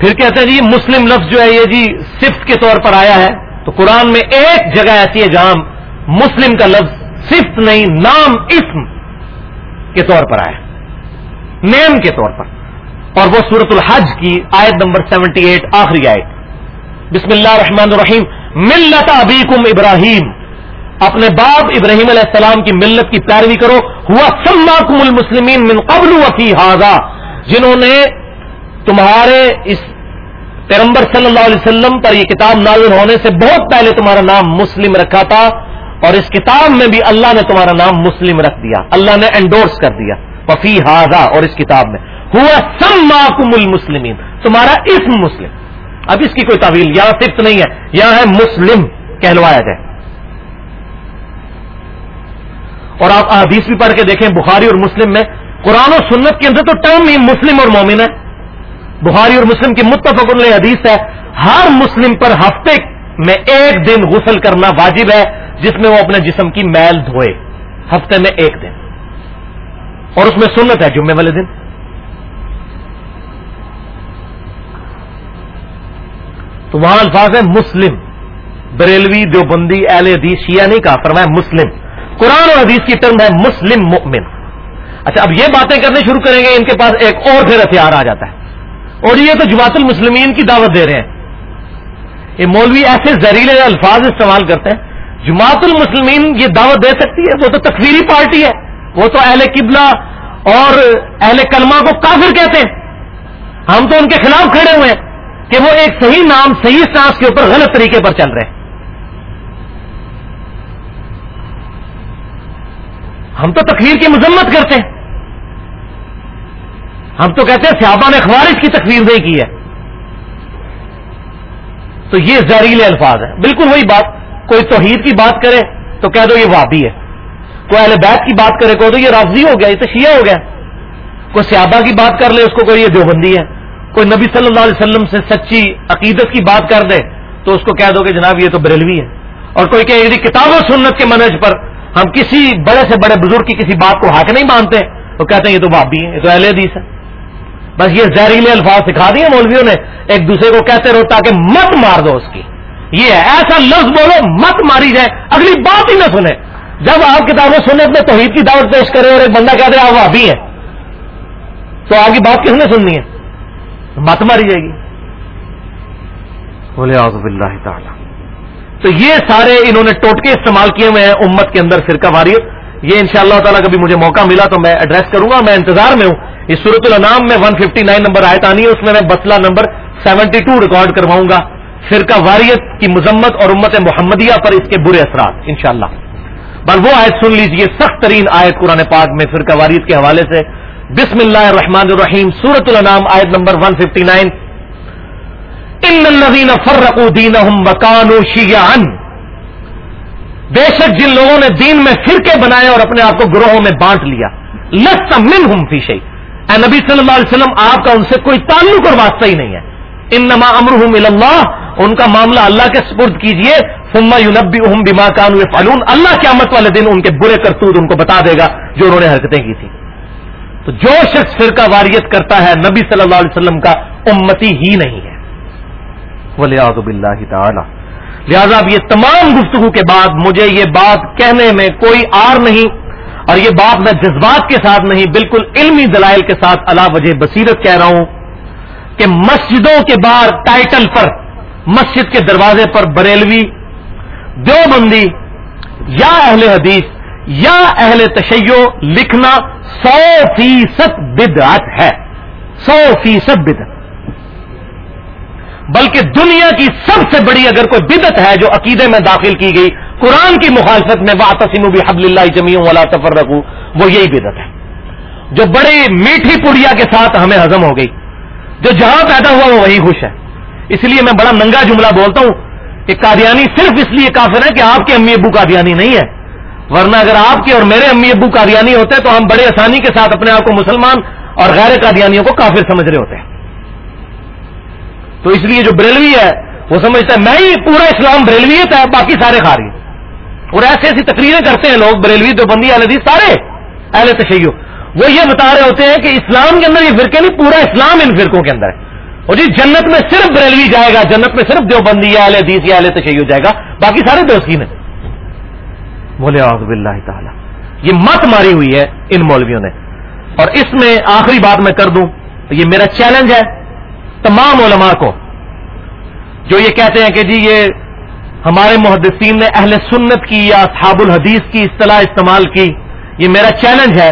پھر کہتے ہیں جی مسلم لفظ جو ہے یہ جی صفت کے طور پر آیا ہے۔ تو قرآن میں ایک جگہ ایسی ہے جہاں مسلم کا لفظ صفت نہیں، نام، اسم کے طور پر آیا۔ نیم کے طور پر۔ اور وہ سورت الحج کی آیت نمبر سیونٹی ایٹ، آخری آیت۔ بسم اللہ الرحمن الرحیم۔ ملت ابیکم ابراہیم۔ اپنے باپ ابراہیم علیہ السلام کی ملت کی پیروی کرو۔ ہوا سماکم المسلمین من قبل وفی حاضا جنہوں نے تمہارے اس پیغمبر صلی اللہ علیہ وسلم پر یہ کتاب نازل ہونے سے بہت پہلے تمہارا نام مسلم رکھا تھا۔ اور اس کتاب میں بھی اللہ نے تمہارا نام مسلم رکھ دیا، اللہ نے انڈورس کر دیا۔ وفی حاضا اور اس کتاب میں۔ ہوا سم المسلمین، تمہارا اسم مسلم۔ اب اس کی کوئی تعویل یہاں صرف نہیں ہے، یہاں ہے مسلم، کہلوایا جائے اور آپ حدیث بھی پڑھ کے دیکھیں، بخاری اور مسلم میں، قرآن و سنت کے اندر تو ٹرم ہی مسلم اور مومن ہے۔ بخاری اور مسلم کی متفق علیہ حدیث ہے، ہر مسلم پر ہفتے میں ایک دن غسل کرنا واجب ہے۔ جس میں وہ اپنے جسم کی میل دھوئے ہفتے میں ایک دن۔ اور اس میں سنت ہے جمعے والے دن۔ تو وہاں الفاظ ہے مسلم۔ بریلوی دیوبندی اہل حدیث شیعہ نہیں کہا، فرمایا مسلم۔ قرآن اور حدیث کی ٹرم ہے مسلم مؤمن۔ اچھا اب یہ باتیں کرنے شروع کریں گے، ان کے پاس ایک اور پھر ہتھیار آ جاتا ہے۔ اور یہ تو جماعت المسلمین کی دعوت دے رہے ہیں۔ یہ مولوی ایسے زہریلے الفاظ استعمال کرتے ہیں جماعت المسلمین یہ دعوت دے سکتی ہے؟ وہ تو تکفیری پارٹی ہے۔ وہ تو اہل قبلہ اور اہل کلمہ کو کافر کہتے ہیں۔ ہم تو ان کے خلاف کھڑے ہوئے ہیں کہ وہ ایک صحیح نام، صحیح سانس کے اوپر غلط طریقے پر چل رہے ہیں۔ ہم تو تقریر کی مذمت کرتے ہیں۔ ہم تو کہتے ہیں صحابہ نے خوارج کی تقریر نہیں کی ہے۔ تو یہ زہریلے الفاظ ہیں۔ بالکل وہی بات۔ کوئی توحید کی بات کرے تو کہہ دو یہ وادی ہے۔ کوئی اہل بیت کی بات کرے کو یہ رافضی ہو گیا، یہ تو شیعہ ہو گیا۔ کوئی صحابہ کی بات کر لے، اس کو کوئی یہ دیوبندی ہے۔ کوئی نبی صلی اللہ علیہ وسلم سے سچی عقیدت کی بات کر دے تو اس کو کہہ دو کہ جناب یہ تو بریلوی ہے۔ اور کوئی کہ کتاب و سنت کے منج پر ہم کسی بڑے سے بڑے بزرگ کی کسی بات کو حق نہیں مانتے تو کہتے ہیں یہ تو بابی ہے، یہ تو اہل حدیث ہے۔ بس یہ زہریلے الفاظ سکھا دیے مولویوں نے، ایک دوسرے کو کہتے رہو تاکہ مت مار دو اس کی۔ یہ ہے ایسا لفظ بولو مت ماری جائے۔ اگلی بات ہی نہ سنے۔ جب آپ کتابیں سنے اپنے توحید کی دعوت پیش کرے اور ایک بندہ کہتے آپ بھابی ہے تو آپ کی بات کس نے سننی ہے؟ مت ماری جائے گی۔ بولے آزب اللہ تعالی۔ تو یہ سارے انہوں نے ٹوٹکے استعمال کیے ہوئے ہیں امت کے اندر فرقہ واریت یہ ان شاء اللہ تعالیٰ کبھی مجھے موقع ملا تو میں ایڈریس کروں گا میں انتظار میں ہوں۔ اس صورت النام میں 159 نمبر آیت آنی ہے اس میں میں مسئلہ نمبر 72 ریکارڈ کرواؤں گا۔ فرقہ واریت کی مذمت اور امت محمدیہ پر اس کے برے اثرات، انشاءاللہ۔ بل وہ آیت سن لیجیے، سخت ترین آیت قرآن پاک میں فرقہ واریت کے حوالے سے۔ بسم اللہ الرحمن الرحیم سورت النام آیت نمبر 159 ان الذين فرقوا دينهم وكانوا شيعا بے شک جن لوگوں نے دین میں فرقے بنائے اور اپنے آپ کو گروہوں میں بانٹ لیا۔ لست منهم في شيء اے نبی صلی اللہ علیہ وسلم، آپ کا ان سے کوئی تعلق اور واسطہ ہی نہیں ہے۔ انما امرهم الى اللہ ان کا معاملہ اللہ کے سپرد کیجیے، ثم ينبئهم بما كانوا يفعلون اللہ قیامت والے دن ان کے برے کرتوت ان کو بتا دے گا جو انہوں نے حرکتیں کی تھی تو جو شخص فرقہ واریت کرتا ہے، نبی صلی اللہ علیہ وسلم کا امتی ہی نہیں ہے۔ تعالی۔ لہذا اب یہ تمام گفتگو کے بعد مجھے یہ بات کہنے میں کوئی آر نہیں اور یہ بات میں جذبات کے ساتھ نہیں، بالکل علمی دلائل کے ساتھ اللہ وجہ بصیرت کہہ رہا ہوں کہ مسجدوں کے باہر ٹائٹل پر مسجد کے دروازے پر بریلوی، دیوبندی، یا اہل حدیث، یا اہل تشیع لکھنا سو فیصد بدعت ہے۔ سو فیصد بدعت۔ بلکہ دنیا کی سب سے بڑی اگر کوئی بدت ہے جو عقیدے میں داخل کی گئی، قرآن کی مخالفت میں واطسم بھی حبل اللہ جمیوں والا سفر رکھوں وہ یہی بدت ہے۔ جو بڑی میٹھی پڑیا کے ساتھ ہمیں ہزم ہو گئی، جو جہاں پیدا ہوا وہ وہی خوش ہے۔ اس لیے میں بڑا ننگا جملہ بولتا ہوں کہ قادیانی صرف اس لیے کافر ہے کہ آپ کے امی ابو قادیانی نہیں ہے ورنہ اگر آپ کے اور میرے امی ابو قادیانی ہوتے تو ہم بڑے آسانی کے ساتھ اپنے آپ کو مسلمان اور غیر قادیانیوں کو کافر سمجھ رہے ہوتے۔ ہیں تو اس لیے جو بریلوی ہے، وہ سمجھتا ہے، میں ہی پورا اسلام بریلویت ہے باقی سارے کھا رہی اور ایسی ایسی تقریریں کرتے ہیں لوگ، بریلوی تو بندی، اہل حدیث، سارے اہل تشیع۔ وہ یہ بتا رہے ہوتے ہیں کہ اسلام کے اندر یہ فرقے نہیں، پورا اسلام ان فرقوں کے اندر ہے۔ اور جی جنت میں صرف بریلوی جائے گا، جنت میں صرف دیوبندی اہل حدیث یا اہل تشیع جائے گا، باقی سارے دوستین ہیں بولے آزب اللہ تعالی۔ یہ مت ماری ہوئی ہے ان مولویوں نے۔ اور اس میں آخری بات میں کر دوں، یہ میرا چیلنج ہے تمام علماء کو۔ جو یہ کہتے ہیں کہ جی یہ ہمارے محدثین نے اہل سنت کی یا صحاب الحدیث کی اصطلاح استعمال کی، یہ میرا چیلنج ہے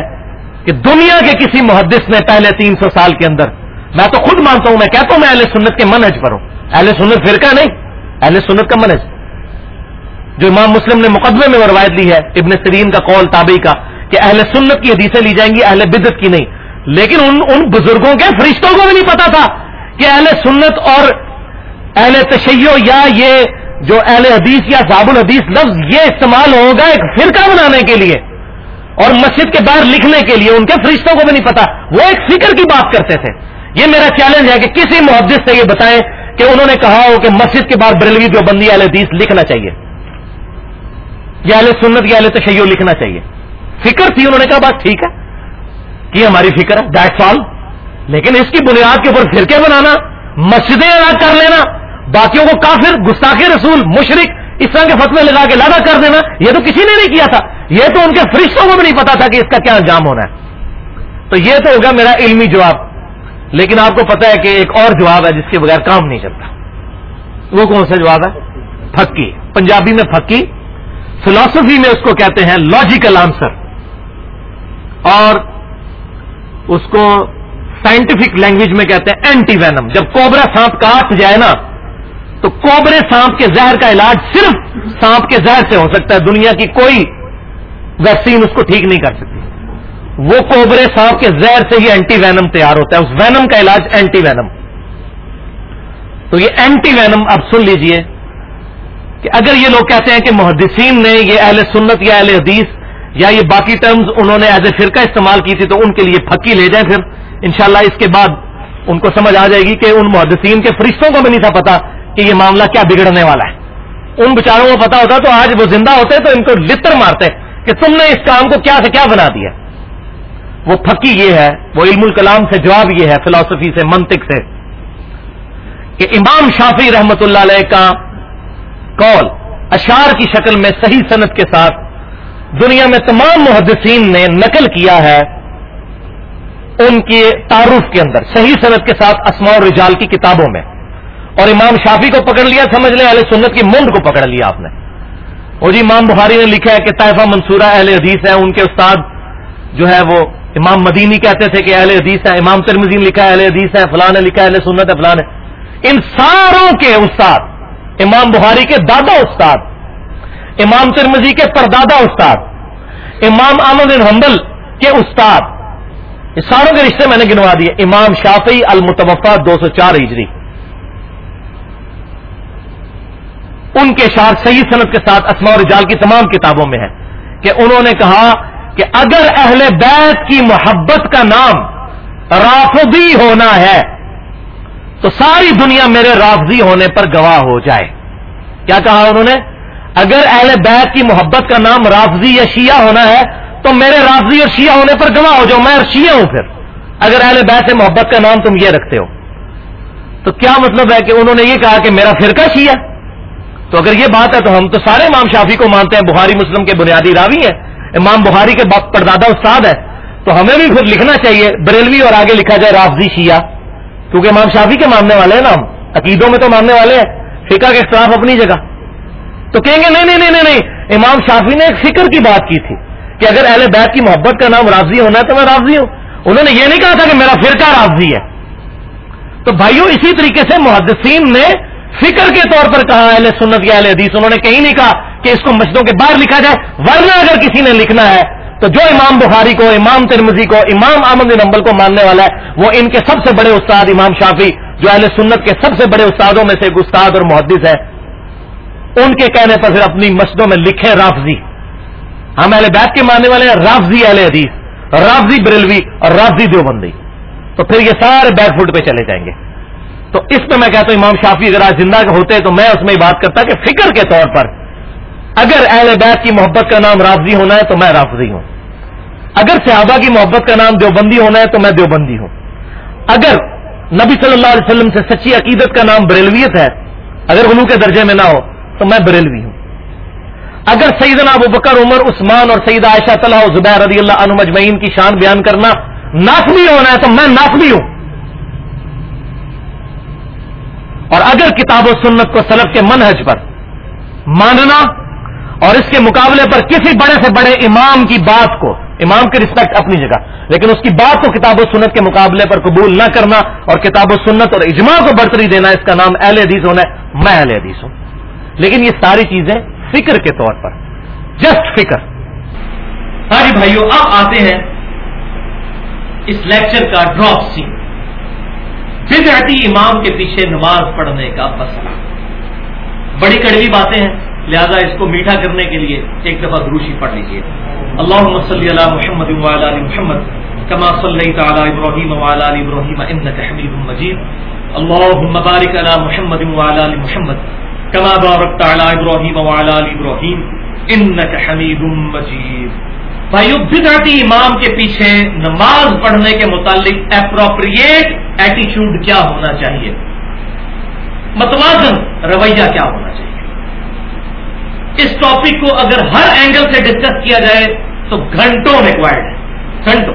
کہ دنیا کے کسی محدث نے پہلے تین سو سال کے اندر میں تو خود مانتا ہوں، میں کہتا ہوں، میں اہل سنت کے منہج پر ہوں۔ اہل سنت فرقہ نہیں، اہل سنت کا منہج۔ جو امام مسلم نے مقدمے میں روایت لی ہے، ابن سرین کا قول، تابعی کا، کہ اہل سنت کی حدیثیں لی جائیں گی، اہل بدت کی نہیں۔ لیکن ان ان بزرگوں کے فرشتوں کو بھی نہیں پتا تھا کہ اہل سنت اور اہل تشیع یا یہ جو اہل حدیث یا صاب الحدیث لفظ یہ استعمال ہوگا ایک فرقہ بنانے کے لیے اور مسجد کے باہر لکھنے کے لیے، ان کے فرشتوں کو بھی نہیں پتا۔ وہ ایک فکر کی بات کرتے تھے۔ یہ میرا چیلنج ہے کہ کسی محدث سے یہ بتائیں کہ انہوں نے کہا ہو کہ مسجد کے باہر بریلوی جو بندی اہل حدیث لکھنا چاہیے، یا اہل سنت یا اہل تشیع لکھنا چاہیے۔ فکر تھی انہوں نے کہا بات ٹھیک ہے۔ کہ ہماری فکر ہے ڈیٹ سال لیکن اس کی بنیاد کے اوپر فرقے بنانا، مسجدیں ادا کر لینا، باقیوں کو کافر، گستاخ رسول مشرق اس طرح کے فتوے لگا کے لادا کر دینا، یہ تو کسی نے نہیں کیا تھا۔ یہ تو ان کے فرشتوں کو بھی نہیں پتا تھا کہ اس کا کیا انجام ہونا ہے۔ تو یہ تو ہوگا میرا علمی جواب۔ لیکن آپ کو پتا ہے کہ ایک اور جواب ہے جس کے بغیر کام نہیں چلتا وہ کون سا جواب ہے؟ پھکی۔ پنجابی میں پھکی۔ فلاسفی میں اس کو کہتے ہیں لاجیکل آنسر اور اس کو سائنٹیفک لینگویج میں کہتے ہیں اینٹی وینم جب کوبرا سانپ کاٹ جائے نا، تو کوبرے سانپ کے زہر کا علاج صرف سانپ کے زہر سے ہو سکتا ہے۔ دنیا کی کوئی ویکسین اس کو ٹھیک نہیں کر سکتی۔ وہ کوبرے سانپ کے زہر سے ہی اینٹی وینم تیار ہوتا ہے، اس وینم کا علاج اینٹی وینم تو یہ اینٹی وینم اب سن لیجیے کہ اگر یہ لوگ کہتے ہیں کہ محدثین نے یہ اہل سنت یا اہل حدیث یا یہ باقی ٹرمز انہوں نے ایز اے فرقہ استعمال کی تھی تو ان کے لیے پھکی لے جائیں پھر۔ انشاءاللہ اس کے بعد ان کو سمجھ آ جائے گی کہ ان محدثین کے فرشتوں کو بھی نہیں تھا پتا کہ یہ معاملہ کیا بگڑنے والا ہے۔ ان بچاروں کو پتا ہوتا تو آج وہ زندہ ہوتے تو ان کو لطر مارتے کہ تم نے اس کام کو کیا سے کیا بنا دیا۔ وہ پھکی یہ ہے، وہ علم الکلام سے جواب یہ ہے، فلاسفی سے، منطق سے، کہ امام شافی رحمت اللہ علیہ کا کال اشار کی شکل میں صحیح صنعت کے ساتھ دنیا میں تمام محدثین نے نقل کیا ہے ان کے تعارف کے اندر، صحیح صنعت کے ساتھ اسماء اور رجال کی کتابوں میں۔ اور امام شافی کو پکڑ لیا، سمجھ لیں، اہل سنت کی منڈ کو پکڑ لیا آپ نے۔ اور جی امام بخاری نے لکھا ہے کہ طائفہ منصورہ اہل حدیث ہے ان کے استاد جو ہے وہ امام مدینی کہتے تھے کہ اہل حدیث ہے امام ترمزین لکھا ہے، اہل حدیث ہے فلاں نے لکھا ہے، اہل سنت ہے فلاں ان ساروں کے استاد، امام بخاری کے دادا استاد، امام ترمزی کے پردادا استاد، امام احمد حنبل کے استاد اس ساروں کے رشتے میں نے گنوا دیے۔ امام شافی المتوفا دو سو چار ہجری۔ ان کے شار صحیح صنعت کے ساتھ اسما اور رجال کی تمام کتابوں میں ہے کہ انہوں نے کہا کہ اگر اہل بیت کی محبت کا نام رافضی ہونا ہے، تو ساری دنیا میرے رافضی ہونے پر گواہ ہو جائے۔ کیا کہا انہوں نے؟ اگر اہل بیت کی محبت کا نام رافضی یا شیعہ ہونا ہے، تو میرے راضی اور شیعہ ہونے پر گواہ ہو جاؤ، میں شیعہ ہوں پھر۔ اگر اہل بیت محبت کا نام تم یہ رکھتے ہو۔ تو کیا مطلب ہے کہ انہوں نے یہ کہا کہ میرا فرقہ شیعہ؟ تو اگر یہ بات ہے تو ہم تو سارے امام شافی کو مانتے ہیں، بخاری مسلم کے بنیادی راوی ہیں۔ امام بخاری کے پردادا استاد ہے، تو ہمیں بھی پھر لکھنا چاہیے، بریلوی اور آگے لکھا جائے رافضی شیعہ، کیونکہ امام شافی کے ماننے والے ہیں نا ہم، عقیدوں میں تو ماننے والے ہیں، فقہ کے اختلاف اپنی جگہ۔ تو کہیں گے، نہیں نہیں نہیں نہیں امام شافی نے ایک فکر کی بات کی تھی کہ اگر اہل بیت کی محبت کا نام راضی ہونا ہے تو میں راضی ہوں۔ انہوں نے یہ نہیں کہا تھا کہ میرا فرقہ راضی ہے۔ تو بھائیوں اسی طریقے سے محدثین نے فکر کے طور پر کہا اہل سنت یا اہل حدیث، انہوں نے کہیں نہیں کہا کہ اس کو مسجدوں کے باہر لکھا جائے، ورنہ اگر کسی نے لکھنا ہے، تو جو امام بخاری کو، امام ترمزی کو، امام احمد نمبل کو ماننے والا ہے، وہ ان کے سب سے بڑے استاد امام شافی جو اہل سنت کے سب سے بڑے استادوں میں سے ایک استاد اور محدث ہے ان کے کہنے پر پھر اپنی مسجدوں میں لکھے رافضی۔ ہم اہل بیت کے ماننے والے ہیں، رافضی اہل حدیث، رافضی بریلوی اور رافضی دیوبندی۔ تو پھر یہ سارے بیک فٹ پہ چلے جائیں گے۔ تو اس پہ میں کہتا ہوں امام شافی اگر آج زندہ ہوتے تو میں اس میں بات کرتا کہ فکر کے طور پر اگر اہل بیت کی محبت کا نام رافضی ہونا ہے تو میں رافضی ہوں۔ اگر صحابہ کی محبت کا نام دیوبندی ہونا ہے تو میں دیوبندی ہوں۔ اگر نبی صلی اللہ علیہ وسلم سے سچی عقیدت کا نام بریلویت ہے، اگر غلو کے درجے میں نہ ہو تو میں بریلوی ہوں۔ اگر سیدنا ابو بکر، عمر، عثمان اور سعید عائشہ طلح زبیر رضی اللہ عنہ مجمعین کی شان بیان کرنا ناقمی ہونا ہے تو میں ناقمی ہوں۔ اور اگر کتاب و سنت کو سلف کے منحج پر ماننا اور اس کے مقابلے پر کسی بڑے سے بڑے امام کی بات کو، امام کی رسپیکٹ اپنی جگہ، لیکن اس کی بات کو کتاب و سنت کے مقابلے پر قبول نہ کرنا اور کتاب و سنت اور اجماع کو برتری دینا، اس کا نام اہل حدیث ہونا ہے، میں اہل حدیث ہوں۔ لیکن یہ ساری چیزیں فکر کے طور پر جسٹ فکر۔ ہاں جی بھائیو، اب آتے ہیں اس لیکچر کا ڈراپ سی بدعتی امام کے پیچھے نماز پڑھنے کا مسئلہ۔ بڑی کڑوی باتیں ہیں، لہذا اس کو میٹھا کرنے کے لیے ایک دفعہ دروشی پڑھ لیجیے اللہ صلی اللہ محمد علی محمد، کما صلی تعالی ابراہیم علی ابراہیم انک حمید مجید۔ اللہ بارک علی محمد علی محمد، کما بارکت علی ابراہیم علی ابراہیم انک حمید مجید۔ بھائیو بدعتی امام کے پیچھے نماز پڑھنے کے متعلق اپروپریٹ ایٹیچیوڈ کیا ہونا چاہیے؟ متوازن رویہ کیا ہونا چاہیے؟ اس ٹاپک کو اگر ہر اینگل سے ڈسکس کیا جائے تو گھنٹوں ریکوائرڈ ہے، گھنٹوں۔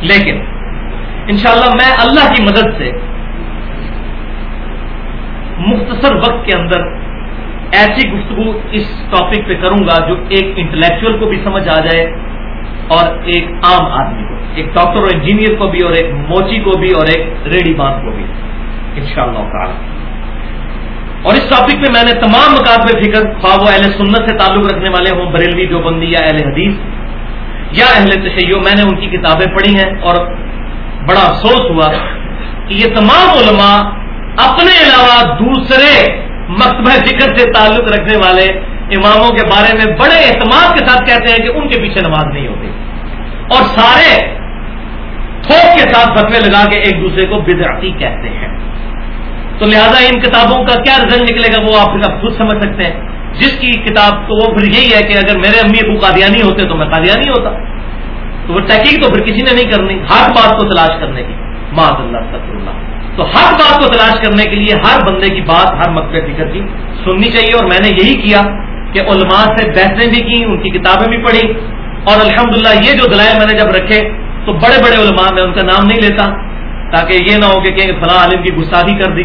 لیکن انشاءاللہ میں اللہ کی مدد سے مختصر وقت کے اندر ایسی گفتگو اس ٹاپک پہ کروں گا جو ایک انٹلیکچوئل کو بھی سمجھ آ جائے اور ایک عام آدمی کو، ایک ڈاکٹر اور انجینئر کو بھی اور ایک موچی کو بھی اور ایک ریڈی بان کو بھی ان شاء اللہ اور اس ٹاپک پہ میں نے تمام مقابلے فکر، خواہ وہ اہل سنت سے تعلق رکھنے والے ہوں، بریلوی جو بندی یا اہل حدیث یا اہل تشیع، میں نے ان کی کتابیں پڑھی ہیں اور بڑا افسوس ہوا کہ یہ تمام علماء اپنے علاوہ دوسرے مکتبہ فکر سے تعلق رکھنے والے اماموں کے بارے میں بڑے اعتماد کے ساتھ کہتے ہیں کہ ان کے پیچھے نماز نہیں ہوتی۔ اور سارے تھوک کے ساتھ فتوے لگا کے ایک دوسرے کو بدعتی کہتے ہیں۔ تو لہذا ان کتابوں کا کیا رزلٹ نکلے گا وہ آپ خود سمجھ سکتے ہیں۔ جس کی کتاب تو وہ پھر یہی ہے کہ اگر میرے امی ابو قادیانی ہوتے تو میں قادیانی ہوتا۔ تو وہ تحقیق تو پھر کسی نے نہیں کرنی، ہر بات کو تلاش کرنے کی۔ معذ اللہ سفر اللہ۔ تو ہر بات کو تلاش کرنے کے لیے ہر بندے کی بات ہر مقبر فکر کی سننی چاہیے اور میں نے یہی کیا کہ علماء سے بحثیں بھی کی ان کی کتابیں بھی پڑھی اور الحمدللہ یہ جو دلائل میں نے جب رکھے، تو بڑے بڑے علماء میں ان کا نام نہیں لیتا تاکہ یہ نہ ہو کہ فلاں عالم کی گستاخی کر دی۔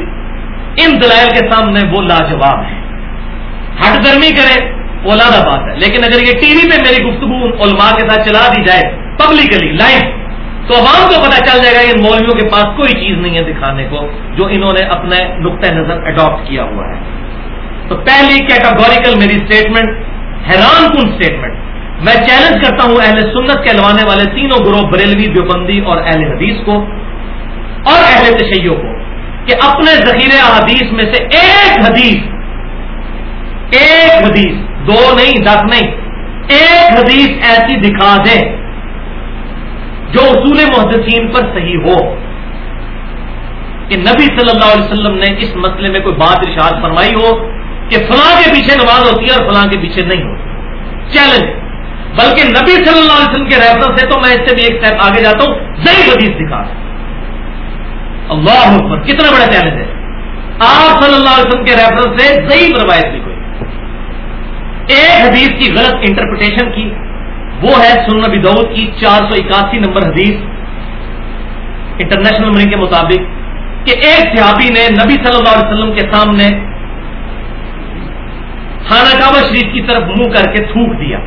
ان دلائل کے سامنے وہ لاجواب ہے ہٹ گرمی کرے، وہ لادہ بات ہے۔ لیکن اگر یہ ٹی وی پہ میری گفتگو علماء کے ساتھ چلا دی جائے پبلکلی لائف تو عوام کو پتا چل جائے گا ان مولویوں کے پاس کوئی چیز نہیں ہے دکھانے کو جو انہوں نے اپنے نقطۂ نظر اڈاپٹ کیا ہوا ہے۔ تو پہلی کیٹاگوریکل میری اسٹیٹمنٹ حیران کن اسٹیٹمنٹ میں چیلنج کرتا ہوں اہل سنت کے لوانے والے تینوں گروہ بریلوی دیوبندی اور اہل حدیث کو اور اہل تشیعوں کو کہ اپنے ذخیرے حدیث میں سے ایک حدیث ایک حدیث، دو نہیں، دس نہیں، ایک حدیث ایسی دکھا دیں۔ جو اصول محدثین پر صحیح ہو، کہ نبی صلی اللہ علیہ وسلم نے اس مسئلے میں کوئی بات ارشاد فرمائی ہو کہ فلاں کے پیچھے نماز ہوتی ہے اور فلاں کے پیچھے نہیں ہوتی۔ چیلنج بلکہ نبی صلی اللہ علیہ وسلم کے ریفرنس سے تو میں اس سے بھی ایک اسٹیپ آگے جاتا ہوں۔ صحیح حدیث دکھا۔ اللہ اکبر، کتنا بڑا چیلنج ہے۔ آپ صلی اللہ علیہ وسلم کے ریفرنس سے ضعیف روایت بھی کوئی۔ ایک حدیث کی غلط انٹرپریٹیشن کی۔ وہ ہے سن نبی دعود کی چار سو اکاسی نمبر حدیث انٹرنیشنل نمبر کے مطابق کہ ایک صحابی نے نبی صلی اللہ علیہ وسلم کے سامنے خانہ کعبہ شریف کی طرف منہ کر کے تھوک دیا۔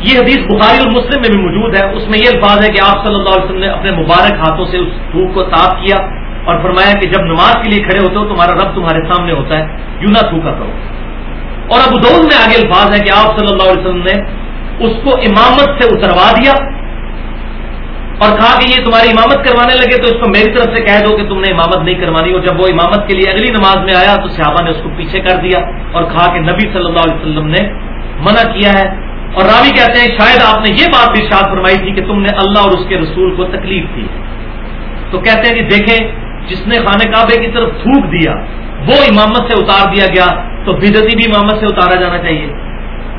یہ حدیث بخاری اور مسلم میں بھی موجود ہے۔ اس میں یہ الفاظ ہے کہ آپ صلی اللہ علیہ وسلم نے اپنے مبارک ہاتھوں سے اس تھوک کو صاف کیا اور فرمایا کہ جب نماز کے لیے کھڑے ہوتے ہو، تمہارا رب تمہارے سامنے ہوتا ہے، یوں نہ تھوکا کرو۔ اور ابو دون میں آگے الفاظ ہے کہ آپ صلی اللہ علیہ وسلم نے اس کو امامت سے اتروا دیا اور کہا کہ یہ تمہاری امامت کروانے لگے تو اس کو میری طرف سے کہہ دو کہ تم نے امامت نہیں کروانی اور جب وہ امامت کے لیے اگلی نماز میں آیا تو صحابہ نے اس کو پیچھے کر دیا اور کہا کہ نبی صلی اللہ علیہ وسلم نے منع کیا ہے اور راوی کہتے ہیں شاید آپ نے یہ بات بھی شاد فرمائی تھی کہ تم نے اللہ اور اس کے رسول کو تکلیف دی تو کہتے ہیں کہ دیکھیں جس نے خانہ کعبے کی طرف تھوک دیا وہ امامت سے اتار دیا گیا تو بدتی بھی امامت سے اتارا جانا چاہیے۔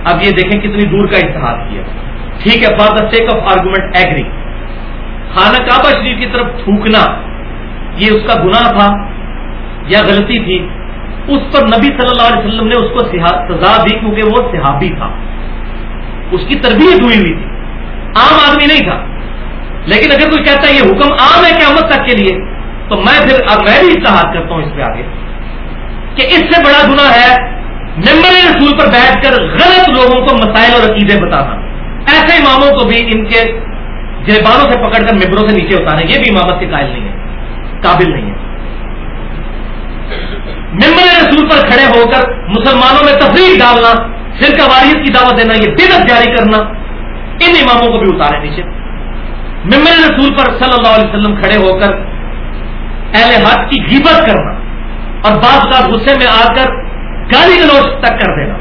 اب یہ دیکھیں کتنی دور کا اتحاد کیا۔ ٹھیک ہے، for the sake of argument agree. خانہ کعبہ شریف کی طرف تھوکنا، یہ اس کا گناہ تھا یا غلطی تھی؟ اس پر نبی صلی اللہ علیہ وسلم نے اس کو سزا دی کیونکہ وہ صحابی تھا۔ اس کی تربیت ہوئی ہوئی تھی۔ عام آدمی نہیں تھا۔ لیکن اگر کوئی کہتا ہے یہ حکم عام ہے قیامت تک کے لیے، تو میں پھر اب میں بھی اتحاد کرتا ہوں اس پہ آگے۔ کہ اس سے بڑا گناہ ہے ممبر رسول پر بیٹھ کر غلط لوگوں کو مسائل اور عقیدے بتانا۔ ایسے اماموں کو بھی ان کے گربانوں سے پکڑ کر ممبروں سے نیچے اتارے یہ بھی امامت کے قائل نہیں ہے، قابل نہیں ہے۔ ممبر رسول پر کھڑے ہو کر مسلمانوں میں تفریح ڈالنا پھر واریت کی دعوت دینا، یہ بدت جاری کرنا، ان اماموں کو بھی اتارے نیچے۔ ممبر رسول پر صلی اللہ علیہ وسلم کھڑے ہو کر اہل حق کی غیبت کرنا۔ اور بعض کا غصے میں آ کر گالی گلوچ تک کر دینا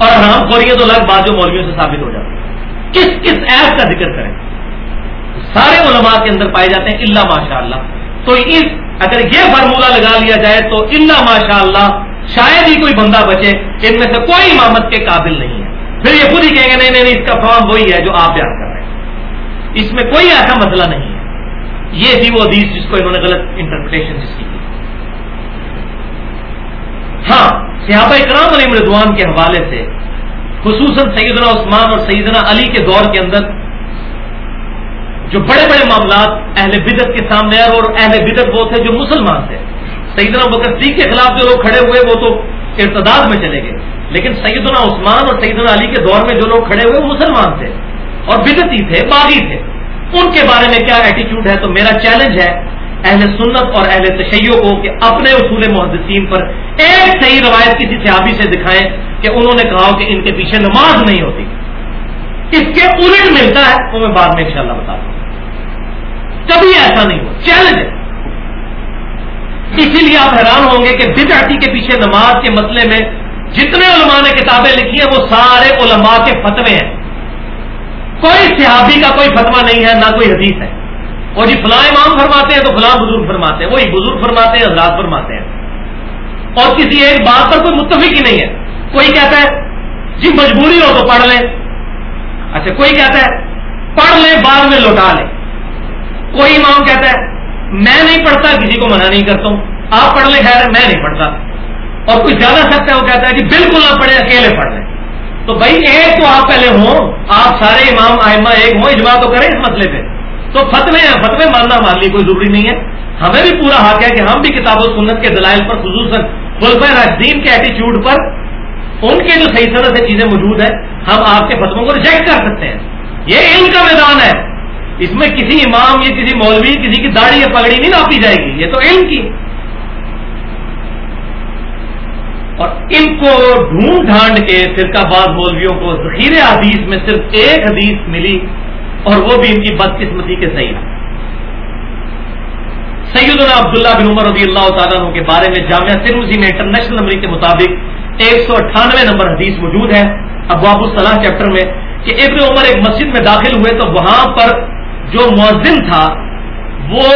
اور حرام خوریت تو الگ بات جو مولویوں سے ثابت ہو جاتی کس کس ایپ کا ذکر کریں؟ سارے علماء کے اندر پائے جاتے ہیں اللہ ماشاء اللہ تو اس اگر یہ فارمولہ لگا لیا جائے تو اللہ ماشاء اللہ شاید ہی کوئی بندہ بچے، ان میں سے کوئی امامت کے قابل نہیں ہے۔ پھر یہ خود ہی کہیں گے، نہیں نہیں اس کا فارم وہی ہے جو آپ بیان کر رہے ہیں۔ اس میں کوئی ایسا مسئلہ نہیں ہے۔ یہ تھی وہ حدیث جس کو انہوں نے غلط انٹرپریٹیشن جس کی۔ ہاں صحابہ کرام علی مردوان کے حوالے سے، خصوصاً سیدنا عثمان اور سیدنا علی کے دور کے اندر، جو بڑے بڑے معاملات اہل بدت کے سامنے آئے اور اہل بدت وہ تھے جو مسلمان تھے۔ سیدنا بکر سیخ کے خلاف جو لوگ کھڑے ہوئے، وہ تو ارتداد میں چلے گئے۔ لیکن سیدنا عثمان اور سیدنا علی کے دور میں جو لوگ کھڑے ہوئے، وہ مسلمان تھے اور بدتی تھے، باغی تھے۔ ان کے بارے میں کیا ایٹیچیوڈ ہے؟ تو میرا چیلنج ہے اہل سنت اور اہل تشیعوں کو کہ اپنے اصول محدثین پر ایک صحیح روایت کسی صحابی سے دکھائیں کہ انہوں نے کہا کہ ان کے پیچھے نماز نہیں ہوتی۔ اس کے الٹ ملتا ہے، وہ میں بعد میں انشاءاللہ بتا دوں۔ کبھی ایسا نہیں ہو چیلنج ہے۔ اسی لیے آپ حیران ہوں گے کہ بدعتی کے پیچھے نماز کے مسئلے میں جتنے علماء نے کتابیں لکھی ہیں، وہ سارے علماء کے فتوے ہیں۔ کوئی صحابی کا کوئی فتوا نہیں ہے، نہ کوئی حدیث ہے۔ اور جی فلاں امام فرماتے ہیں تو فلاں بزرگ فرماتے ہیں، وہی بزرگ فرماتے ہیں، حضرات فرماتے ہیں۔ اور کسی ایک بات پر کوئی متفق ہی نہیں ہے۔ کوئی کہتا ہے جی مجبوری ہو تو پڑھ لیں۔ اچھا کوئی کہتا ہے، پڑھ لیں، بعد میں لوٹا لیں۔ کوئی امام کہتا ہے، میں نہیں پڑھتا، کسی کو منع نہیں کرتا ہوں۔ آپ پڑھ لیں، خیر میں نہیں پڑھتا۔ اور کوئی زیادہ سکتا ہے، وہ کہتا ہے کہ بالکل نہ پڑھے اکیلے پڑھ لیں۔ تو بھائی، ایک تو آپ پہلے ہوں، آپ سارے امام آئمہ ایک ہوں، اجماع تو کریں اس مسئلے پہ۔ تو فتوے ہیں، فتوے ماننا مان لی کوئی ضروری نہیں ہے۔ ہمیں بھی پورا حق ہے کہ ہم بھی کتاب و سنت کے دلائل پر، خصوصاً خلف راشدین کے ایٹیچیوڈ پر، ان کے جو صحیح طرح سے چیزیں موجود ہیں، ہم آپ کے فتووں کو ریجیکٹ کر سکتے ہیں۔ یہ علم کا میدان ہے۔ اس میں کسی امام یا کسی مولوی، کسی کی داڑھی یا پگڑی نہیں ناپی جائے گی۔ یہ تو علم کی اور ان کو ڈھونڈ ڈھانڈ کے فرقہ باز مولویوں کو ذخیرے حدیث میں صرف ایک حدیث ملی۔ اور وہ بھی ان کی بدقسمتی کے صحیح ہے سیدنا عبداللہ بن عمر رضی اللہ تعالیٰ عنہ کے بارے میں جامعہ سروزی میں انٹرنیشنل نمبر کے مطابق ایک سو اٹھانوے نمبر حدیث موجود ہے۔ ابواب الصلاح چیپٹر میں کہ ابن عمر ایک مسجد میں داخل ہوئے تو وہاں پر جو مؤذن تھا، وہ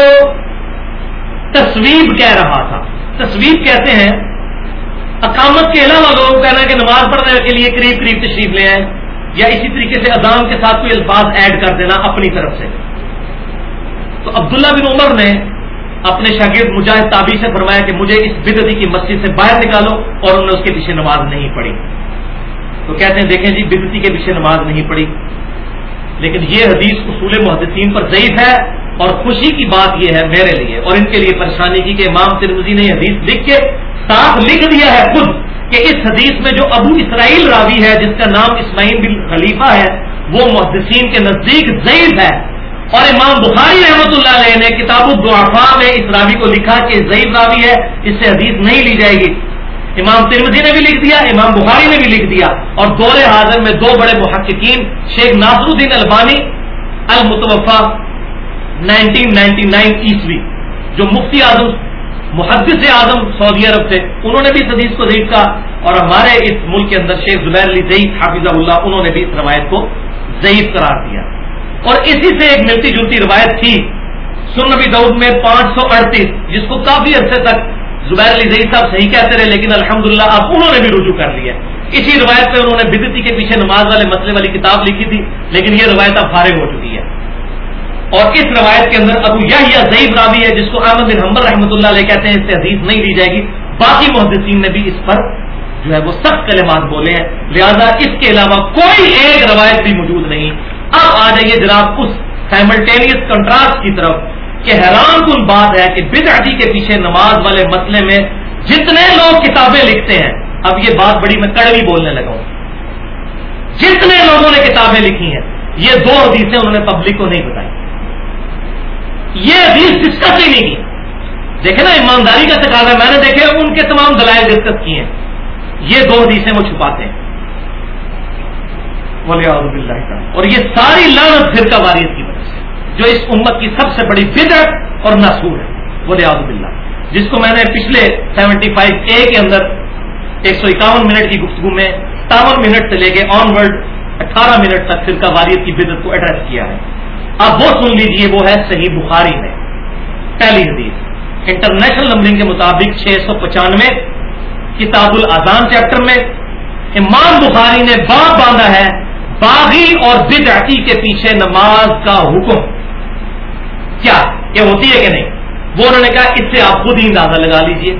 تصویب کہہ رہا تھا۔ تصویب کہتے ہیں، اقامت کے علاوہ لوگوں کو کہنا کہ نماز پڑھنے کے لیے قریب قریب تشریف لے آئے۔ یا اسی طریقے سے اذان کے ساتھ کوئی الفاظ ایڈ کر دینا اپنی طرف سے۔ تو عبداللہ بن عمر نے اپنے شاگرد مجاہد تابی سے فرمایا کہ مجھے اس بدتی کی مسجد سے باہر نکالو اور انہوں نے اس کے پیچھے نماز نہیں پڑھی۔ تو کہتے ہیں، دیکھیں جی بدتی کے پیچھے نماز نہیں پڑھی۔ لیکن یہ حدیث اصول محدثین پر ضعیف ہے اور خوشی کی بات یہ ہے میرے لیے اور ان کے لیے پریشانی کی کہ امام ترمزی نے حدیث لکھ کے ساتھ لکھ دیا ہے خود۔ کہ اس حدیث میں جو ابو اسرائیل راوی ہے، جس کا نام اسماعیل بن خلیفہ ہے، وہ محدثین کے نزدیک ضعیف ہے۔ اور امام بخاری رحمۃ اللہ علیہ نے کتاب الدعفا میں اس راوی کو لکھا کہ ضعیف راوی ہے، اس سے حدیث نہیں لی جائے گی۔ امام ترمزی نے بھی لکھ دیا، امام بخاری نے بھی لکھ دیا۔ اور دور حاضر میں دو بڑے محققین، شیخ ناصر الدین البانی المتوفا 1999 نائنٹی عیسوی، جو مفتی اعظم محدث اعظم سعودی عرب تھے انہوں نے بھی اس حدیث کو ضعیف کہا اور ہمارے اس ملک کے اندر شیخ زبیر علی ضعیف حافظ اللہ، انہوں نے بھی اس روایت کو ضعیف قرار دیا۔ اور اسی سے ایک ملتی جلتی روایت تھی سن نبی دعود میں پانچ سو اڑتیس، جس کو کافی عرصے تک زبیر علی ضعیف صاحب صحیح کہتے رہے، لیکن الحمدللہ اب انہوں نے بھی رجوع کر لیا۔ اسی روایت پہ انہوں نے بدتی کے پیچھے نماز والے مسئلے والی کتاب لکھی تھی، لیکن یہ روایت اب فارغ ہو چکی ہے۔ اور اس روایت کے اندر ابو یا ضعیف راوی ہے، جس کو احمد بن حمبر رحمۃ اللہ علیہ کہتے ہیں اس سے حدیث نہیں لی جائے گی۔ باقی محدثین نے بھی اس پر جو ہے وہ سخت کلمات بولے ہیں۔ لہذا اس کے علاوہ کوئی ایک روایت بھی موجود نہیں۔ اب آ جائیے جناب اس سائملٹینیس کنٹراسٹ کی طرف کہ حیران کن بات ہے کہ بدعتی کے پیچھے نماز والے مسئلے میں جتنے لوگ کتابیں لکھتے ہیں، اب یہ بات بڑی میں کڑوی بولنے لگا ہوں۔ جتنے لوگوں نے کتابیں لکھی ہیں، یہ دو حدیثیں انہوں نے پبلک کو نہیں بتائی۔ یہ حدیث ڈسکس ہی نہیں کی۔ دیکھے نا، ایمانداری کا تقاضا میں نے دیکھے، ان کے تمام دلائل ڈسکس کیے ہیں۔ یہ دو حدیثیں وہ چھپاتے ہیں۔ اور یہ ساری لانت پھر کا واریت کی وجہ سے، جو اس امت کی سب سے بڑی بدعت اور نسور ہے۔ بولے آزب اللہ جس کو میں نے پچھلے سیونٹی فائیو اے کے اندر ایک سو اکاون منٹ کی گفتگو میں ستاون منٹ سے لے کے آن ورڈ اٹھارہ منٹ تک فرقہ واریت کی بدت کو ایڈریس کیا ہے۔ اب وہ سن لیجیے، وہ ہے صحیح بخاری میں۔ پہلی حدیث۔ انٹرنیشنل نمبرنگ کے مطابق چھ سو پچانوے کتاب الازان چیپٹر میں امام بخاری نے باپ باندھا ہے، باغی اور بدعتی کے پیچھے نماز کا حکم۔ کیا یہ ہوتی ہے کہ نہیں؟ وہ انہوں نے کہا، اس سے آپ خود ہی اندازہ لگا لیجیے۔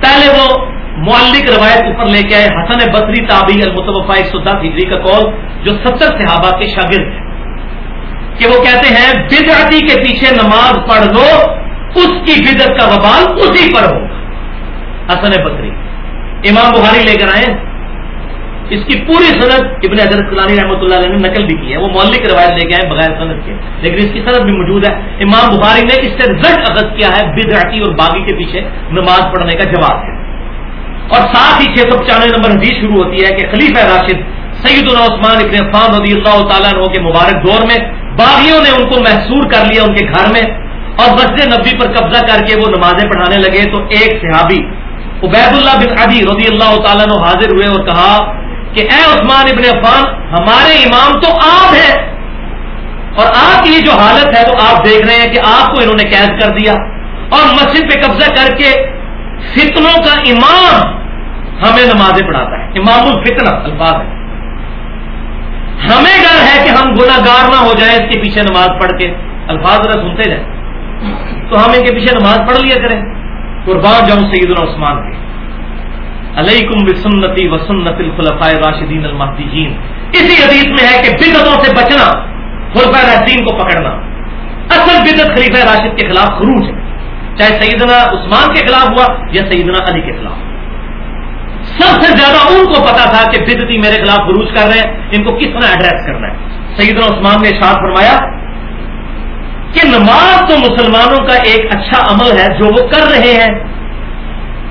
پہلے وہ معلق روایت اوپر لے کے آئے، حسن بصری تابی المتوفا ایک سو دس ہجری کا کال جو ستر صحابہ کے شاگرد ہیں۔ کہ وہ کہتے ہیں، بدعتی کے پیچھے نماز پڑھ لو، اس کی بدت کا وبال اسی پر ہوگا۔ حسن بصری، امام بخاری لے کر آئے۔ اس کی پوری صنعت ابن حضرت کلانی رحمۃ اللہ علیہ نے نقل بھی کی ہے۔ وہ مولک روایت لے کے آئے بغیر صنعت کے۔ لیکن اس کی صنعت بھی موجود ہے۔ امام بخاری نے اس سے رزلٹ اخذ کیا ہے بدعتی اور باغی کے پیچھے نماز پڑھنے کا جواب ہے۔ اور ساتھ ہی چھ سو پچانوے نمبر حدیث شروع ہوتی ہے کہ خلیفہ راشد سعید عثمان ابن عفان رضی اللہ تعالیٰ عنہ کے مبارک دور میں باغیوں نے ان کو محسور کر لیا ان کے گھر میں اور مسجد نبی پر قبضہ کر کے وہ نمازیں پڑھانے لگے تو ایک صحابی عبید اللہ بن عدی رضی اللہ تعالیٰ عنہ حاضر ہوئے اور کہا کہ اے عثمان ابن عفان، ہمارے امام تو آپ ہیں اور آپ کی جو حالت ہے وہ آپ دیکھ رہے ہیں کہ آپ کو انہوں نے قید کر دیا اور مسجد پہ قبضہ کر کے فتنوں کا امام ہمیں نمازیں پڑھاتا ہے، امام الفتنا الفاظ ہے ہمیں ڈر ہے کہ ہم گناگار نہ ہو جائیں اس کے پیچھے نماز پڑھ کے۔ الفاظ ذرا سنتے جائیں۔ تو ہم ان کے پیچھے نماز پڑھ لیا کریں۔ قربان جاؤں سعید العثمان کے۔ علیکم بسنتی و سنت الخلفاء راشدین المحدین اسی حدیث میں ہے کہ بدتوں سے بچنا خلفۂ راشدین کو پکڑنا۔ اصل بدت خلیفہ راشد کے خلاف خروج ہے۔ چاہے سیدنا عثمان کے خلاف ہوا یا سیدنا علی کے خلاف۔ سب سے زیادہ ان کو پتا تھا کہ بدتی میرے خلاف خروج کر رہے ہیں، ان کو کس طرح ایڈریس کرنا ہے؟ سیدنا عثمان نے اشاد فرمایا کہ نماز تو مسلمانوں کا ایک اچھا عمل ہے جو وہ کر رہے ہیں۔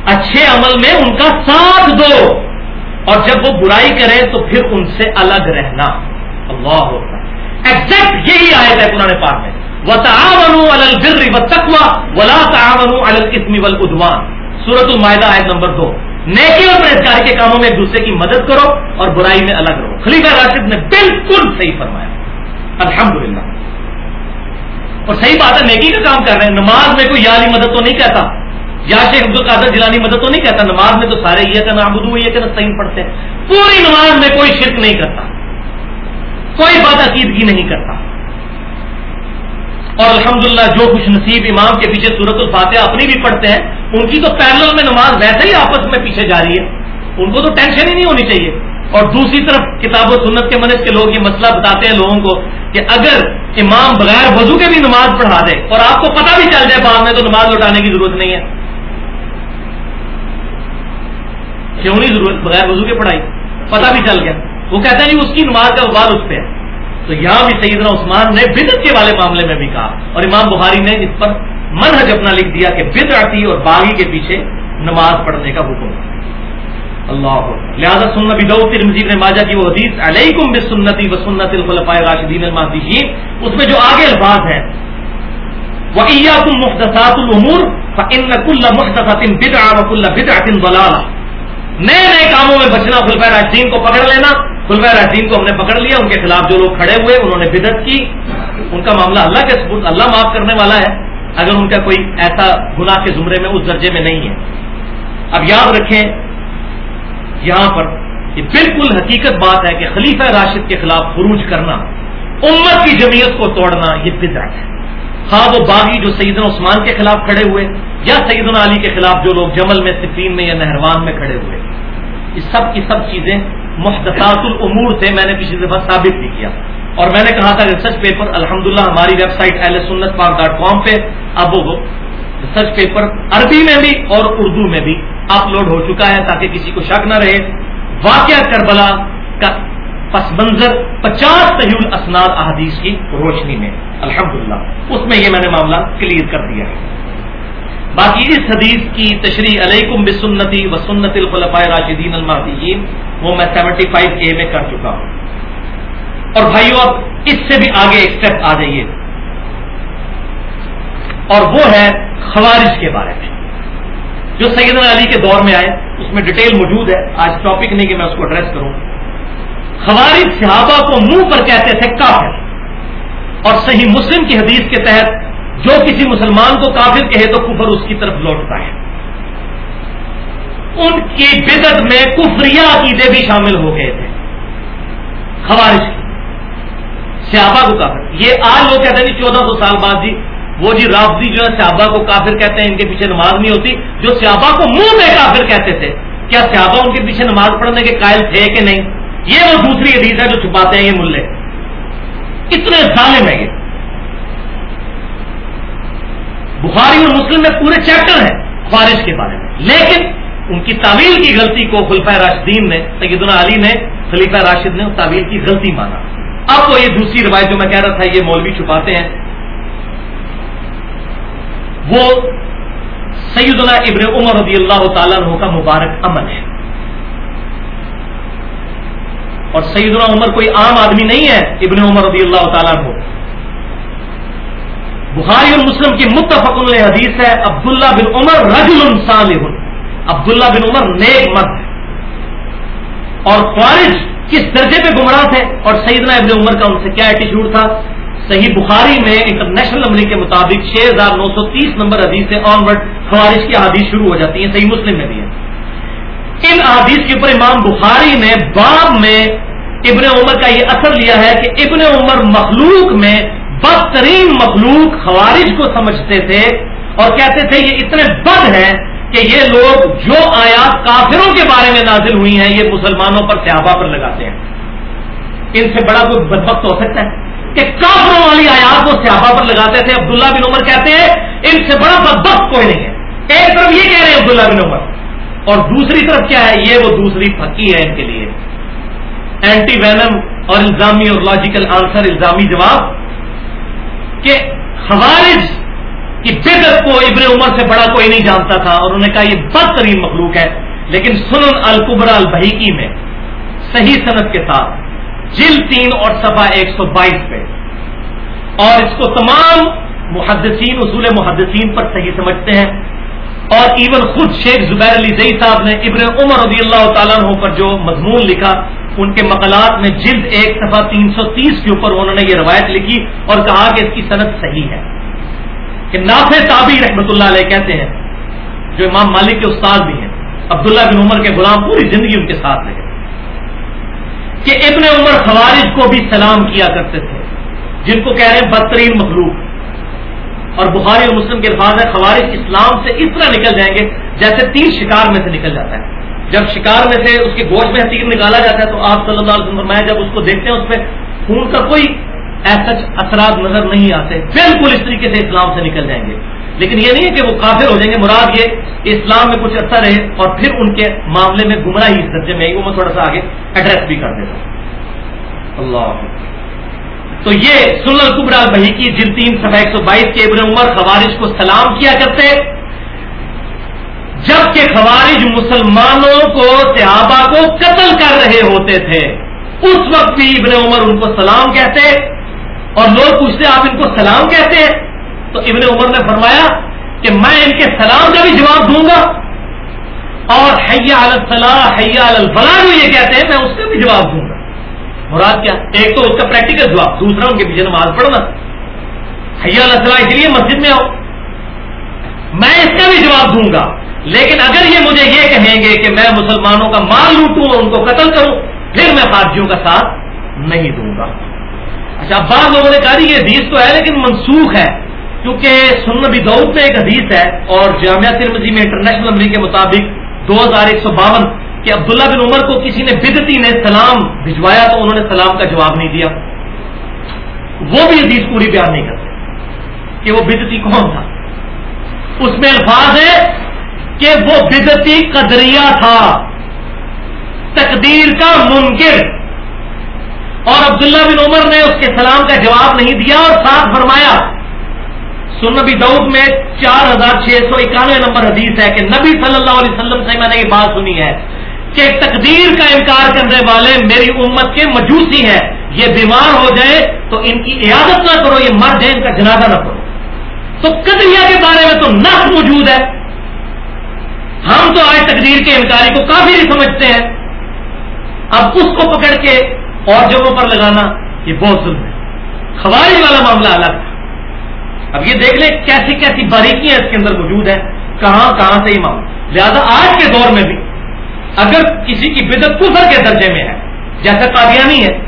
اچھے عمل میں ان کا ساتھ دو۔ اور جب وہ برائی کریں تو پھر ان سے الگ رہنا۔ اللہ ہوتا ایگزیکٹ یہی آئے تھے پرانے پاک میں۔ وہ تعاون البر و تکوا ولا تعاون السمی ودوان سورت المائدہ آئے نمبر دو۔ نیکی اور پرہزگاری کے کاموں میں ایک دوسرے کی مدد کرو اور برائی میں الگ رہو۔ خلیفہ راشد نے بالکل صحیح فرمایا۔ الحمدللہ۔ اور صحیح بات ہے، نیکی کا کام کر رہے ہیں۔ نماز میں کوئی یاری مدد تو نہیں کہتا۔ یا شیخ عبد القادر جلانی مدد تو نہیں کہتا۔ نماز میں تو سارے یہ کہ نابدو یہ کہ صحیح پڑھتے۔ ہیں پوری نماز میں کوئی شرک نہیں کرتا۔ کوئی بات عقیدگی نہیں کرتا۔ اور الحمدللہ جو خوش نصیب امام کے پیچھے صورت الفاتحہ اپنی بھی پڑھتے ہیں، ان کی تو پیرل میں نماز ویسے ہی آپس میں پیچھے جا رہی ہے۔ ان کو تو ٹینشن ہی نہیں ہونی چاہیے۔ اور دوسری طرف کتاب و سنت کے منج کے لوگ یہ مسئلہ بتاتے ہیں لوگوں کو کہ اگر امام بغیر وضو کے بھی نماز پڑھا دے اور آپ کو پتہ بھی چل جائے بعد میں تو نماز لوٹانے کی ضرورت نہیں ہے۔ کیوں نہیں ضرورت؟ بغیر وضو کے پڑھائی۔ پتہ بھی چل گیا۔ وہ کہتے ہیں جی اس کی نماز کا وبال اس پہ ہے۔ تو یہاں بھی سیدنا عثمان نے بدت کے والے معاملے میں بھی کہا۔ اور امام بخاری نے اس پر منحج اپنا لکھ دیا کہ بدعتی اور باغی کے پیچھے نماز پڑھنے کا حکم۔ اللہ لہٰذا سننا بھی دعوت مزید نے ماجا کی وہ حدیث، علیکم بسنتی و سنت الخلفاء راشدین المحدین اس میں جو آگے الفاظ ہیں وہ تم مختصات العمور ان کل مختصات بدع وکل بدعت نئے نئے کاموں میں بچنا خلفۂ راشدین کو پکڑ لینا خلفۂ راشدین کو ہم نے پکڑ لیا، ان کے خلاف جو لوگ کھڑے ہوئے، انہوں نے بدت کی۔ ان کا معاملہ اللہ کے سبوت اللہ معاف کرنے والا ہے۔ اگر ان کا کوئی ایسا گناہ کے زمرے میں، اس درجے میں نہیں ہے۔ اب یاد رکھیں، یہاں پر یہ بالکل حقیقت بات ہے کہ خلیفہ راشد کے خلاف خروج کرنا، امت کی جمعیت کو توڑنا، یہ بدعت ہے۔ ہاں وہ باغی جو سیدنا عثمان کے خلاف کھڑے ہوئے، یا سیدنا علی کے خلاف جو لوگ جمل میں، سفین میں یا نہروان میں کھڑے ہوئے۔ یہ سب کی سب چیزیں محتاط العمور تھے، میں نے پچھلی دفعہ ثابت بھی کیا۔ اور میں نے کہا تھا ریسرچ پیپر الحمدللہ ہماری ویب سائٹ ایل سنت پاک ڈاٹ کام پہ اب وہ ریسرچ پیپر عربی میں بھی اور اردو میں بھی اپلوڈ ہو چکا ہے تاکہ کسی کو شک نہ رہے۔ واقعہ کربلا کا پس منظر پچاس صحیح الاسناد احادیث کی روشنی میں، الحمدللہ۔ اس میں یہ میں نے معاملہ کلیئر کر دیا ہے۔ باقی اس حدیث کی تشریح علیکم بسنتی و سنت الخلفاء راشدین المحدین وہ میں سیونٹی فائیو اے میں کر چکا ہوں۔ اور بھائیو، اب اس سے بھی آگے ایک اسٹیپ آ جائیے۔ اور وہ ہے خوارج کے بارے میں۔ جو سیدنا علی کے دور میں آئے، اس میں ڈیٹیل موجود ہے۔ آج ٹاپک نہیں کہ میں اس کو ایڈریس کروں۔ خوارج صحابہ کو منہ پر کہتے تھے کافر۔ اور صحیح مسلم کی حدیث کے تحت جو کسی مسلمان کو کافر کہے تو کفر اس کی طرف لوٹتا ہے۔ ان کی بدت میں کفریا عقیدے بھی شامل ہو گئے تھے۔ خوارج کی۔ صحابہ کو کافر۔ یہ آج لوگ کہتے ہیں جی چودہ سو سال بعد جی وہ جی رافضی جو ہے، صحابہ کو کافر کہتے ہیں، ان کے پیچھے نماز نہیں ہوتی۔ جو صحابہ کو منہ میں کافر کہتے تھے، کیا صحابہ ان کے پیچھے نماز پڑھنے کے قائل تھے کہ نہیں؟ یہ وہ دوسری حدیث ہے جو چھپاتے ہیں یہ ملے۔ اتنے ظالم ہیں یہ۔ بخاری اور مسلم میں پورے چیپٹر ہیں خارج کے بارے میں۔ لیکن ان کی تعویل کی غلطی کو خلفۂ راشدین نے، سیدنا علی نے، خلیفہ راشد نے تعویل کی غلطی مانا۔ اب وہ یہ دوسری روایت جو میں کہہ رہا تھا، یہ مولوی چھپاتے ہیں۔ وہ سیدنا ابن عمر رضی اللہ تعالیٰ عنہ کا مبارک عمل ہے۔ اور سیدنا عمر کوئی عام آدمی نہیں ہے، ابن عمر رضی اللہ تعالیٰ عنہ۔ بخاری اور مسلم کی متفق حدیث ہے، عبداللہ بن عمر رجل صالح۔ عبداللہ بن عمر نیک مرد ہے۔ اور خوارج کس درجے پہ گمراہ تھے؟ اور سیدنا ابن عمر کا ان سے کیا ایٹیچیوڈ تھا؟ صحیح بخاری میں انٹرنیشنل نمبر کے مطابق چھ ہزار نو سو تیس نمبر حدیث سے آن ورڈ خوارج کی حدیث شروع ہو جاتی ہیں، صحیح مسلم میں بھی ہے ان حدیث کے اوپر امام بخاری نے باب میں ابن عمر کا یہ اثر لیا ہے کہ ابن عمر مخلوق میں بدترین مخلوق خوارج کو سمجھتے تھے اور کہتے تھے یہ اتنے بد ہیں کہ یہ لوگ جو آیات کافروں کے بارے میں نازل ہوئی ہیں، یہ مسلمانوں پر صحابہ پر لگاتے ہیں۔ ان سے بڑا کوئی بدبخت ہو سکتا ہے؟ کہ کافروں والی آیات کو صحابہ پر لگاتے تھے۔ عبداللہ بن عمر کہتے ہیں، ان سے بڑا بدبخت کوئی نہیں ہے۔ ایک طرف یہ کہہ رہے ہیں عبداللہ بن عمر، اور دوسری طرف کیا ہے؟ یہ وہ دوسری پھکی ہے ان کے لیے۔ اینٹی وینم اور الزامی اور لاجیکل آنسر الزامی جواب۔ کہ خوارج کی بدت کو ابن عمر سے بڑا کوئی نہیں جانتا تھا اور انہوں نے کہا یہ بدترین مخلوق ہے، لیکن سنن القبرا البحیکی میں صحیح صنعت کے ساتھ جل تین اور سفا ایک سو بائیس پہ۔ اور اس کو تمام محدثین، اصول محدثین پر صحیح سمجھتے ہیں۔ اور ایون خود شیخ زبیر علی زئی صاحب نے ابن عمر رضی اللہ تعالیٰ عنہ پر جو مضمون لکھا ان کے مقالات میں جلد ایک صفحہ تین سو تیس کے اوپر انہوں نے یہ روایت لکھی اور کہا کہ اس کی صنعت صحیح ہے کہ نافع تابی رحمت اللہ علیہ کہتے ہیں، جو امام مالک کے استاد بھی ہیں، عبداللہ بن عمر کے غلام پوری زندگی ان کے ساتھ رہے۔ کہ ابن عمر خوارج کو بھی سلام کیا کرتے تھے، جن کو کہہ رہے ہیں بدترین مخلوق۔ اور بخاری اور مسلم کے الفاظ ہے خوارج اسلام سے اس طرح نکل جائیں گے جیسے تین شکار میں سے نکل جاتا ہے۔ جب شکار میں سے اس کے گوشت میں حقیق نکالا جاتا ہے تو آپ صلی اللہ علیہ وسلم میں جب اس کو دیکھتے ہیں، اس پہ خون کا کوئی ایسا اثرات نظر نہیں آتے، بالکل اس طریقے سے اسلام سے نکل جائیں گے۔ لیکن یہ نہیں ہے کہ وہ کافر ہو جائیں گے، مراد یہ کہ اسلام میں کچھ عرصہ رہے اور پھر ان کے معاملے میں گمراہی اس درجے میں وہ میں تھوڑا سا آگے ایڈریس بھی کر دیتا ہوں۔ اللہ تو یہ سن القبرا بہی کی جن تین سفا ایک سو بائیس کے ابن عمر خوارش کو سلام کیا کرتے جبکہ خوارج مسلمانوں کو صحابہ کو قتل کر رہے ہوتے تھے۔ اس وقت بھی ابن عمر ان کو سلام کہتے اور لوگ پوچھتے، آپ ان کو سلام کہتے؟ ہیں تو ابن عمر نے فرمایا کہ میں ان کے سلام کا بھی جواب دوں گا۔ اور حیا الفلاح حیا الفلاح جو یہ کہتے ہیں، میں اس کا بھی جواب دوں گا۔ مراد کیا؟ ایک تو اس کا پریکٹیکل جواب، دوسرا ان کے پیچھے نماز پڑھنا۔ حیا الفلاح اس لیے مسجد میں آؤ۔ میں اس کا بھی جواب دوں گا۔ لیکن اگر یہ مجھے یہ کہیں گے کہ میں مسلمانوں کا مال لوٹوں اور ان کو قتل کروں، پھر میں فارجیوں کا ساتھ نہیں دوں گا۔ اچھا بعض لوگوں نے کہا جی، یہ حدیث تو ہے لیکن منسوخ ہے، کیونکہ سن نبی دعود میں ایک حدیث ہے اور جامعہ ترمزی میں انٹرنیشنل امریک کے مطابق دو ہزار ایک سو باون کہ عبداللہ بن عمر کو کسی نے بدتی نے سلام بھجوایا تو انہوں نے سلام کا جواب نہیں دیا۔ وہ بھی حدیث پوری بیان نہیں کرتے کہ وہ بدتی کون تھا۔ اس میں الفاظ ہے کہ وہ بدتی قدریا تھا۔ تقدیر کا منکر۔ اور عبداللہ بن عمر نے اس کے سلام کا جواب نہیں دیا اور ساتھ فرمایا سن نبی دعود میں چار ہزار چھ سو اکانوے نمبر حدیث ہے کہ نبی صلی اللہ علیہ وسلم سے میں نے یہ بات سنی ہے کہ تقدیر کا انکار کرنے والے میری امت کے مجوسی ہیں۔ یہ بیمار ہو جائے تو ان کی عیادت نہ کرو، یہ مر جائے ان کا جنازہ نہ کرو۔ تو قدریا کے بارے میں تو نف موجود ہے۔ ہم تو آج تقدیر کے انکاری کو کافی نہیں سمجھتے ہیں۔ اب اس کو پکڑ کے اور جگہوں پر لگانا یہ بہت ظلم ہے۔ خواری والا معاملہ الگ اب یہ دیکھ لیں کیسی کیسی باریکیاں اس کے اندر موجود ہیں، کہاں کہاں سے امام لہذا آج کے دور میں بھی اگر کسی کی بدت کفر کے درجے میں ہے، جیسا قادیانی ہے،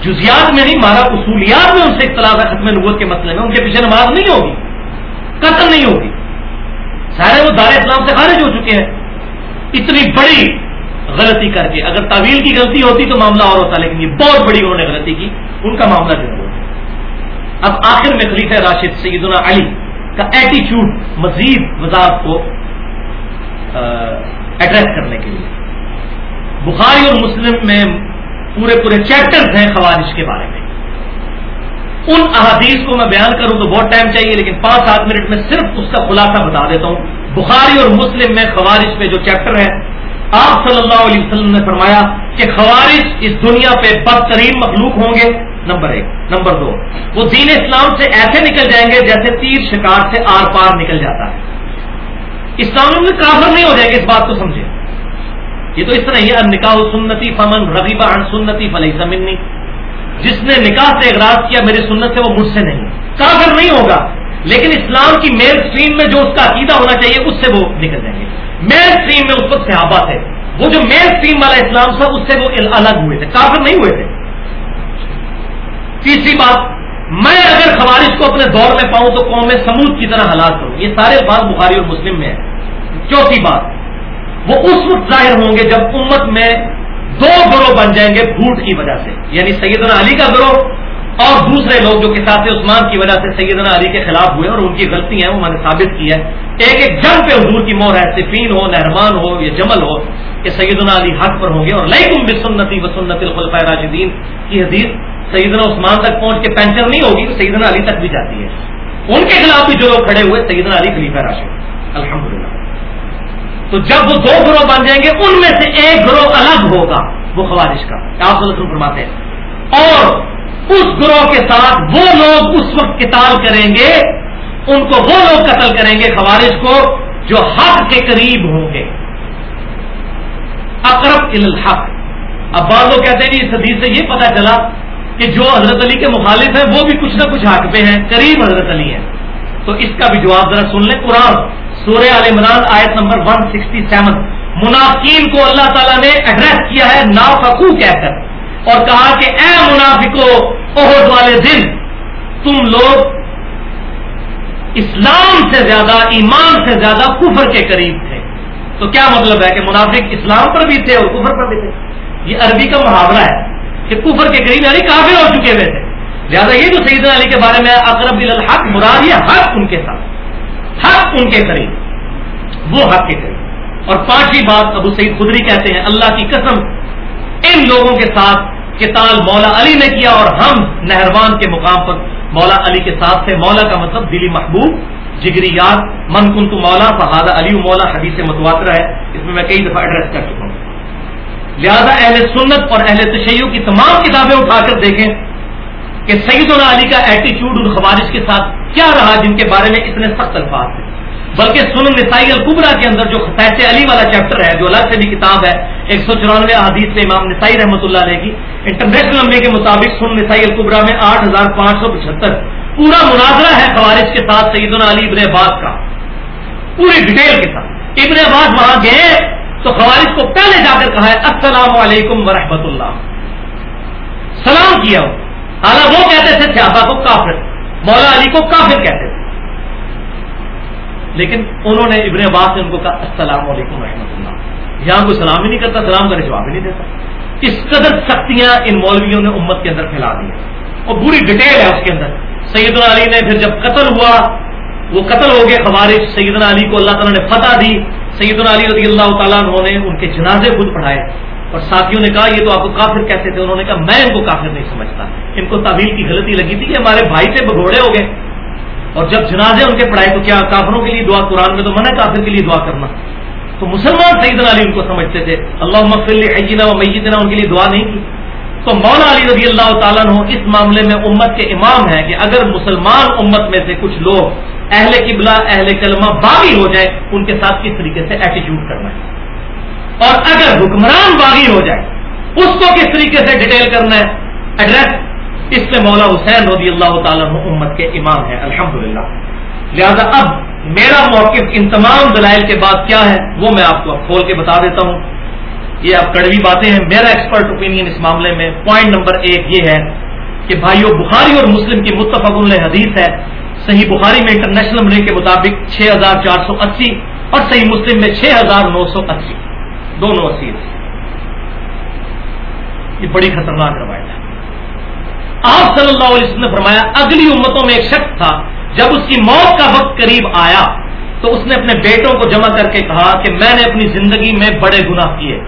جزیات میں نہیں، مارا اصولیات میں ان سے اختلاف ہے، ختم نبوت کے مسئلے میں، ان کے پیچھے نماز نہیں ہوگی، قتل نہیں ہوگی۔ سارے وہ دار اسلام سے خارج ہو چکے ہیں۔ اتنی بڑی غلطی کر کے، اگر تعویل کی غلطی ہوتی تو معاملہ اور ہوتا، لیکن یہ بہت بڑی انہوں نے غلطی کی، ان کا معاملہ جو ہے اب آخر میں خلیفہ راشد سیدنا علی کا ایٹیچیوڈ مزید وضاحت کو ایڈریس کرنے کے لیے۔ بخاری اور مسلم میں پورے پورے چیپٹر ہیں خوارش کے بارے میں۔ ان احادیث کو میں بیان کروں تو بہت ٹائم چاہیے، لیکن پانچ سات منٹ میں صرف اس کا خلاصہ بتا دیتا ہوں۔ بخاری اور مسلم میں خوارش میں جو چیپٹر ہے، آپ صلی اللہ علیہ وسلم نے فرمایا کہ خوارش اس دنیا پہ بدترین مخلوق ہوں گے۔ نمبر ایک۔ نمبر دو، وہ دین اسلام سے ایسے نکل جائیں گے جیسے تیر شکار سے آر پار نکل جاتا ہے۔ اسلام میں کافر نہیں ہو جائے گا اس بات کو سمجھے یہ تو اس طرح یہ نکاح سنتی فمن رغیبہ ان سنتی فلحی زمینی جس نے نکاح سے اغراض کیا میری سنت سے وہ مجھ سے نہیں۔ کافر نہیں ہوگا۔ لیکن اسلام کی مین اسٹریم میں جو اس کا عقیدہ ہونا چاہیے، اس سے وہ نکل جائیں گے۔ مین اسٹریم میں اس وقت صحابہ تھے۔ وہ جو مین اسٹریم والا اسلام تھا، اس سے وہ الگ ہوئے تھے۔ کافر نہیں ہوئے تھے۔ تیسری بات، میں اگر خوارش کو اپنے دور میں پاؤں تو قوم میں سمود کی طرح حالات کروں یہ سارے بات بخاری اور مسلم میں ہے۔ چوتھی بات، وہ اس وقت ظاہر ہوں گے جب امت میں دو گروہ بن جائیں گے بھوٹ کی وجہ سے یعنی سیدنا علی کا گروہ اور دوسرے لوگ جو کسات عثمان کی وجہ سے سیدنا علی کے خلاف ہوئے اور ان کی غلطی ہے وہ میں نے ثابت کی ہے ایک ایک جنگ پہ حضور کی مور ہے صفین ہو، نہرمان ہو، یا جمل ہو، کہ سیدنا علی حق پر ہوں گے۔ اور لئی تم بھی سنتی و سنت الخلفۂ راشدین کی حدیث سیدنا عثمان تک پہنچ کے پینچر نہیں ہوگی، تو سیدنا علی تک بھی جاتی ہے۔ ان کے خلاف بھی جو لوگ کھڑے ہوئے، سیدنا علی خلیفہ راشد۔ الحمد تو جب وہ دو گروہ بن جائیں گے، ان میں سے ایک گروہ الگ ہوگا، وہ خوارش کا۔ آپ فرماتے ہیں۔ اور اس گروہ کے ساتھ وہ لوگ اس وقت قتال کریں گے، ان کو وہ لوگ قتل کریں گے خوارش کو، جو حق کے قریب ہوں گے۔ اقرب الحق۔ اب بعض لوگ کہتے ہیں کہ اس حدیث سے یہ پتا چلا کہ جو حضرت علی کے مخالف ہیں، وہ بھی کچھ نہ کچھ حق پہ ہیں، قریب حضرت علی ہیں۔ تو اس کا بھی جواب ذرا سن لیں، قرآن۔ سورہ عال عمران آیت نمبر 167 منافقین کو اللہ تعالیٰ نے ایڈریس کیا ہے نافقو کہہ کر اور کہا کہ اے منافقو، عہد والے دن، تم لوگ اسلام سے زیادہ، ایمان سے زیادہ کفر کے قریب تھے۔ تو کیا مطلب ہے کہ منافق اسلام پر بھی تھے اور کفر پر بھی تھے؟ یہ عربی کا محاورہ ہے کہ کفر کے قریب یعنی کافر ہو چکے ہوئے تھے۔ لہٰذا یہ جو سعید علی کے بارے میں اقرب الحق، مراد یا حق ان کے ساتھ۔ حق ان کے قریب وہ حق کے قریب اور پانچویں بات ابو سعید خدری کہتے ہیں، اللہ کی قسم، ان لوگوں کے ساتھ کتال مولا علی نے کیا اور ہم نہروان کے مقام پر مولا علی کے ساتھ تھے۔ مولا کا مطلب دلی محبوب، جگری یاد من کن تو مولا فہاد علی مولا، حدیث متواتر ہے۔ اس میں میں کئی دفعہ ایڈریس کر چکا ہوں۔ لہذا اہل سنت اور اہل تشیع کی تمام کتابیں اٹھا کر دیکھیں۔ کہ سعید اللہ علی کا ایٹیچیوڈ ان خوارج کے ساتھ کیا رہا جن کے بارے میں اتنے سخت الفاظ تھے؟ بلکہ سن نسائی القبرا کے اندر جو خطیط علی والا چیپٹر ہے، جو الگ سے بھی کتاب ہے، ایک سو چورانوے حدیث سے امام نسائی رحمۃ اللہ علیہ کی، انٹرنیشنل نمبر کے مطابق سن نسائی القبرا میں آٹھ ہزار پانچ سو پچہتر۔ پورا مناظرہ ہے خوارج کے ساتھ سعید علی ابن عباس کا۔ پوری ڈیٹیل کے ساتھ۔ ابن عباس وہاں گئے تو خوارج کو پہلے جا کر کہا ہے، السلام علیکم ورحمۃ اللہ۔ سلام کیا حالانکہ وہ کہتے تھے سیاپا کو کافر، مولا علی کو کافر کہتے تھے۔ لیکن انہوں نے ابن عباس نے ان کو کہا، السلام علیکم رحمۃ اللہ۔ یہاں کوئی سلام ہی نہیں کرتا، سلام کا جواب ہی نہیں دیتا۔ اس قدر سختیاں ان مولویوں نے امت کے اندر پھیلا دی اور بری ڈیٹیل ہے اس کے اندر۔ سیدنا علی نے پھر جب قتل ہوا، وہ قتل ہو گئے خوارج۔ سیدنا علی کو اللہ تعالیٰ نے فتح دی۔ سیدنا علی رضی اللہ تعالیٰ انہوں نے ان کے جنازے خود پڑھائے۔ اور ساتھیوں نے کہا، یہ تو آپ کو کافر کہتے تھے۔ انہوں نے کہا، میں ان کو کافر نہیں سمجھتا۔ ان کو تعویل کی غلطی لگی تھی کہ ہمارے بھائی سے بگوڑے ہو گئے۔ اور جب جنازے ان کے پڑھائے تو کیا کافروں کے لیے دعا، قرآن میں تو منع کافر کے لیے دعا کرنا۔ تو مسلمان سعید علی ان کو سمجھتے تھے۔ اللہ مفل عجینا و میتنا ان کے لیے دعا نہیں کی تو مولا علی رضی اللہ تعالیٰ نے اس معاملے میں امت کے امام ہے کہ اگر مسلمان امت میں سے کچھ لوگ اہل قبلہ، اہل کلمہ باغی ہو جائے، ان کے ساتھ کس طریقے سے ایٹیچیوڈ کرنا ہے؟ اور اگر حکمران باغی ہو جائے، اس کو کس طریقے سے ڈیٹیل کرنا ہے؟ ایڈریس اس میں مولا حسین رضی اللہ تعالیٰ امت کے امام ہیں، الحمدللہ۔ لہذا اب میرا موقف ان تمام دلائل کے بعد کیا ہے، وہ میں آپ کو اب کھول کے بتا دیتا ہوں۔ یہ اب کڑوی باتیں ہیں۔ میرا ایکسپرٹ اوپینین اس معاملے میں پوائنٹ نمبر ایک یہ ہے کہ بھائیو، بخاری اور مسلم کی متفق حدیث ہے۔ صحیح بخاری میں انٹرنیشنل ملک کے مطابق 6480 اور صحیح مسلم میں 6980 دونوں اسی یہ بڑی خطرناک روایت ہے۔ آپ صلی اللہ علیہ وسلم نے فرمایا، اگلی امتوں میں ایک شخص تھا، جب اس کی موت کا وقت قریب آیا، تو اس نے اپنے بیٹوں کو جمع کر کے کہا کہ میں نے اپنی زندگی میں بڑے گناہ کیے۔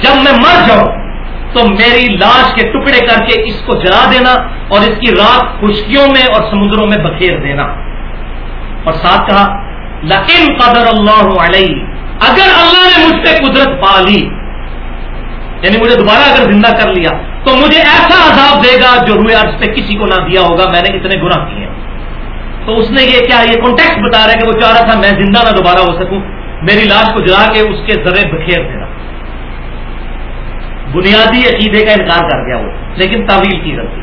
جب میں مر جاؤں، تو میری لاش کے ٹکڑے کر کے اس کو جلا دینا اور اس کی رات خشکیوں میں اور سمندروں میں بکھیر دینا۔ اور ساتھ کہا لکن قدر اللہ علیہ اگر اللہ نے مجھ پہ قدرت پا لی یعنی مجھے دوبارہ اگر زندہ کر لیا، تو مجھے ایسا عذاب دے گا جو روئے عرض پہ کسی کو نہ دیا ہوگا، میں نے اتنے گناہ کیے۔ تو اس نے یہ کیا، یہ کانٹیکٹ بتا رہا ہے کہ وہ چاہ رہا تھا میں زندہ نہ دوبارہ ہو سکوں، میری لاش کو جلا کے اس کے ذرے بکھیر دینا۔ بنیادی عقیدے کا انکار کر گیا وہ، لیکن تعویل کی غلطی۔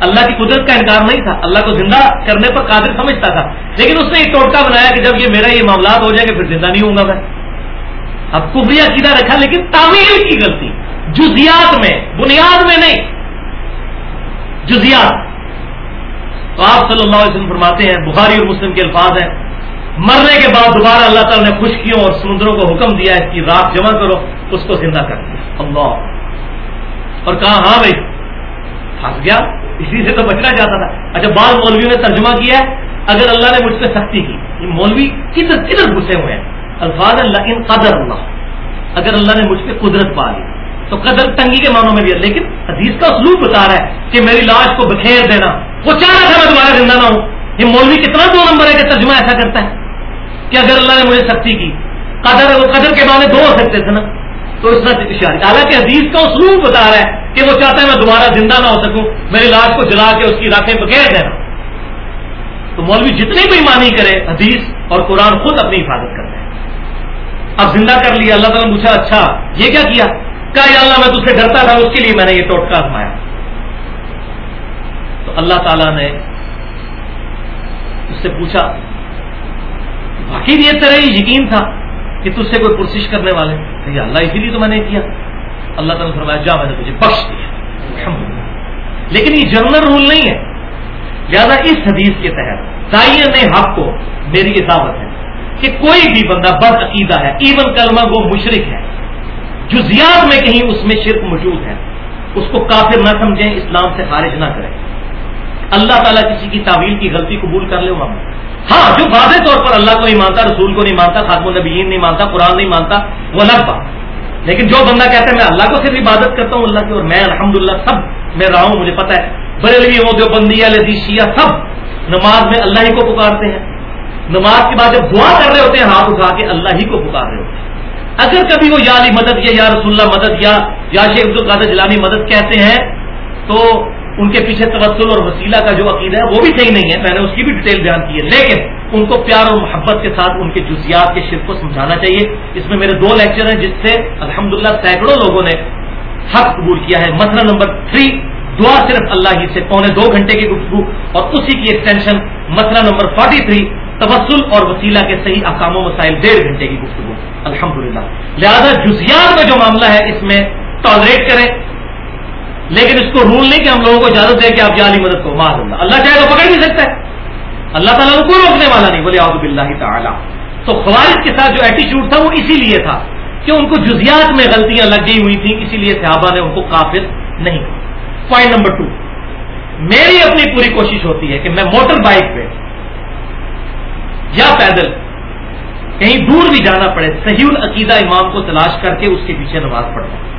اللہ کی قدرت کا انکار نہیں تھا، اللہ کو زندہ کرنے پر قادر سمجھتا تھا، لیکن اس نے ایک ٹوٹکا بنایا کہ جب یہ میرا یہ معاملات ہو جائیں گے پھر زندہ نہیں ہوں گا میں۔ اب کبری عقیدہ رکھا، لیکن تعویل کی غلطی۔ جزیات میں، بنیاد میں نہیں۔ جزیات۔ تو آپ صلی اللہ علیہ وسلم فرماتے ہیں، بخاری اور مسلم کے الفاظ ہیں۔ مرنے کے بعد دوبارہ اللہ تعالیٰ نے خشکیوں اور سمندروں کو حکم دیا، اس کی رات جمع کرو، اس کو زندہ کر دیا۔ اللہ۔ اور کہا ہاں بھائی، پھنس گیا۔ اسی سے تو بچنا چاہتا تھا۔ اچھا بعض مولویوں نے ترجمہ کیا ہے، اگر اللہ نے مجھ سے سختی کی، یہ مولوی کدھر کدھر گھسے ہوئے ہیں؟ الفاظ اللہ ان قدر اللہ۔ اگر اللہ نے مجھ پہ قدرت پا لی تو قدر تنگی کے معنوں میں بھی ہے، لیکن حدیث کا اسلوب بتا رہا ہے کہ میری لاش کو بکھیر دینا، وہ چاہ رہا تھا میں دوبارہ زندہ نہ ہوں۔ یہ مولوی کتنا دو نمبر ہے کہ ترجمہ ایسا کرتا ہے کہ اگر اللہ نے مجھے سختی کی، قدر وہ قدر کے معنی دو ہو سکتے تھے نا۔ تو اس طرح اشاری حالانکہ حدیث کا اسلوب بتا رہا ہے کہ وہ چاہتا ہے میں دوبارہ زندہ نہ ہو سکوں، میری لاش کو جلا کے اس کی راکھیں بکھیر دینا۔ تو مولوی جتنی بھی مانی کرے، حدیث اور قرآن خود اپنی حفاظت کرتے ہیں اب زندہ کر لیا، اللہ تعالیٰ نے پوچھا اچھا یہ کیا کیا؟ کہا، یا اللہ، میں تجھ سے ڈرتا تھا، اس کے لیے میں نے یہ ٹوٹکا آزمایا۔ تو اللہ تعالیٰ نے اس سے پوچھا باقی یہ طرح ہی یقین تھا کہ تجھ سے کوئی پرسش کرنے والے؟ یا اللہ، اسی لیے تو میں نے کیا۔ اللہ تعالیٰ نے فرمایا، جا، میں نے تجھے بخش دیا۔ لیکن یہ جنرل رول نہیں ہے۔ لہٰذا اس حدیث کے تحت تعین حق کو، میری اجازت ہے۔ کہ کوئی بھی بندہ بد عقیدہ ہے ایون کلمہ وہ مشرق ہے۔ جزیات میں کہیں اس میں شرک موجود ہے۔ اس کو کافر نہ سمجھیں، اسلام سے خارج نہ کریں۔ اللہ تعالیٰ کسی کی تعویل کی غلطی قبول کر لے، وہاں۔ ہاں جو واضح طور پر اللہ کو نہیں مانتا، رسول کو نہیں مانتا، خاتم النبیین نہیں مانتا، قرآن نہیں مانتا وہ الگ بات لیکن جو بندہ کہتا ہے، میں اللہ کو صرف عبادت کرتا ہوں، اللہ کی، اور میں الحمدللہ سب میں رہا ہوں، مجھے پتا ہے۔ بریلوی ہو جو بندی شیعہ سب نماز میں اللہ ہی کو پکارتے ہیں۔ نماز کے بعد جب دعا کر رہے ہوتے ہیں، ہاتھ اٹھا کے اللہ ہی کو پکار رہے ہوتے ہیں۔ اگر کبھی وہ یا علی مدد یا یا رسول اللہ مدد یا یا شیخ عبد القادر جلانی مدد کہتے ہیں، تو ان کے پیچھے تبسل اور وسیلہ کا جو عقیدہ ہے، وہ بھی صحیح نہیں ہے۔ میں نے اس کی بھی ڈیٹیل بیان کی ہے۔ لیکن ان کو پیار اور محبت کے ساتھ ان کے جزیات کے شرک کو سمجھانا چاہیے۔ اس میں میرے دو لیکچر ہیں جس سے الحمدللہ سینکڑوں لوگوں نے حق قبول کیا ہے۔ مسئلہ نمبر تھری، دعا صرف اللہ ہی سے، پونے دو گھنٹے کی گفتگو اور اسی کی ایکسٹینشن۔ مسئلہ نمبر فورٹی تھری تبسل اور وسیلہ کے صحیح اقام و مسائل ڈیڑھ گھنٹے کی گفتگو۔ الحمدللہ۔ لہذا جزیات میں جو معاملہ ہے، اس میں ٹالریٹ کریں۔ لیکن اس کو رول نہیں کہ ہم لوگوں کو اجازت دیں کہ آپ جعلی مدد کو مار اللہ؟ اللہ چاہے تو پکڑ نہیں سکتا ہے۔ اللہ تعالیٰ کو کوئی روکنے والا نہیں۔ بولے آب اللہ تعالیٰ۔ تو خوارج کے ساتھ جو ایٹیچیوڈ تھا، وہ اسی لیے تھا کہ ان کو جزیات میں غلطیاں لگی ہوئی تھیں۔ اسی لیے صحابہ نے ان کو کافر نہیں پوائنٹ نمبر ٹو میری اپنی پوری کوشش ہوتی ہے کہ میں موٹر بائک پہ یا پیدل، کہیں دور بھی جانا پڑے، صحیح العقیدہ امام کو تلاش کر کے اس کے پیچھے نماز پڑھتا ہوں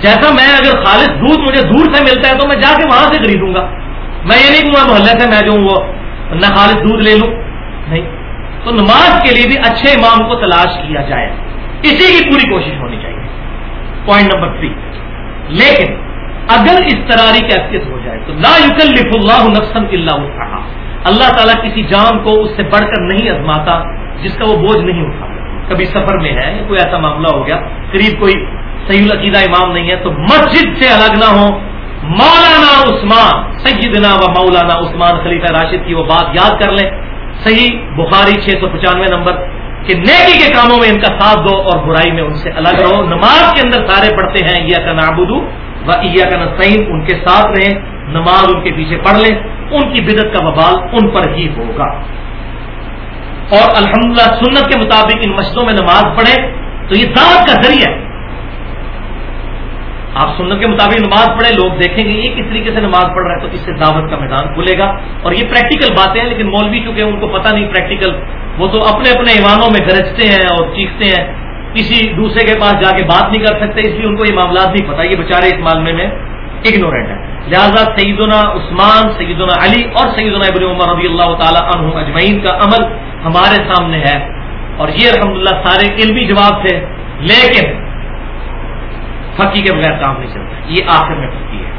جیسا میں اگر خالص دودھ مجھے دور سے ملتا ہے تو میں جا کے وہاں سے خریدوں گا۔ میں یہ نہیں کہوں محلے سے میں جو وہ نہ خالص دودھ لے لوں۔ نہیں۔ تو نماز کے لیے بھی اچھے امام کو تلاش کیا جائے۔ اسی کی پوری کوشش ہونی چاہیے۔ پوائنٹ نمبر تھری لیکن اگر اس طرح کیفیت ہو جائے تو لا یکلف اللہ نفسن اللہ اللہ تعالیٰ کسی جان کو اس سے بڑھ کر نہیں ازماتا جس کا وہ بوجھ نہیں اٹھا۔ کبھی سفر میں ہے، کوئی ایسا معاملہ ہو گیا، قریب کوئی صحیح العقیدہ امام نہیں ہے، تو مسجد سے الگ نہ ہو۔ مولانا عثمان، سیدنا و مولانا عثمان خلیفہ راشد کی وہ بات یاد کر لیں۔ صحیح بخاری چھ سو پچانوے نمبر کہ نیکی کے کاموں میں ان کا ساتھ دو اور برائی میں ان سے الگ رہو۔ نماز کے اندر سارے پڑھتے ہیں یا کا نابودو و عیا کا نسعین ان کے ساتھ رہیں۔ نماز ان کے پیچھے پڑھ لیں، ان کی بدت کا ببال ان پر ہی ہوگا۔ اور الحمدللہ سنت کے مطابق ان مسجدوں میں نماز پڑھیں تو یہ دعوت کا ذریعہ ہے۔ آپ سنت کے مطابق نماز پڑھیں، لوگ دیکھیں گے یہ کس طریقے سے نماز پڑھ رہا ہے تو اس سے دعوت کا میدان کھلے گا۔ اور یہ پریکٹیکل باتیں ہیں، لیکن مولوی چونکہ ان کو پتہ نہیں پریکٹیکل وہ تو اپنے اپنے ایوانوں میں گرجتے ہیں اور چیختے ہیں۔ کسی دوسرے کے پاس جا کے بات نہیں کر سکتے، اس لیے ان کو یہ معاملات نہیں پتا یہ بےچارے اس معاملے میں اگنورینٹ ہے لہٰذا سیدنا عثمان، سیدنا علی اور سیدنا ابن عمر رضی اللہ تعالیٰ عنہ اجمعین کا عمل ہمارے سامنے ہے۔ اور یہ الحمدللہ سارے علمی جواب تھے، لیکن پھکی کے بغیر کام نہیں چلتا۔ یہ آخر میں پھکی ہے۔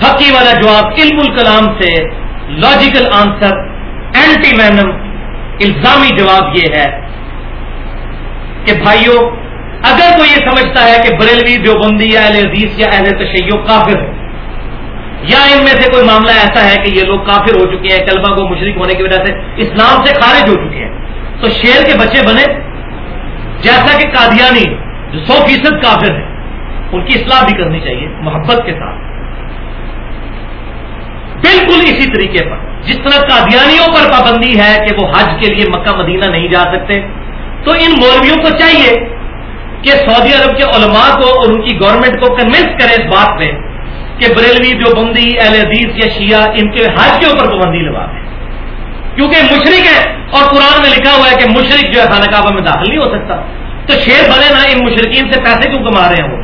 پھکی والا جواب علم الکلام سے لاجیکل آنسر اینٹی وینم الزامی جواب یہ ہے کہ بھائیوں اگر کوئی یہ سمجھتا ہے کہ بریلوی دیوبندی یا اہل عزیز یا اہل تشیع کافر ہے یا ان میں سے کوئی معاملہ ایسا ہے کہ یہ لوگ کافر ہو چکے ہیں کلبہ کو مشرق ہونے کی وجہ سے اسلام سے خارج ہو چکے ہیں، تو شیر کے بچے بنے۔ جیسا کہ قادیانی جو سو فیصد کافر ہیں، ان کی اصلاح بھی کرنی چاہیے، محبت کے ساتھ۔ بالکل اسی طریقے پر، جس طرح قادیانیوں پر پابندی ہے کہ وہ حج کے لیے مکہ مدینہ نہیں جا سکتے، تو ان مولویوں کو چاہیے کہ سعودی عرب کے علماء کو اور ان کی گورنمنٹ کو کنوینس کرے اس بات میں کہ بریلوی جو بندی، اہل حدیث یا شیعہ، ان کے حج کے اوپر پابندی لگا دیں۔ کیونکہ مشرق ہے اور قرآن میں لکھا ہوا ہے کہ مشرق جو ہے خانہ کعبہ میں داخل نہیں ہو سکتا۔ تو شیر بنے نا ان مشرقین سے پیسے کیوں کما رہے ہیں وہ؟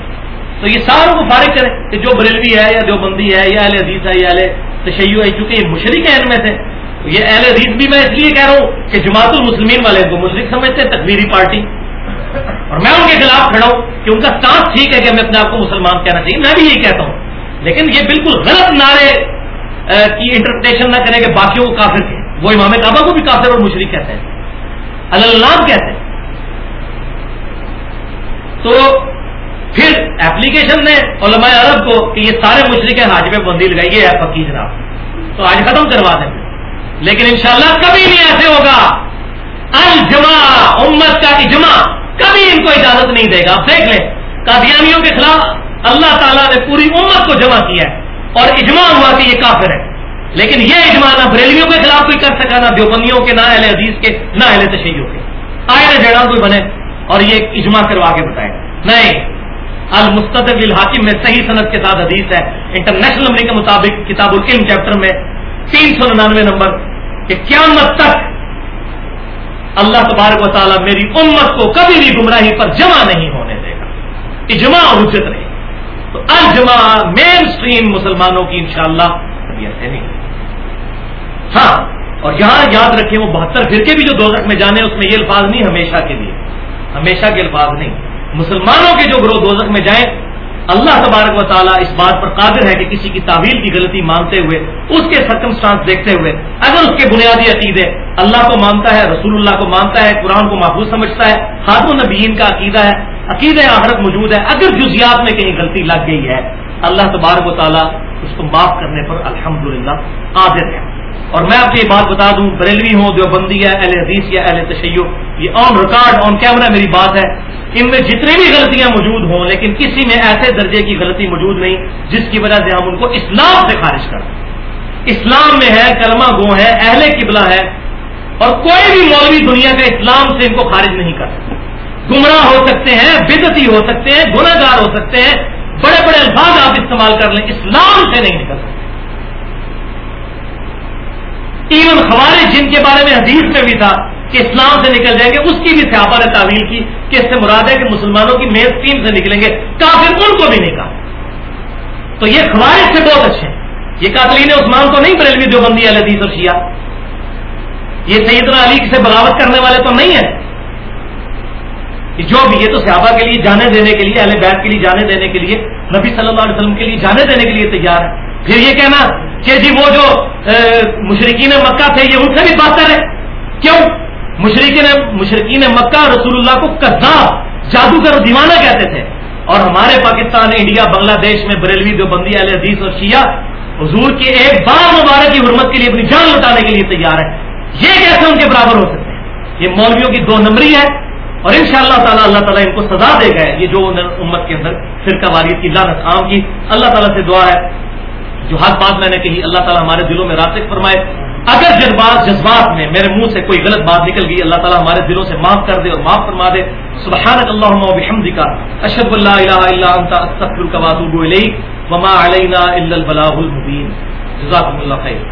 تو یہ ساروں کو فارغ کریں کہ جو بریلوی ہے یا جو بندی ہے یا اہل حدیث ہے یا اہل تشیع ہے، چونکہ یہ مشرق ہے ان میں سے۔ یہ اہل حدیث بھی میں اس لیے کہہ رہا ہوں کہ جماعت المسلمین والے کو مشرق سمجھتے ہیں تقویری پارٹی۔ اور میں ان کے خلاف کھڑا ہوں کہ ان کا سانس ٹھیک ہے کہ ہمیں اپنے آپ کو مسلمان کہنا چاہیے، میں بھی یہی کہتا ہوں۔ لیکن یہ بالکل غلط نعرے کی انٹرپریٹیشن نہ کریں کہ باقیوں کو کافر تھے وہ امام کعبہ کو بھی کافر اور مشرق کہتے ہیں۔ اللہ کہتے ہیں۔ تو پھر ایپلیکیشن نے علماء عرب کو کہ یہ سارے مشرق حاج پہ بندی لگائی ہے پکی جناب۔ تو آج ختم کروا دیں۔ لیکن انشاءاللہ کبھی نہیں ایسے ہوگا الجما امت کا اجماع، کبھی ان کو اجازت نہیں دے گا۔ آپ دیکھ لیں، قادیانیوں کے خلاف اللہ تعالیٰ نے پوری امت کو جمع کیا ہے اور اجماع ہوا کہ یہ کافر ہے۔ لیکن یہ اجماع نہ بریلیوں کے خلاف کوئی کر سکا، نہ دیوبندیوں کے، نہ اہل عزیز کے، نہ اہل تشہیروں کے۔ آئے جڑا کوئی بنے اور یہ اجماع کروا کے بتائے نہیں المستد الحاکم میں صحیح صنعت کے ساتھ حدیث ہے۔ انٹرنیشنل نمبر کے مطابق کتاب العلم چیپٹر میں تین سو ننانوے نمبر کہ قیامت تک اللہ تبارک و تعالیٰ میری امت کو کبھی بھی گمراہی پر جمع نہیں ہونے دے گا۔ اجماع اور اجت تو الجمع مین اسٹریم مسلمانوں کی انشاءاللہ شاء اللہ نہیں۔ ہاں اور یہاں یاد رکھیں وہ بہتر فرقے بھی جو دو میں جانے، اس میں یہ الفاظ نہیں، ہمیشہ کے لیے۔ ہمیشہ کے الفاظ نہیں۔ مسلمانوں کے جو گروہ دوزخ میں جائیں اللہ تبارک و تعالیٰ اس بات پر قادر ہے کہ کسی کی تعویل کی غلطی مانتے ہوئے، اس کے سرکمسٹانس دیکھتے ہوئے، اگر اس کے بنیادی عقیدے اللہ کو مانتا ہے، رسول اللہ کو مانتا ہے، قرآن کو محفوظ سمجھتا ہے خاتون النبیین کا عقیدہ ہے، عقید آخرت موجود ہے، اگر جزیات میں کہیں غلطی لگ گئی ہے، اللہ تبارک و تعالیٰ اس کو معاف کرنے پر الحمدللہ قادر ہے۔ اور میں آپ کو یہ بات بتا دوں، بریلوی ہوں، دیوبندی ہے، اہل حدیث یا اہل تشیع، یہ آن ریکارڈ آن کیمرہ میری بات ہے۔ ان میں جتنی بھی غلطیاں موجود ہوں، لیکن کسی میں ایسے درجے کی غلطی موجود نہیں، جس کی وجہ سے ہم ان کو اسلام سے خارج کریں اسلام میں ہے، کلمہ گو ہے، اہل قبلہ ہے، اور کوئی بھی مولوی دنیا کا اسلام سے ان کو خارج نہیں کر سکتا۔ گمراہ ہو سکتے ہیں بدتی ہو سکتے ہیں گناگار ہو سکتے ہیں، بڑے بڑے الفاظ آپ استعمال کر لیں، اسلام سے نہیں نکل سکتے۔ ایون خوارج، جن کے بارے میں حدیث میں بھی تھا کہ اسلام سے نکل جائیں گے، اس کی بھی سیاپا نے تعویل کی کہ اس سے مراد ہے کہ مسلمانوں کی مین اسٹریم سے نکلیں گے، کافر ان کو بھی نہیں کہا۔ تو یہ خوارج سے بہت اچھے ہیں۔ یہ قاتلین عثمان تو نہیں بریلوی جو بندی حدیث اور شیعہ۔ یہ سیدنا علی سے بغاوت کرنے والے تو نہیں ہیں۔ جو بھی، یہ تو صحابہ کے لیے جانے دینے کے لیے، اہل بیت کے لیے جانے دینے کے لیے، نبی صلی اللہ علیہ وسلم کے لیے جانے دینے کے لیے تیار ہے پھر یہ کہنا کہ جی وہ جو مشرقین مکہ تھے، یہ ان سے بھی بات کریں کیوں؟ مشرقین مشرقین مکہ رسول اللہ کو کذاب، جادوگر دیوانہ کہتے تھے۔ اور ہمارے پاکستان، انڈیا، بنگلہ دیش میں بریلوی جو بندی علیہ حدیث اور شیعہ حضور کی ایک بار مبارک کی حرمت کے لیے اپنی جان لٹانے کے لیے تیار ہے یہ کیسے ان کے برابر ہو سکتے ہیں؟ یہ مولویوں کی دو نمبری ہے اور ان شاء اللہ تعالیٰ اللہ تعالیٰ ان کو سزا دے گا یہ جو امت کے اندر فرقہ واریت کی لانت عام کی، اللہ تعالیٰ سے دعا ہے۔ جو ہر بات میں نے کہی، اللہ تعالیٰ ہمارے دلوں میں راسک فرمائے۔ اگر جذبات جذبات میں میرے منہ سے کوئی غلط بات نکل گئی، اللہ تعالیٰ ہمارے دلوں سے معاف کر دے اور معاف فرما دے۔ سبحانک اللہ و کا اشد اللہ الہ الا انت، استغفرک و الیک۔ وما علینا الا البلاغ المبین۔ جزاکم اللہ خیر۔